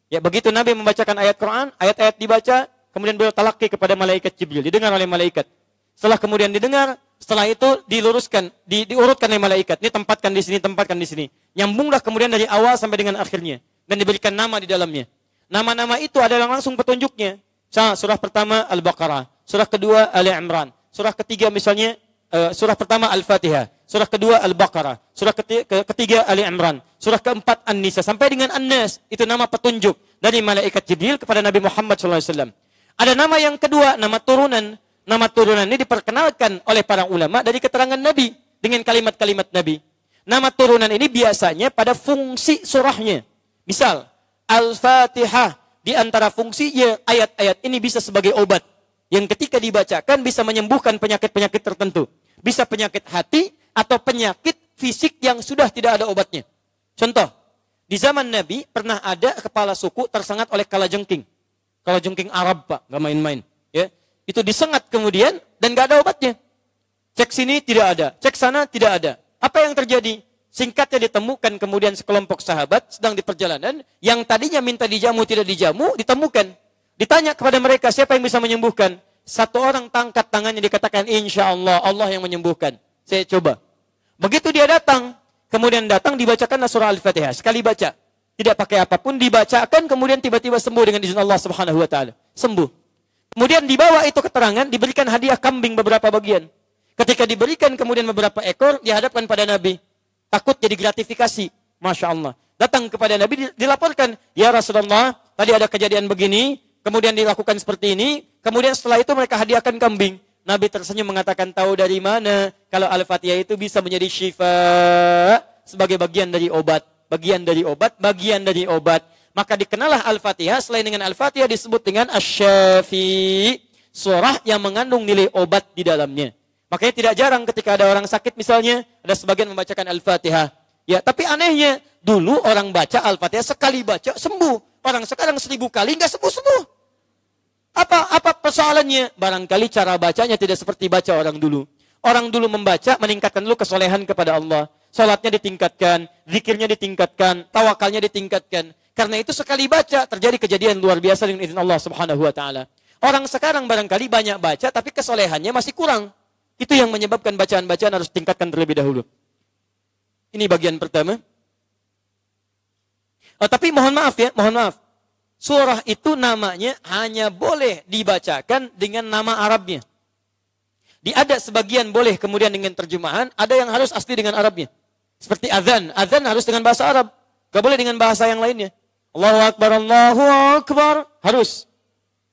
Ya begitu Nabi membacakan ayat Quran, ayat-ayat dibaca, Kemudian beliau talaki kepada malaikat Jibril, didengar oleh malaikat. Setelah kemudian didengar, setelah itu diluruskan, di, diurutkan oleh malaikat. Ini tempatkan di sini, tempatkan di sini. Nyambunglah kemudian dari awal sampai dengan akhirnya dan diberikan nama di dalamnya. Nama-nama itu adalah langsung petunjuknya. Surah pertama Al-Baqarah, surah kedua Ali Imran, surah ketiga misalnya uh, surah pertama Al-Fatihah, surah kedua Al-Baqarah, surah ketiga, Ali Imran, surah keempat An-Nisa sampai dengan An-Nas itu nama petunjuk dari malaikat Jibril kepada Nabi Muhammad SAW. Ada nama yang kedua, nama turunan. Nama turunan ini diperkenalkan oleh para ulama dari keterangan Nabi dengan kalimat-kalimat Nabi. Nama turunan ini biasanya pada fungsi surahnya. Misal, Al-Fatihah di antara fungsinya ayat-ayat ini bisa sebagai obat yang ketika dibacakan bisa menyembuhkan penyakit-penyakit tertentu. Bisa penyakit hati atau penyakit fisik yang sudah tidak ada obatnya. Contoh, di zaman Nabi pernah ada kepala suku tersengat oleh kalajengking. Kalau jengking Arab pak, nggak main-main. Ya, itu disengat kemudian dan nggak ada obatnya. Cek sini tidak ada, cek sana tidak ada. Apa yang terjadi? Singkatnya ditemukan kemudian sekelompok sahabat sedang di perjalanan yang tadinya minta dijamu tidak dijamu ditemukan. Ditanya kepada mereka siapa yang bisa menyembuhkan? Satu orang tangkat tangannya dikatakan insya Allah Allah yang menyembuhkan. Saya coba. Begitu dia datang, kemudian datang dibacakan surah Al-Fatihah. Sekali baca, tidak pakai apa pun dibacakan kemudian tiba-tiba sembuh dengan izin Allah Subhanahu wa taala. Sembuh. Kemudian dibawa itu keterangan, diberikan hadiah kambing beberapa bagian. Ketika diberikan kemudian beberapa ekor, dihadapkan pada Nabi. Takut jadi gratifikasi. Masya Allah. Datang kepada Nabi, dilaporkan. Ya Rasulullah, tadi ada kejadian begini, kemudian dilakukan seperti ini, kemudian setelah itu mereka hadiahkan kambing. Nabi tersenyum mengatakan, tahu dari mana kalau Al-Fatihah itu bisa menjadi syifa sebagai bagian dari obat bagian dari obat, bagian dari obat. Maka dikenalah Al-Fatihah, selain dengan Al-Fatihah disebut dengan Asy-Syafi, surah yang mengandung nilai obat di dalamnya. Makanya tidak jarang ketika ada orang sakit misalnya, ada sebagian membacakan Al-Fatihah. Ya, tapi anehnya, dulu orang baca Al-Fatihah sekali baca sembuh. Orang sekarang seribu kali nggak sembuh-sembuh. Apa apa persoalannya? Barangkali cara bacanya tidak seperti baca orang dulu. Orang dulu membaca meningkatkan dulu kesolehan kepada Allah. Salatnya ditingkatkan, zikirnya ditingkatkan, tawakalnya ditingkatkan. Karena itu sekali baca terjadi kejadian luar biasa dengan izin Allah Subhanahu wa taala. Orang sekarang barangkali banyak baca tapi kesolehannya masih kurang. Itu yang menyebabkan bacaan-bacaan harus tingkatkan terlebih dahulu. Ini bagian pertama. Oh, tapi mohon maaf ya, mohon maaf. Surah itu namanya hanya boleh dibacakan dengan nama Arabnya. Di ada sebagian boleh kemudian dengan terjemahan, ada yang harus asli dengan Arabnya. Seperti azan. Azan harus dengan bahasa Arab. Gak boleh dengan bahasa yang lainnya. Allahu Akbar, Allahu Akbar. Harus.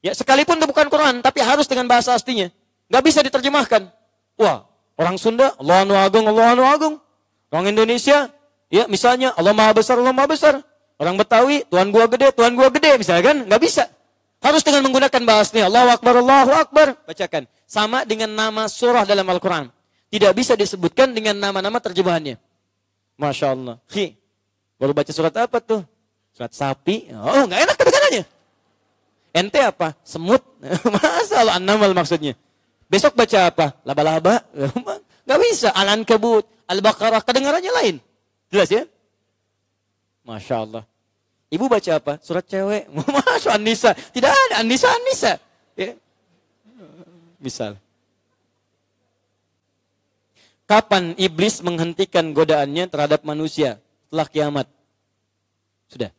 Ya, sekalipun itu bukan Quran, tapi harus dengan bahasa aslinya. Nggak bisa diterjemahkan. Wah, orang Sunda, Allah anu agung, Allah anu agung. Orang Indonesia, ya misalnya Allah maha besar, Allah maha besar. Orang Betawi, Tuhan gua gede, Tuhan gua gede, misalnya kan? Nggak bisa. Harus dengan menggunakan bahasanya. Allahu Akbar, Allahu Akbar. Bacakan. Sama dengan nama surah dalam Al-Quran. Tidak bisa disebutkan dengan nama-nama terjemahannya. Masya Allah. Hi, baru baca surat apa tuh? Surat sapi. Oh, nggak enak kedengarannya. Ente apa? Semut. Masa Allah an maksudnya. Besok baca apa? Laba-laba. Gak bisa. Al-Ankabut. Al-Baqarah. Kedengarannya lain. Jelas ya? Masya Allah. Ibu baca apa? Surat cewek. Masya Anissa. Tidak ada. Anissa, Anissa. Ya. Misal. Kapan iblis menghentikan godaannya terhadap manusia? Setelah kiamat. Sudah.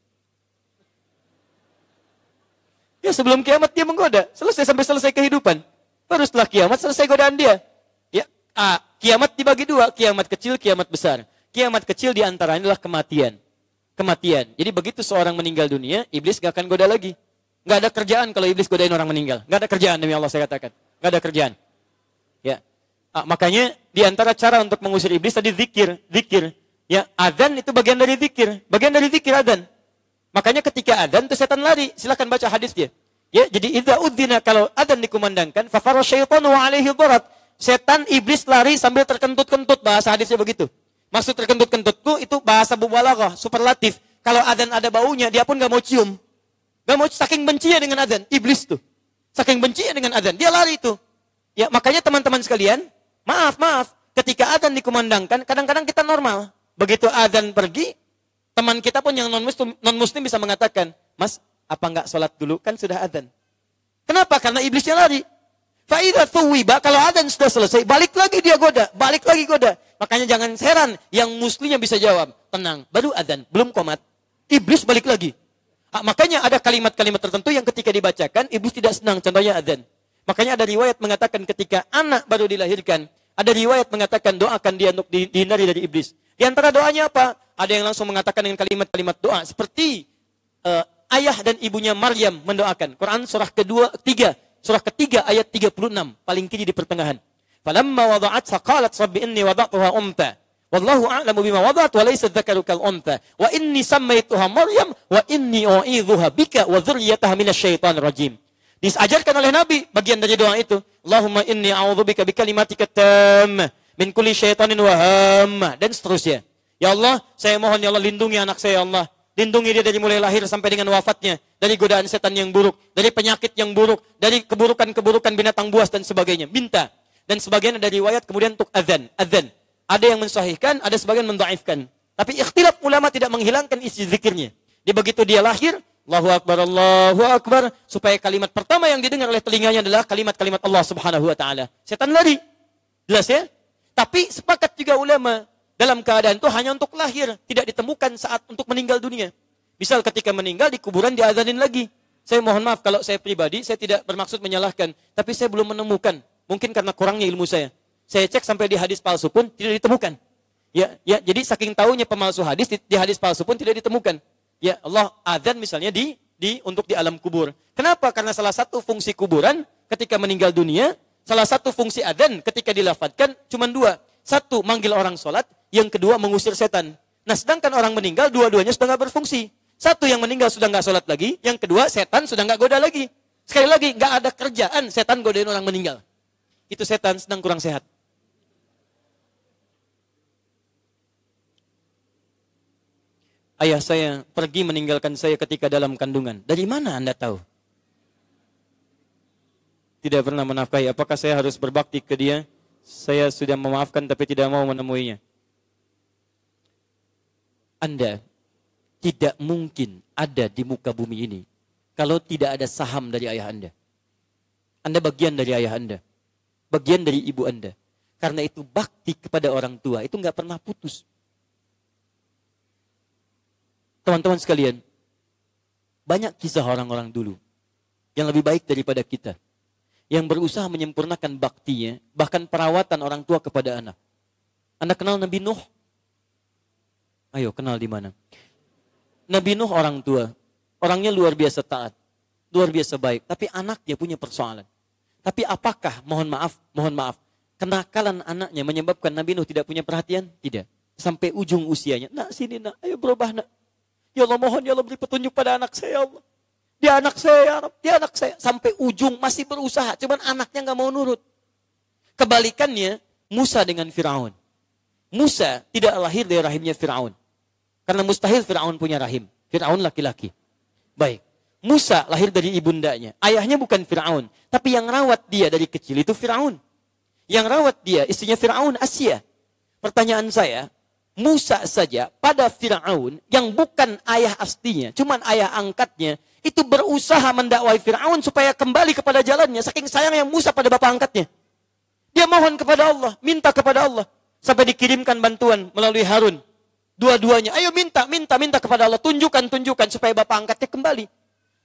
Ya sebelum kiamat dia menggoda. Selesai sampai selesai kehidupan. Baru setelah kiamat selesai godaan dia. Ya, ah, kiamat dibagi dua. Kiamat kecil, kiamat besar. Kiamat kecil di antaranya adalah kematian. Kematian. Jadi begitu seorang meninggal dunia, iblis gak akan goda lagi. Gak ada kerjaan kalau iblis godain orang meninggal. Gak ada kerjaan demi Allah saya katakan. Gak ada kerjaan. Ya. Ah, makanya di antara cara untuk mengusir iblis tadi zikir. Zikir. Ya, adzan itu bagian dari zikir. Bagian dari zikir adzan. Makanya ketika adzan itu setan lari. Silahkan baca hadis dia. Ya, jadi idza udzina kalau adzan dikumandangkan, fa syaitanu alaihi dharat. Setan iblis lari sambil terkentut-kentut bahasa hadisnya begitu. Maksud terkentut-kentutku itu bahasa mubalaghah, superlatif. Kalau adzan ada baunya, dia pun gak mau cium. Gak mau saking bencinya dengan adzan, iblis tuh. Saking bencinya dengan adzan, dia lari itu. Ya, makanya teman-teman sekalian, maaf, maaf, ketika adzan dikumandangkan, kadang-kadang kita normal. Begitu adzan pergi, Teman kita pun yang non muslim, non muslim bisa mengatakan, Mas, apa enggak sholat dulu? Kan sudah adzan. Kenapa? Karena iblisnya lari. Faidah tuwiba, kalau adzan sudah selesai, balik lagi dia goda, balik lagi goda. Makanya jangan heran, yang muslimnya bisa jawab, tenang, baru adzan, belum komat. Iblis balik lagi. Ah, makanya ada kalimat-kalimat tertentu yang ketika dibacakan, iblis tidak senang, contohnya adzan. Makanya ada riwayat mengatakan ketika anak baru dilahirkan, ada riwayat mengatakan doakan dia untuk dihindari dari iblis. Di antara doanya apa? Ada yang langsung mengatakan dengan kalimat-kalimat doa seperti uh, ayah dan ibunya Maryam mendoakan. Quran surah kedua, ketiga, surah ketiga ayat 36, paling kiri di pertengahan. Falamma wada'at qalat rabbi inni wada'tuha unta. Wallahu a'lamu bima wada'at wa laysa dzakaru kal unta. Wa inni sammaituha Maryam wa inni u'idzuha bika wa dzurriyyataha minasyaitonir rajim. Disajarkan oleh Nabi bagian dari doa itu. Allahumma inni a'udzubika bikalimatika tammah min kulli syaitanin wa hamma dan seterusnya. Ya Allah, saya mohon ya Allah lindungi anak saya ya Allah. Lindungi dia dari mulai lahir sampai dengan wafatnya. Dari godaan setan yang buruk. Dari penyakit yang buruk. Dari keburukan-keburukan binatang buas dan sebagainya. Minta. Dan sebagian dari riwayat kemudian untuk azan. Azan. Ada yang mensahihkan, ada sebagian mendaifkan. Tapi ikhtilaf ulama tidak menghilangkan isi zikirnya. Di begitu dia lahir, Allahu Akbar, Allahu Akbar. Supaya kalimat pertama yang didengar oleh telinganya adalah kalimat-kalimat Allah subhanahu wa ta'ala. Setan lari. Jelas ya? Tapi sepakat juga ulama dalam keadaan itu hanya untuk lahir, tidak ditemukan saat untuk meninggal dunia. Misal ketika meninggal di kuburan diazanin lagi. Saya mohon maaf kalau saya pribadi, saya tidak bermaksud menyalahkan, tapi saya belum menemukan. Mungkin karena kurangnya ilmu saya. Saya cek sampai di hadis palsu pun tidak ditemukan. Ya, ya, jadi saking tahunya pemalsu hadis di, di hadis palsu pun tidak ditemukan. Ya, Allah azan misalnya di di untuk di alam kubur. Kenapa? Karena salah satu fungsi kuburan ketika meninggal dunia, salah satu fungsi adzan ketika dilafatkan cuma dua. Satu, manggil orang sholat. Yang kedua, mengusir setan. Nah, sedangkan orang meninggal, dua-duanya sudah nggak berfungsi. Satu yang meninggal sudah nggak sholat lagi. Yang kedua, setan sudah nggak goda lagi. Sekali lagi, nggak ada kerjaan setan godain orang meninggal. Itu setan sedang kurang sehat. Ayah saya pergi meninggalkan saya ketika dalam kandungan. Dari mana Anda tahu? Tidak pernah menafkahi. Apakah saya harus berbakti ke dia? saya sudah memaafkan tapi tidak mau menemuinya. Anda tidak mungkin ada di muka bumi ini kalau tidak ada saham dari ayah Anda. Anda bagian dari ayah Anda. Bagian dari ibu Anda. Karena itu bakti kepada orang tua itu nggak pernah putus. Teman-teman sekalian, banyak kisah orang-orang dulu yang lebih baik daripada kita yang berusaha menyempurnakan baktinya, bahkan perawatan orang tua kepada anak. Anda kenal Nabi Nuh? Ayo, kenal di mana? Nabi Nuh orang tua. Orangnya luar biasa taat. luar biasa baik. Tapi anaknya punya persoalan. Tapi apakah, mohon maaf, mohon maaf, kenakalan anaknya menyebabkan Nabi Nuh tidak punya perhatian? Tidak. Sampai ujung usianya. Nak sini nak, ayo berubah nak. Ya Allah mohon ya Allah beri petunjuk pada anak saya ya Allah. Dia anak saya ya dia anak saya. Sampai ujung masih berusaha, cuman anaknya nggak mau nurut. Kebalikannya, Musa dengan Firaun. Musa tidak lahir dari rahimnya Firaun. Karena mustahil Firaun punya rahim. Firaun laki-laki. Baik. Musa lahir dari ibundanya. Ayahnya bukan Firaun, tapi yang rawat dia dari kecil itu Firaun. Yang rawat dia istrinya Firaun Asia. Pertanyaan saya, Musa saja pada Firaun yang bukan ayah aslinya, cuman ayah angkatnya, itu berusaha mendakwai Firaun supaya kembali kepada jalannya saking sayangnya Musa pada bapak angkatnya. Dia mohon kepada Allah, minta kepada Allah sampai dikirimkan bantuan melalui Harun. Dua-duanya, ayo minta, minta, minta kepada Allah, tunjukkan, tunjukkan supaya bapak angkatnya kembali.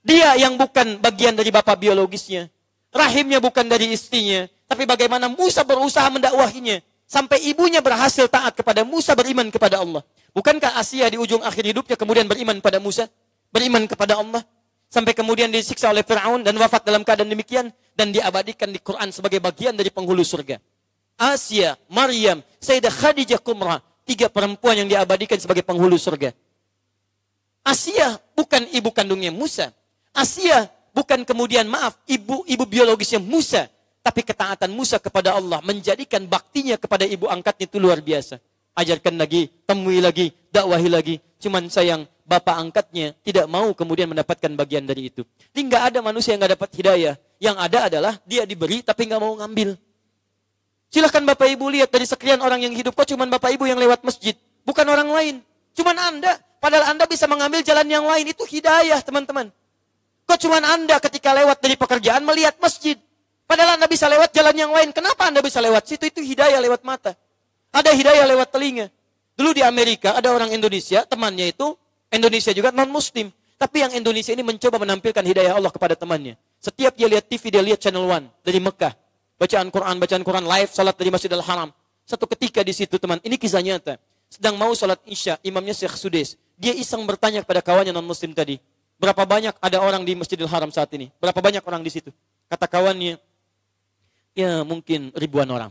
Dia yang bukan bagian dari bapak biologisnya. Rahimnya bukan dari istrinya. Tapi bagaimana Musa berusaha mendakwahinya. Sampai ibunya berhasil taat kepada Musa beriman kepada Allah. Bukankah Asia di ujung akhir hidupnya kemudian beriman pada Musa? Beriman kepada Allah. Sampai kemudian disiksa oleh Fir'aun dan wafat dalam keadaan demikian. Dan diabadikan di Quran sebagai bagian dari penghulu surga. Asia, Maryam, Sayyidah Khadijah Kumrah. Tiga perempuan yang diabadikan sebagai penghulu surga. Asia bukan ibu kandungnya Musa. Asia bukan kemudian maaf ibu ibu biologisnya Musa, tapi ketaatan Musa kepada Allah menjadikan baktinya kepada ibu angkatnya itu luar biasa. Ajarkan lagi, temui lagi, dakwahi lagi. Cuman sayang bapak angkatnya tidak mau kemudian mendapatkan bagian dari itu. Jadi nggak ada manusia yang nggak dapat hidayah. Yang ada adalah dia diberi tapi nggak mau ngambil. Silahkan bapak ibu lihat dari sekian orang yang hidup kok cuman bapak ibu yang lewat masjid, bukan orang lain. Cuman anda, padahal anda bisa mengambil jalan yang lain itu hidayah teman-teman. Kok cuma Anda ketika lewat dari pekerjaan melihat masjid? Padahal Anda bisa lewat jalan yang lain. Kenapa Anda bisa lewat situ? Itu hidayah lewat mata. Ada hidayah lewat telinga. Dulu di Amerika ada orang Indonesia, temannya itu Indonesia juga non-muslim. Tapi yang Indonesia ini mencoba menampilkan hidayah Allah kepada temannya. Setiap dia lihat TV, dia lihat channel One dari Mekah. Bacaan Quran, bacaan Quran live, salat dari Masjidil Haram. Satu ketika di situ teman, ini kisah nyata. Sedang mau salat Isya, imamnya Syekh Sudes. Dia iseng bertanya kepada kawannya non-muslim tadi. Berapa banyak ada orang di Masjidil Haram saat ini? Berapa banyak orang di situ? Kata kawannya, ya mungkin ribuan orang.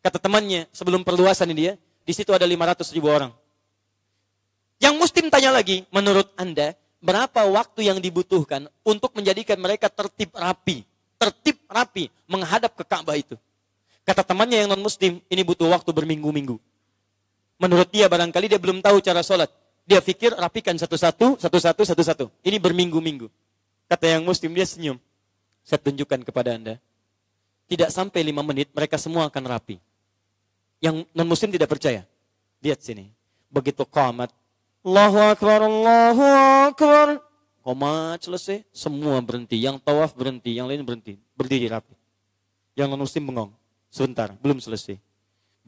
Kata temannya, sebelum perluasan ini dia, di situ ada 500 ribu orang. Yang muslim tanya lagi, menurut Anda, berapa waktu yang dibutuhkan untuk menjadikan mereka tertib rapi? Tertib rapi menghadap ke Ka'bah itu. Kata temannya yang non-muslim, ini butuh waktu berminggu-minggu. Menurut dia barangkali dia belum tahu cara sholat. Dia pikir rapikan satu-satu, satu-satu, satu-satu. Ini berminggu-minggu. Kata yang muslim, dia senyum. Saya tunjukkan kepada Anda. Tidak sampai lima menit, mereka semua akan rapi. Yang non-muslim tidak percaya. Lihat sini. Begitu komat. Allahu Akbar, Allahu Akbar. Komat selesai, semua berhenti. Yang tawaf berhenti, yang lain berhenti. Berdiri rapi. Yang non-muslim bengong. Sebentar, belum selesai.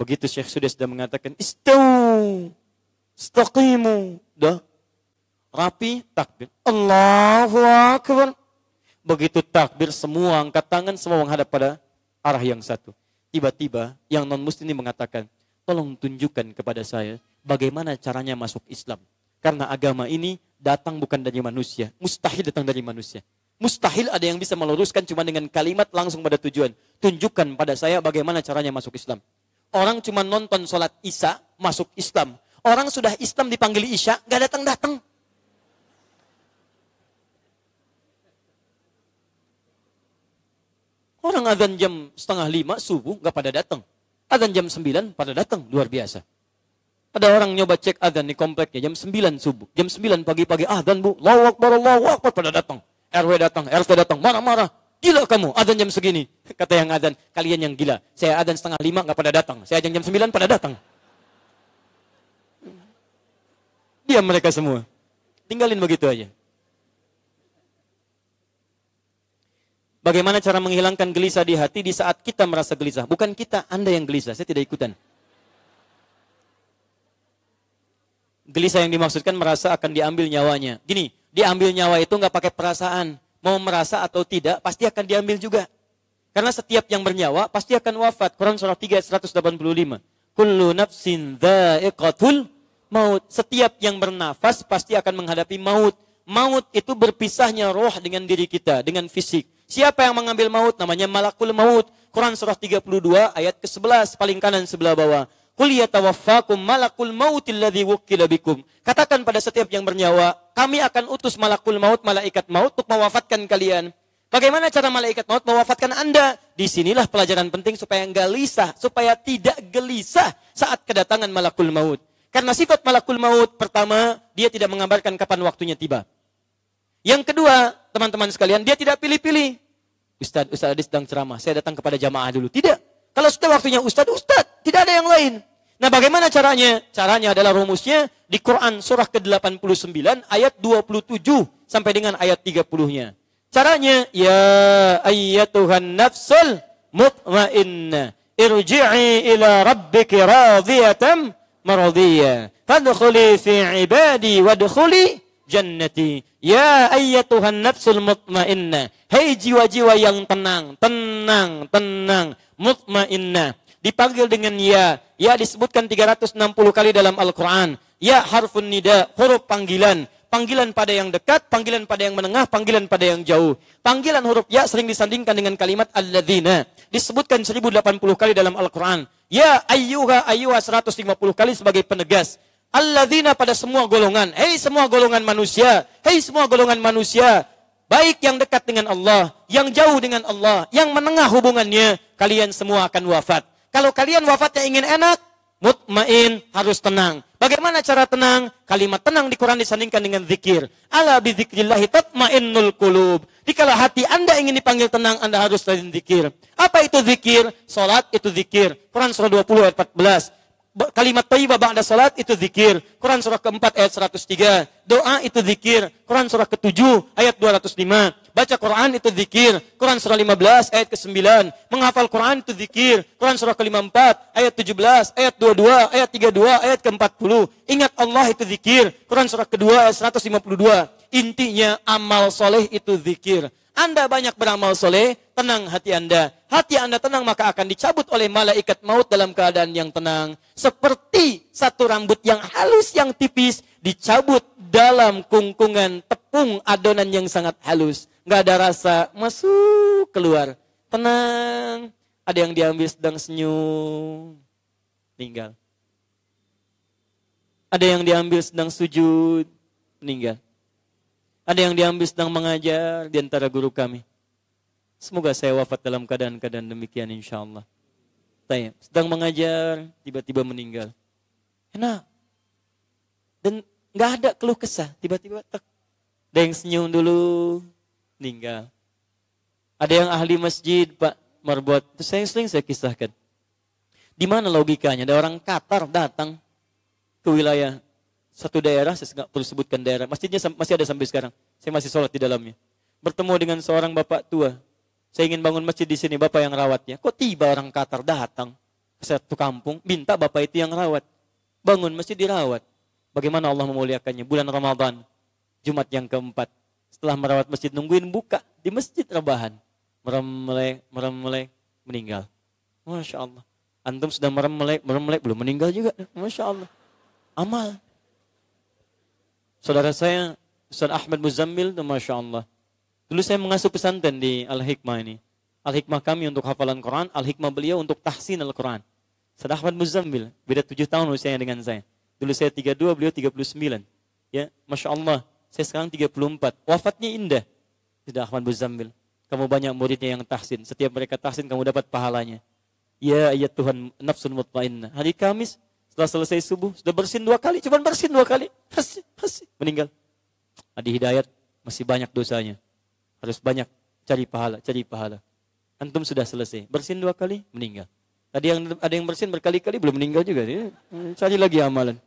Begitu Syekh sudah sudah mengatakan, Istaw. Istaqimu. Dah. Rapi, takbir. Allahu Akbar. Begitu takbir, semua angkat tangan, semua menghadap pada arah yang satu. Tiba-tiba yang non-muslim ini mengatakan, tolong tunjukkan kepada saya bagaimana caranya masuk Islam. Karena agama ini datang bukan dari manusia. Mustahil datang dari manusia. Mustahil ada yang bisa meluruskan cuma dengan kalimat langsung pada tujuan. Tunjukkan pada saya bagaimana caranya masuk Islam. Orang cuma nonton sholat isya, masuk Islam. Orang sudah Islam dipanggil Isya, nggak datang-datang. Orang azan jam setengah lima subuh nggak pada datang. Azan jam sembilan pada datang, luar biasa. Ada orang nyoba cek azan di kompleknya jam sembilan subuh. Jam sembilan pagi-pagi azan bu. Allahu Akbar, Allahu Akbar pada datang. RW datang, RT datang, marah-marah. Gila kamu, azan jam segini. Kata yang azan, kalian yang gila. Saya azan setengah lima nggak pada datang. Saya azan jam sembilan pada datang. Diam mereka semua. Tinggalin begitu aja. Bagaimana cara menghilangkan gelisah di hati di saat kita merasa gelisah? Bukan kita, Anda yang gelisah. Saya tidak ikutan. Gelisah yang dimaksudkan merasa akan diambil nyawanya. Gini, diambil nyawa itu nggak pakai perasaan. Mau merasa atau tidak, pasti akan diambil juga. Karena setiap yang bernyawa pasti akan wafat. Quran surah 3 185. Kullu nafsin dha'iqatul maut. Setiap yang bernafas pasti akan menghadapi maut. maut itu berpisahnya roh dengan diri kita, dengan fisik. Siapa yang mengambil maut? Namanya malakul maut. Quran surah 32 ayat ke-11 paling kanan sebelah bawah. Qul yatawaffakum malakul maut alladhi wukila bikum. Katakan pada setiap yang bernyawa, kami akan utus malakul maut, malaikat maut untuk mewafatkan kalian. Bagaimana cara malaikat maut mewafatkan Anda? Di sinilah pelajaran penting supaya enggak gelisah, supaya tidak gelisah saat kedatangan malakul maut. Karena sifat malakul maut pertama, dia tidak mengabarkan kapan waktunya tiba. Yang kedua, teman-teman sekalian, dia tidak pilih-pilih. Ustaz, Ustaz Adis sedang ceramah, saya datang kepada jamaah dulu. Tidak. Kalau sudah waktunya Ustaz, Ustaz, tidak ada yang lain. Nah bagaimana caranya? Caranya adalah rumusnya di Quran surah ke-89 ayat 27 sampai dengan ayat 30-nya. Caranya, ya ayyatuhan nafsul mutmainna irji'i ila rabbiki radiyatan maradiyah. Fadkhuli fi ibadi wadkhuli jannati. Ya ayyatuhan nafsul mutmainnah. Hei jiwa-jiwa yang tenang, tenang, tenang, mutmainnah. Dipanggil dengan ya. Ya disebutkan 360 kali dalam Al-Quran. Ya harfun nida, huruf panggilan. Panggilan pada yang dekat, panggilan pada yang menengah, panggilan pada yang jauh. Panggilan huruf ya sering disandingkan dengan kalimat alladzina. Disebutkan 1080 kali dalam Al-Quran. Ya ayyuha ayyuha 150 kali sebagai penegas. Alladzina pada semua golongan. Hei semua golongan manusia. Hei semua golongan manusia. Baik yang dekat dengan Allah, yang jauh dengan Allah, yang menengah hubungannya, kalian semua akan wafat. Kalau kalian wafatnya ingin enak, mutmain harus tenang. Bagaimana cara tenang? Kalimat tenang di Quran disandingkan dengan zikir. Ala bizikrillahi tatmainnul qulub. Dikala hati Anda ingin dipanggil tenang, Anda harus rajin zikir. Apa itu zikir? Salat itu zikir. Quran surah 20 ayat 14 kalimat thayyibah ba'da salat itu zikir. Quran surah keempat ayat 103. Doa itu zikir. Quran surah ketujuh ayat 205. Baca Quran itu zikir. Quran surah 15 ayat ke-9. Menghafal Quran itu zikir. Quran surah ke-54 ayat 17, ayat 22, ayat 32, ayat ke-40. Ingat Allah itu zikir. Quran surah kedua ayat 152. Intinya amal soleh itu zikir. Anda banyak beramal soleh, tenang hati Anda. Hati Anda tenang maka akan dicabut oleh malaikat maut dalam keadaan yang tenang. Seperti satu rambut yang halus yang tipis dicabut dalam kungkungan tepung adonan yang sangat halus. Nggak ada rasa masuk keluar. Tenang. Ada yang diambil sedang senyum. Meninggal. Ada yang diambil sedang sujud. Meninggal. Ada yang diambil sedang mengajar di antara guru kami. Semoga saya wafat dalam keadaan-keadaan demikian insya Allah. Tanya, sedang mengajar, tiba-tiba meninggal. Enak. Dan nggak ada keluh kesah, tiba-tiba tak. Ada yang senyum dulu, meninggal. Ada yang ahli masjid, Pak Marbot. Itu saya sering saya kisahkan. Di mana logikanya? Ada orang Qatar datang ke wilayah satu daerah, saya nggak perlu sebutkan daerah, masjidnya masih ada sampai sekarang. Saya masih sholat di dalamnya. Bertemu dengan seorang bapak tua. Saya ingin bangun masjid di sini, bapak yang rawatnya. Kok tiba orang Qatar datang ke satu kampung, minta bapak itu yang rawat. Bangun masjid dirawat. Bagaimana Allah memuliakannya? Bulan Ramadan, Jumat yang keempat. Setelah merawat masjid, nungguin buka di masjid rebahan. Merem melek, merem melek, meninggal. Masya Allah. Antum sudah merem melek, merem melek, belum meninggal juga. Masya Allah. Amal. Saudara saya, Ustaz Ahmad Muzammil, Masya Allah. Dulu saya mengasuh pesantren di Al-Hikmah ini. Al-Hikmah kami untuk hafalan Quran, Al-Hikmah beliau untuk tahsin Al-Quran. Ustaz Ahmad Muzammil, beda tujuh tahun usianya dengan saya. Dulu saya 32, beliau 39. Ya, Masya Allah, saya sekarang 34. Wafatnya indah. Sudah Ahmad Muzammil. Kamu banyak muridnya yang tahsin. Setiap mereka tahsin, kamu dapat pahalanya. Ya ayat Tuhan, nafsun mutmainnah. Hari Kamis, setelah selesai subuh, sudah bersin dua kali, cuma bersin dua kali, masih, masih, meninggal. Adi Hidayat masih banyak dosanya. Harus banyak cari pahala, cari pahala. Antum sudah selesai, bersin dua kali, meninggal. Tadi yang ada yang bersin berkali-kali belum meninggal juga. Ya. Cari lagi amalan.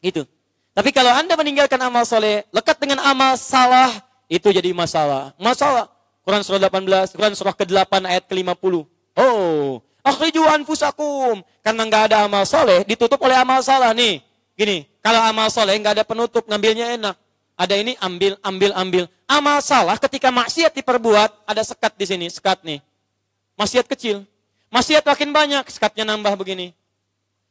Gitu. Tapi kalau anda meninggalkan amal soleh, lekat dengan amal salah, itu jadi masalah. Masalah. Quran surah 18, Quran surah ke-8 ayat ke-50. Oh, Akhriju anfusakum. Karena nggak ada amal soleh, ditutup oleh amal salah nih. Gini, kalau amal soleh nggak ada penutup, ngambilnya enak. Ada ini ambil, ambil, ambil. Amal salah ketika maksiat diperbuat, ada sekat di sini, sekat nih. Maksiat kecil. Maksiat makin banyak, sekatnya nambah begini.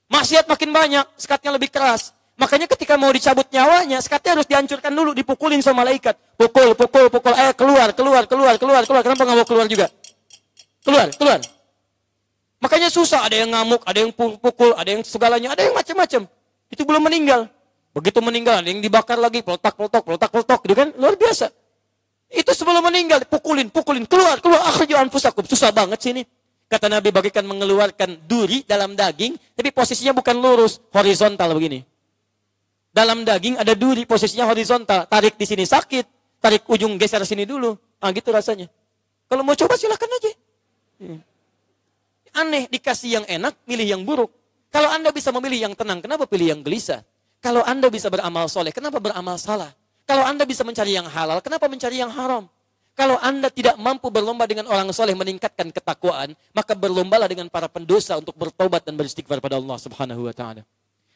Maksiat makin banyak, sekatnya lebih keras. Makanya ketika mau dicabut nyawanya, sekatnya harus dihancurkan dulu, dipukulin sama malaikat. Pukul, pukul, pukul. Eh, keluar, keluar, keluar, keluar, keluar. Kenapa nggak mau keluar juga? Keluar, keluar. Makanya susah, ada yang ngamuk, ada yang pukul, ada yang segalanya, ada yang macam-macam. Itu belum meninggal. Begitu meninggal, ada yang dibakar lagi, pelotak, pelotak, gitu kan? Luar biasa. Itu sebelum meninggal, pukulin, pukulin, keluar, keluar, akhriju anfusakum. Susah banget sini. Kata Nabi bagikan mengeluarkan duri dalam daging, tapi posisinya bukan lurus, horizontal begini. Dalam daging ada duri, posisinya horizontal. Tarik di sini sakit, tarik ujung geser sini dulu. Ah gitu rasanya. Kalau mau coba silahkan aja. Hmm. Aneh, dikasih yang enak, milih yang buruk. Kalau Anda bisa memilih yang tenang, kenapa pilih yang gelisah? Kalau Anda bisa beramal soleh, kenapa beramal salah? Kalau Anda bisa mencari yang halal, kenapa mencari yang haram? Kalau Anda tidak mampu berlomba dengan orang soleh meningkatkan ketakwaan, maka berlombalah dengan para pendosa untuk bertobat dan beristighfar pada Allah Subhanahu wa taala.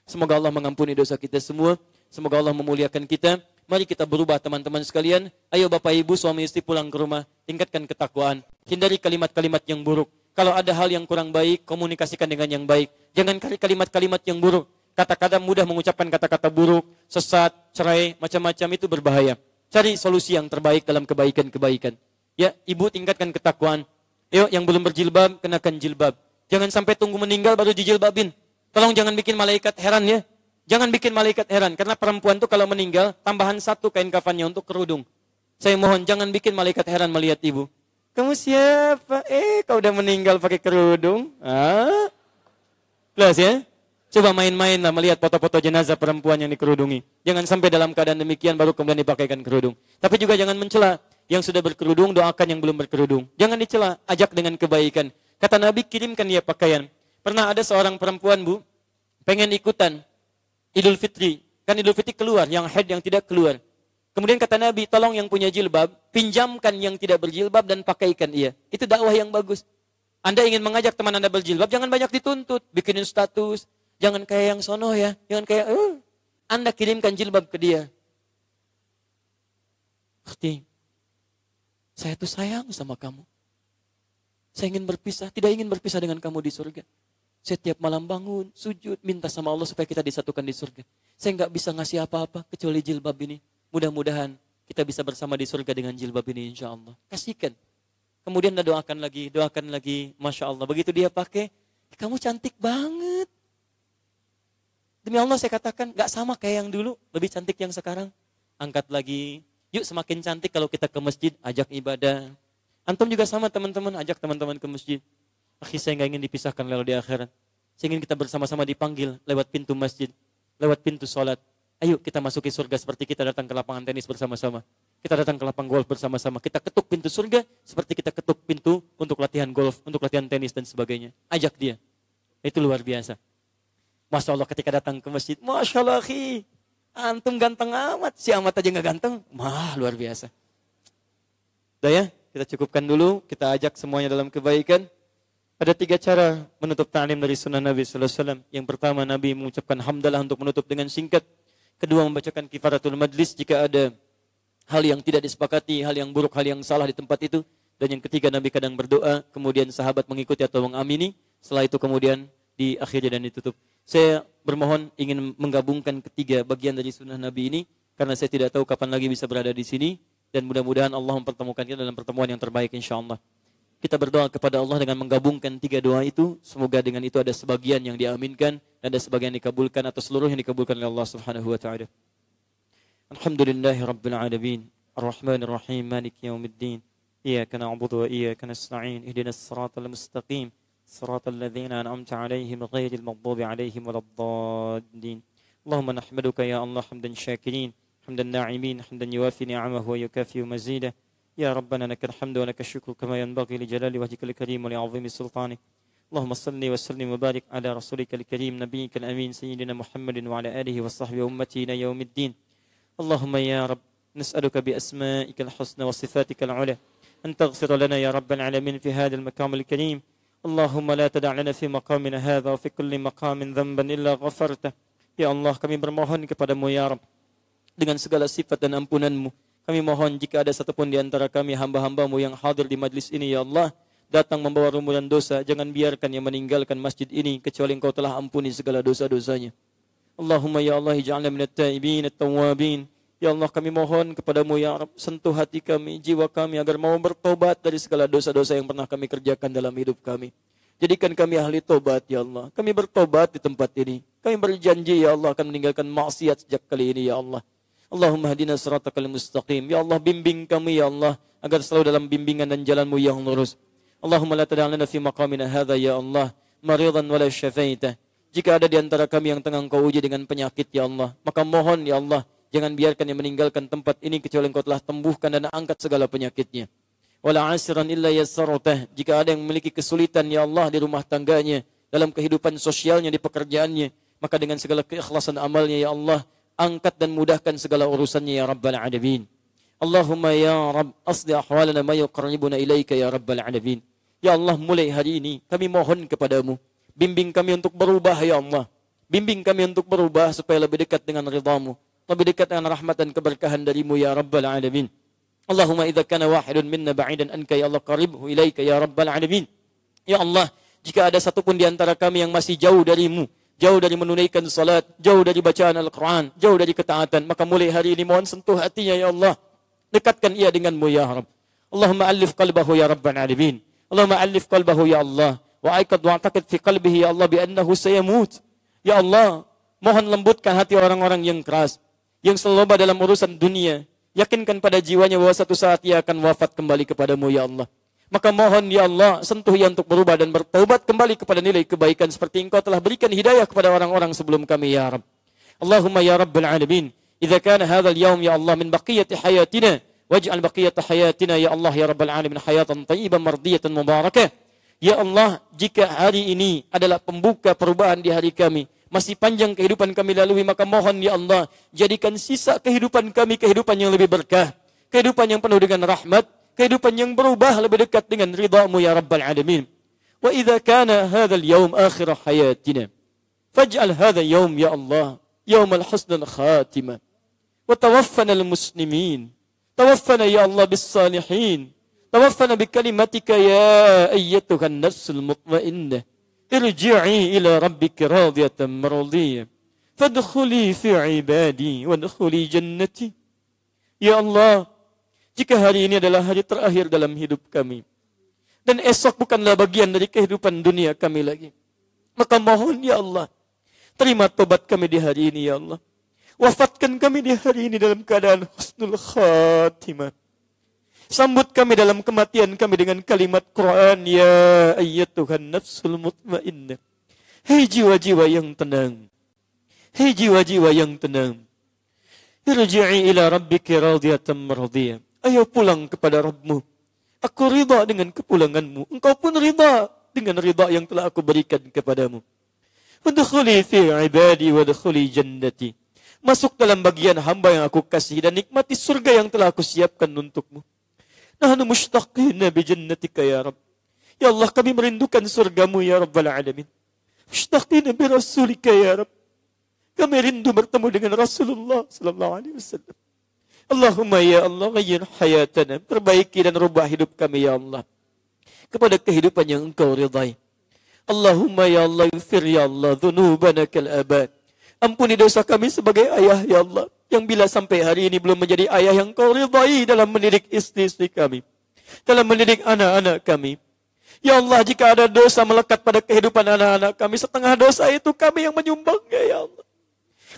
Semoga Allah mengampuni dosa kita semua. Semoga Allah memuliakan kita. Mari kita berubah teman-teman sekalian. Ayo Bapak Ibu suami istri pulang ke rumah. Tingkatkan ketakwaan. Hindari kalimat-kalimat yang buruk. Kalau ada hal yang kurang baik, komunikasikan dengan yang baik. Jangan kali kalimat-kalimat yang buruk. Kata-kata mudah mengucapkan kata-kata buruk, sesat, cerai, macam-macam itu berbahaya. Cari solusi yang terbaik dalam kebaikan-kebaikan. Ya, ibu tingkatkan ketakwaan. Yuk, yang belum berjilbab, kenakan jilbab. Jangan sampai tunggu meninggal baru dijilbabin. Tolong jangan bikin malaikat heran ya. Jangan bikin malaikat heran. Karena perempuan tuh kalau meninggal, tambahan satu kain kafannya untuk kerudung. Saya mohon jangan bikin malaikat heran melihat ibu. Kamu siapa? Eh, kau udah meninggal pakai kerudung. Ah? Jelas ya? Coba main-main lah melihat foto-foto jenazah perempuan yang dikerudungi. Jangan sampai dalam keadaan demikian baru kemudian dipakaikan kerudung. Tapi juga jangan mencela yang sudah berkerudung, doakan yang belum berkerudung. Jangan dicela, ajak dengan kebaikan. Kata Nabi, kirimkan dia pakaian. Pernah ada seorang perempuan, Bu, pengen ikutan Idul Fitri. Kan Idul Fitri keluar, yang head yang tidak keluar. Kemudian kata Nabi, tolong yang punya jilbab, pinjamkan yang tidak berjilbab dan pakaikan ia. Itu dakwah yang bagus. Anda ingin mengajak teman Anda berjilbab, jangan banyak dituntut. Bikinin status, jangan kayak yang sono ya. Jangan kayak, uh, Anda kirimkan jilbab ke dia. Seperti, saya tuh sayang sama kamu. Saya ingin berpisah, tidak ingin berpisah dengan kamu di surga. Setiap malam bangun, sujud, minta sama Allah supaya kita disatukan di surga. Saya nggak bisa ngasih apa-apa kecuali jilbab ini. Mudah-mudahan kita bisa bersama di surga dengan jilbab ini insya Allah. Kasihkan. Kemudian doakan lagi, doakan lagi. Masya Allah. Begitu dia pakai, kamu cantik banget. Demi Allah saya katakan, nggak sama kayak yang dulu, lebih cantik yang sekarang. Angkat lagi. Yuk semakin cantik kalau kita ke masjid, ajak ibadah. Antum juga sama teman-teman, ajak teman-teman ke masjid. Akhi saya nggak ingin dipisahkan lalu di akhirat. Saya ingin kita bersama-sama dipanggil lewat pintu masjid, lewat pintu sholat. Ayo kita masuki surga seperti kita datang ke lapangan tenis bersama-sama. Kita datang ke lapang golf bersama-sama. Kita ketuk pintu surga seperti kita ketuk pintu untuk latihan golf, untuk latihan tenis dan sebagainya. Ajak dia. Itu luar biasa. Masya Allah ketika datang ke masjid. Masya Allah akhi. Antum ganteng amat. Si amat aja nggak ganteng. Mah luar biasa. Udah ya, kita cukupkan dulu. Kita ajak semuanya dalam kebaikan. Ada tiga cara menutup ta'lim dari sunnah Nabi Wasallam. Yang pertama Nabi mengucapkan hamdalah untuk menutup dengan singkat. Kedua membacakan kifaratul majlis jika ada hal yang tidak disepakati, hal yang buruk, hal yang salah di tempat itu. Dan yang ketiga Nabi kadang berdoa, kemudian sahabat mengikuti atau mengamini. Setelah itu kemudian diakhiri dan ditutup. Saya bermohon ingin menggabungkan ketiga bagian dari sunnah Nabi ini karena saya tidak tahu kapan lagi bisa berada di sini dan mudah-mudahan Allah mempertemukan kita dalam pertemuan yang terbaik insya Allah kita berdoa kepada Allah dengan menggabungkan tiga doa itu. Semoga dengan itu ada sebagian yang diaminkan dan ada sebagian yang dikabulkan atau seluruh yang dikabulkan oleh Allah Subhanahu wa taala. Alhamdulillahirabbil alamin, arrahmanir rahim, maliki yaumiddin. Iyyaka na'budu wa iyyaka nasta'in. Ihdinas siratal mustaqim, siratal ladzina an'amta 'alaihim ghairil maghdubi 'alaihim waladdallin. Allahumma nahmaduka ya Allah hamdan syakirin, hamdan na'imin, hamdan yuwafi ni'amahu wa yukafi mazidah. يا ربنا لك الحمد ولك الشكر كما ينبغي لجلال وجهك الكريم ولعظيم سلطانك. اللهم صل وسلم وبارك على رسولك الكريم نبيك الأمين سيدنا محمد وعلى آله وصحبه وأمته إلى يوم الدين. اللهم يا رب نسألك بأسمائك الحسنى وصفاتك العلى أن تغفر لنا يا رب العالمين في هذا المقام الكريم. اللهم لا تدع لنا في مقامنا هذا وفي كل مقام ذنبا إلا غفرته. Ya Allah kami bermohon kepadamu ya Rabb dengan segala sifat dan ampunanmu kami mohon jika ada satupun di antara kami hamba-hambamu yang hadir di majlis ini, Ya Allah, datang membawa rumunan dosa, jangan biarkan yang meninggalkan masjid ini, kecuali engkau telah ampuni segala dosa-dosanya. Allahumma ya Allah ij'alna minat taibin at-tawwabin. Ya Allah kami mohon kepadamu ya Rabb sentuh hati kami, jiwa kami agar mau bertobat dari segala dosa-dosa yang pernah kami kerjakan dalam hidup kami. Jadikan kami ahli tobat ya Allah. Kami bertobat di tempat ini. Kami berjanji ya Allah akan meninggalkan maksiat sejak kali ini ya Allah. Allahumma hadina siratakal mustaqim. Ya Allah bimbing kami ya Allah agar selalu dalam bimbingan dan jalanmu yang lurus. Allahumma la tada'lana fi maqamina hadha ya Allah maridan wala syafaitah. Jika ada di antara kami yang tengah engkau uji dengan penyakit ya Allah, maka mohon ya Allah Jangan biarkan dia meninggalkan tempat ini kecuali engkau telah tembuhkan dan angkat segala penyakitnya. Wala asiran illa yassarutah. Jika ada yang memiliki kesulitan ya Allah di rumah tangganya, dalam kehidupan sosialnya, di pekerjaannya, maka dengan segala keikhlasan amalnya ya Allah, angkat dan mudahkan segala urusannya ya Rabbal Alamin. Allahumma ya Rabb, asli ahwalana ma yuqarribuna ilaika ya Rabbal Alamin. Ya Allah, mulai hari ini kami mohon kepadamu, bimbing kami untuk berubah ya Allah. Bimbing kami untuk berubah supaya lebih dekat dengan ridhamu lebih dekat dengan rahmat dan keberkahan darimu ya Rabbal Alamin. Allahumma idza kana wahidun minna ba'idan anka ya Allah qaribhu ilaika ya Rabbal Alamin. Ya Allah, jika ada satu pun di antara kami yang masih jauh darimu, jauh dari menunaikan salat, jauh dari bacaan Al-Quran, jauh dari ketaatan, maka mulai hari ini mohon sentuh hatinya ya Allah. Dekatkan ia denganmu ya Rabb. Allahumma alif qalbahu ya Rabbal Alamin. Allahumma alif qalbahu ya Allah. Wa aikad wa'takid fi qalbihi ya Allah bi annahu sayamut. Ya Allah, mohon lembutkan hati orang-orang yang keras yang selalu dalam urusan dunia, yakinkan pada jiwanya bahwa satu saat ia akan wafat kembali kepadamu ya Allah. Maka mohon ya Allah, sentuh ia untuk berubah dan bertaubat kembali kepada nilai kebaikan seperti engkau telah berikan hidayah kepada orang-orang sebelum kami ya Rabb. Allahumma ya Rabbal Alamin, idza kana hadzal yaum ya Allah min baqiyati hayatina, waj'al baqiyata hayatina ya Allah ya Rabbal Alamin hayatan thayyibah mardiyatan mubarakah. Ya Allah, jika hari ini adalah pembuka perubahan di hari kami, masih panjang kehidupan kami lalui, maka mohon ya Allah, jadikan sisa kehidupan kami kehidupan yang lebih berkah, kehidupan yang penuh dengan rahmat, kehidupan yang berubah lebih dekat dengan ridhamu ya Rabbal Alamin. Wa idha kana hadhal yawm akhir hayatina. Faj'al hadha yawm ya Allah. يوم الحسن الخاتمة وتوفنا المسلمين توفنا يا الله بالصالحين توفنا بكلمتك يا أيتها النفس المطمئنة ارجعي إلى ربك راضية مرضية فادخلي في عبادي وادخلي جنتي يا الله jika hari ini adalah hari terakhir dalam hidup kami, dan esok bukanlah bagian dari kehidupan dunia kami lagi, maka mohon ya Allah, terima tobat kami di hari ini ya Allah. Wafatkan kami di hari ini dalam keadaan husnul khatimah. Sambut kami dalam kematian kami dengan kalimat Quran ya ayyatuhan nafsul mutmainnah. Hei jiwa-jiwa yang tenang. Hei jiwa-jiwa yang tenang. Irji'i ila rabbiki radiyatan mardiyah. Ayo pulang kepada Rabbmu. Aku ridha dengan kepulanganmu. Engkau pun ridha dengan ridha yang telah aku berikan kepadamu. Wadkhuli fi ibadi wadkhuli jannati. Masuk dalam bagian hamba yang aku kasih dan nikmati surga yang telah aku siapkan untukmu. Nahnu mushtaqina bi jannatika ya Rabb. Ya Allah kami merindukan surgamu ya Rabbal Alamin. Mushtaqina bi rasulika ya Rabb. Kami rindu bertemu dengan Rasulullah sallallahu alaihi wasallam. Allahumma ya Allah ghayyir hayatana. Perbaiki dan rubah hidup kami ya Allah. Kepada kehidupan yang engkau ridai. Allahumma ya Allah yufir ya Allah dhunubana kal abad. Ampuni dosa kami sebagai ayah ya Allah yang bila sampai hari ini belum menjadi ayah yang kau ridai dalam mendidik istri-istri kami. Dalam mendidik anak-anak kami. Ya Allah, jika ada dosa melekat pada kehidupan anak-anak kami, setengah dosa itu kami yang menyumbangnya, ya Allah.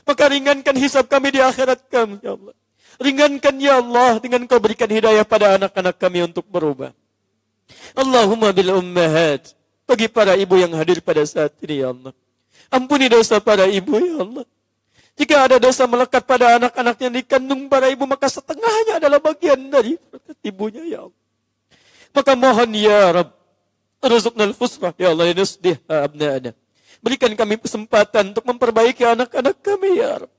Maka ringankan hisab kami di akhirat kami, ya Allah. Ringankan, ya Allah, dengan kau berikan hidayah pada anak-anak kami untuk berubah. Allahumma bil ummahat. Bagi para ibu yang hadir pada saat ini, ya Allah. Ampuni dosa para ibu, ya Allah. Jika ada dosa melekat pada anak-anak yang dikandung para ibu, maka setengahnya adalah bagian dari ibunya, ya Allah. Maka mohon ya Rabb, Rizuknal fusrah, ya Allah, nusdih abna'ana. Berikan kami kesempatan untuk memperbaiki anak-anak kami, ya Rabb.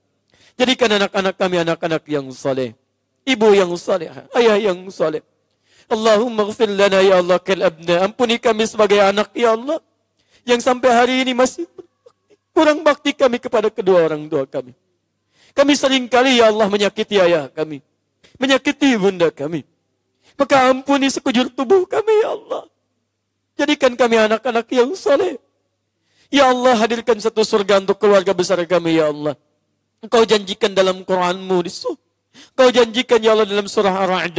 Jadikan anak-anak kami anak-anak yang saleh. Ibu yang saleh, ayah yang saleh. Allahumma gfir lana ya Allah kal abna. Ampuni kami sebagai anak ya Allah. Yang sampai hari ini masih Kurang bakti kami kepada kedua orang tua kami. Kami sering kali ya Allah menyakiti ayah kami. Menyakiti bunda kami. Maka ampuni sekujur tubuh kami ya Allah. Jadikan kami anak-anak yang soleh. Ya Allah hadirkan satu surga untuk keluarga besar kami ya Allah. Engkau janjikan dalam Quranmu di Kau janjikan ya Allah dalam surah Ar-Ra'd.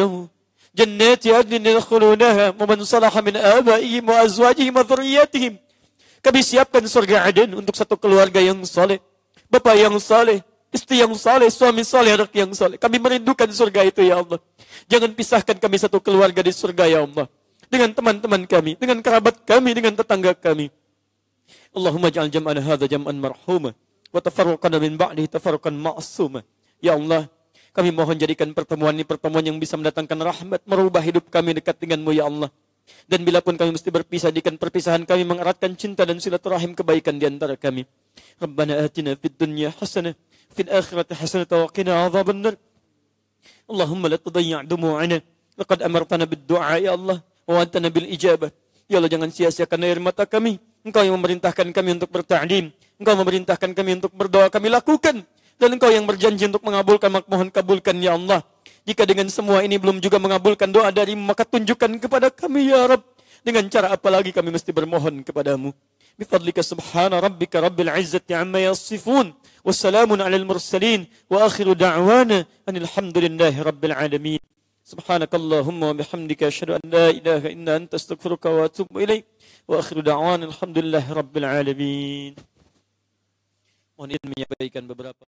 Jannati adnin yadkhulunaha wa man salaha min abaihim wa azwajihim wa dhurriyyatihim. Kami siapkan surga Aden untuk satu keluarga yang saleh, bapak yang saleh, istri yang saleh, suami saleh, anak yang saleh. Kami merindukan surga itu ya Allah. Jangan pisahkan kami satu keluarga di surga ya Allah. Dengan teman-teman kami, dengan kerabat kami, dengan tetangga kami. Allahumma ja'al jam'ana hadha jam'an marhumah. Wa tafarruqana min ba'dihi tafarruqan ma'asumah. Ya Allah, kami mohon jadikan pertemuan ini pertemuan yang bisa mendatangkan rahmat, merubah hidup kami dekat denganmu ya Allah. Dan bila pun kami mesti berpisah, jadikan perpisahan kami mengeratkan cinta dan silaturahim kebaikan di antara kami. Rabbana atina fid dunya hasanah, fil akhirati hasanah wa qina adhaban nar. Allahumma la tudayya' dumu'ana. Laqad amartana bid du'a ya Allah, wa antana bil ijabah. Ya Allah jangan sia-siakan air mata kami. Engkau yang memerintahkan kami untuk berta'lim. Engkau memerintahkan kami untuk berdoa, kami lakukan. Dan engkau yang berjanji untuk mengabulkan, maka mohon kabulkan ya Allah. Jika dengan semua ini belum juga mengabulkan doa dari maka tunjukkan kepada kami ya Rabb. Dengan cara apa lagi kami mesti bermohon kepadamu. Bifadlika subhana rabbika rabbil izzati amma yasifun. Wassalamun ala al-mursalin. Wa akhiru da'wana anilhamdulillahi rabbil alamin. سبحانك اللهم وبحمدك أشهد أن لا إله إلا أنت أستغفرك وأتوب إليك وآخر دعوانا الحمد لله رب العالمين. Mohon izin menyampaikan beberapa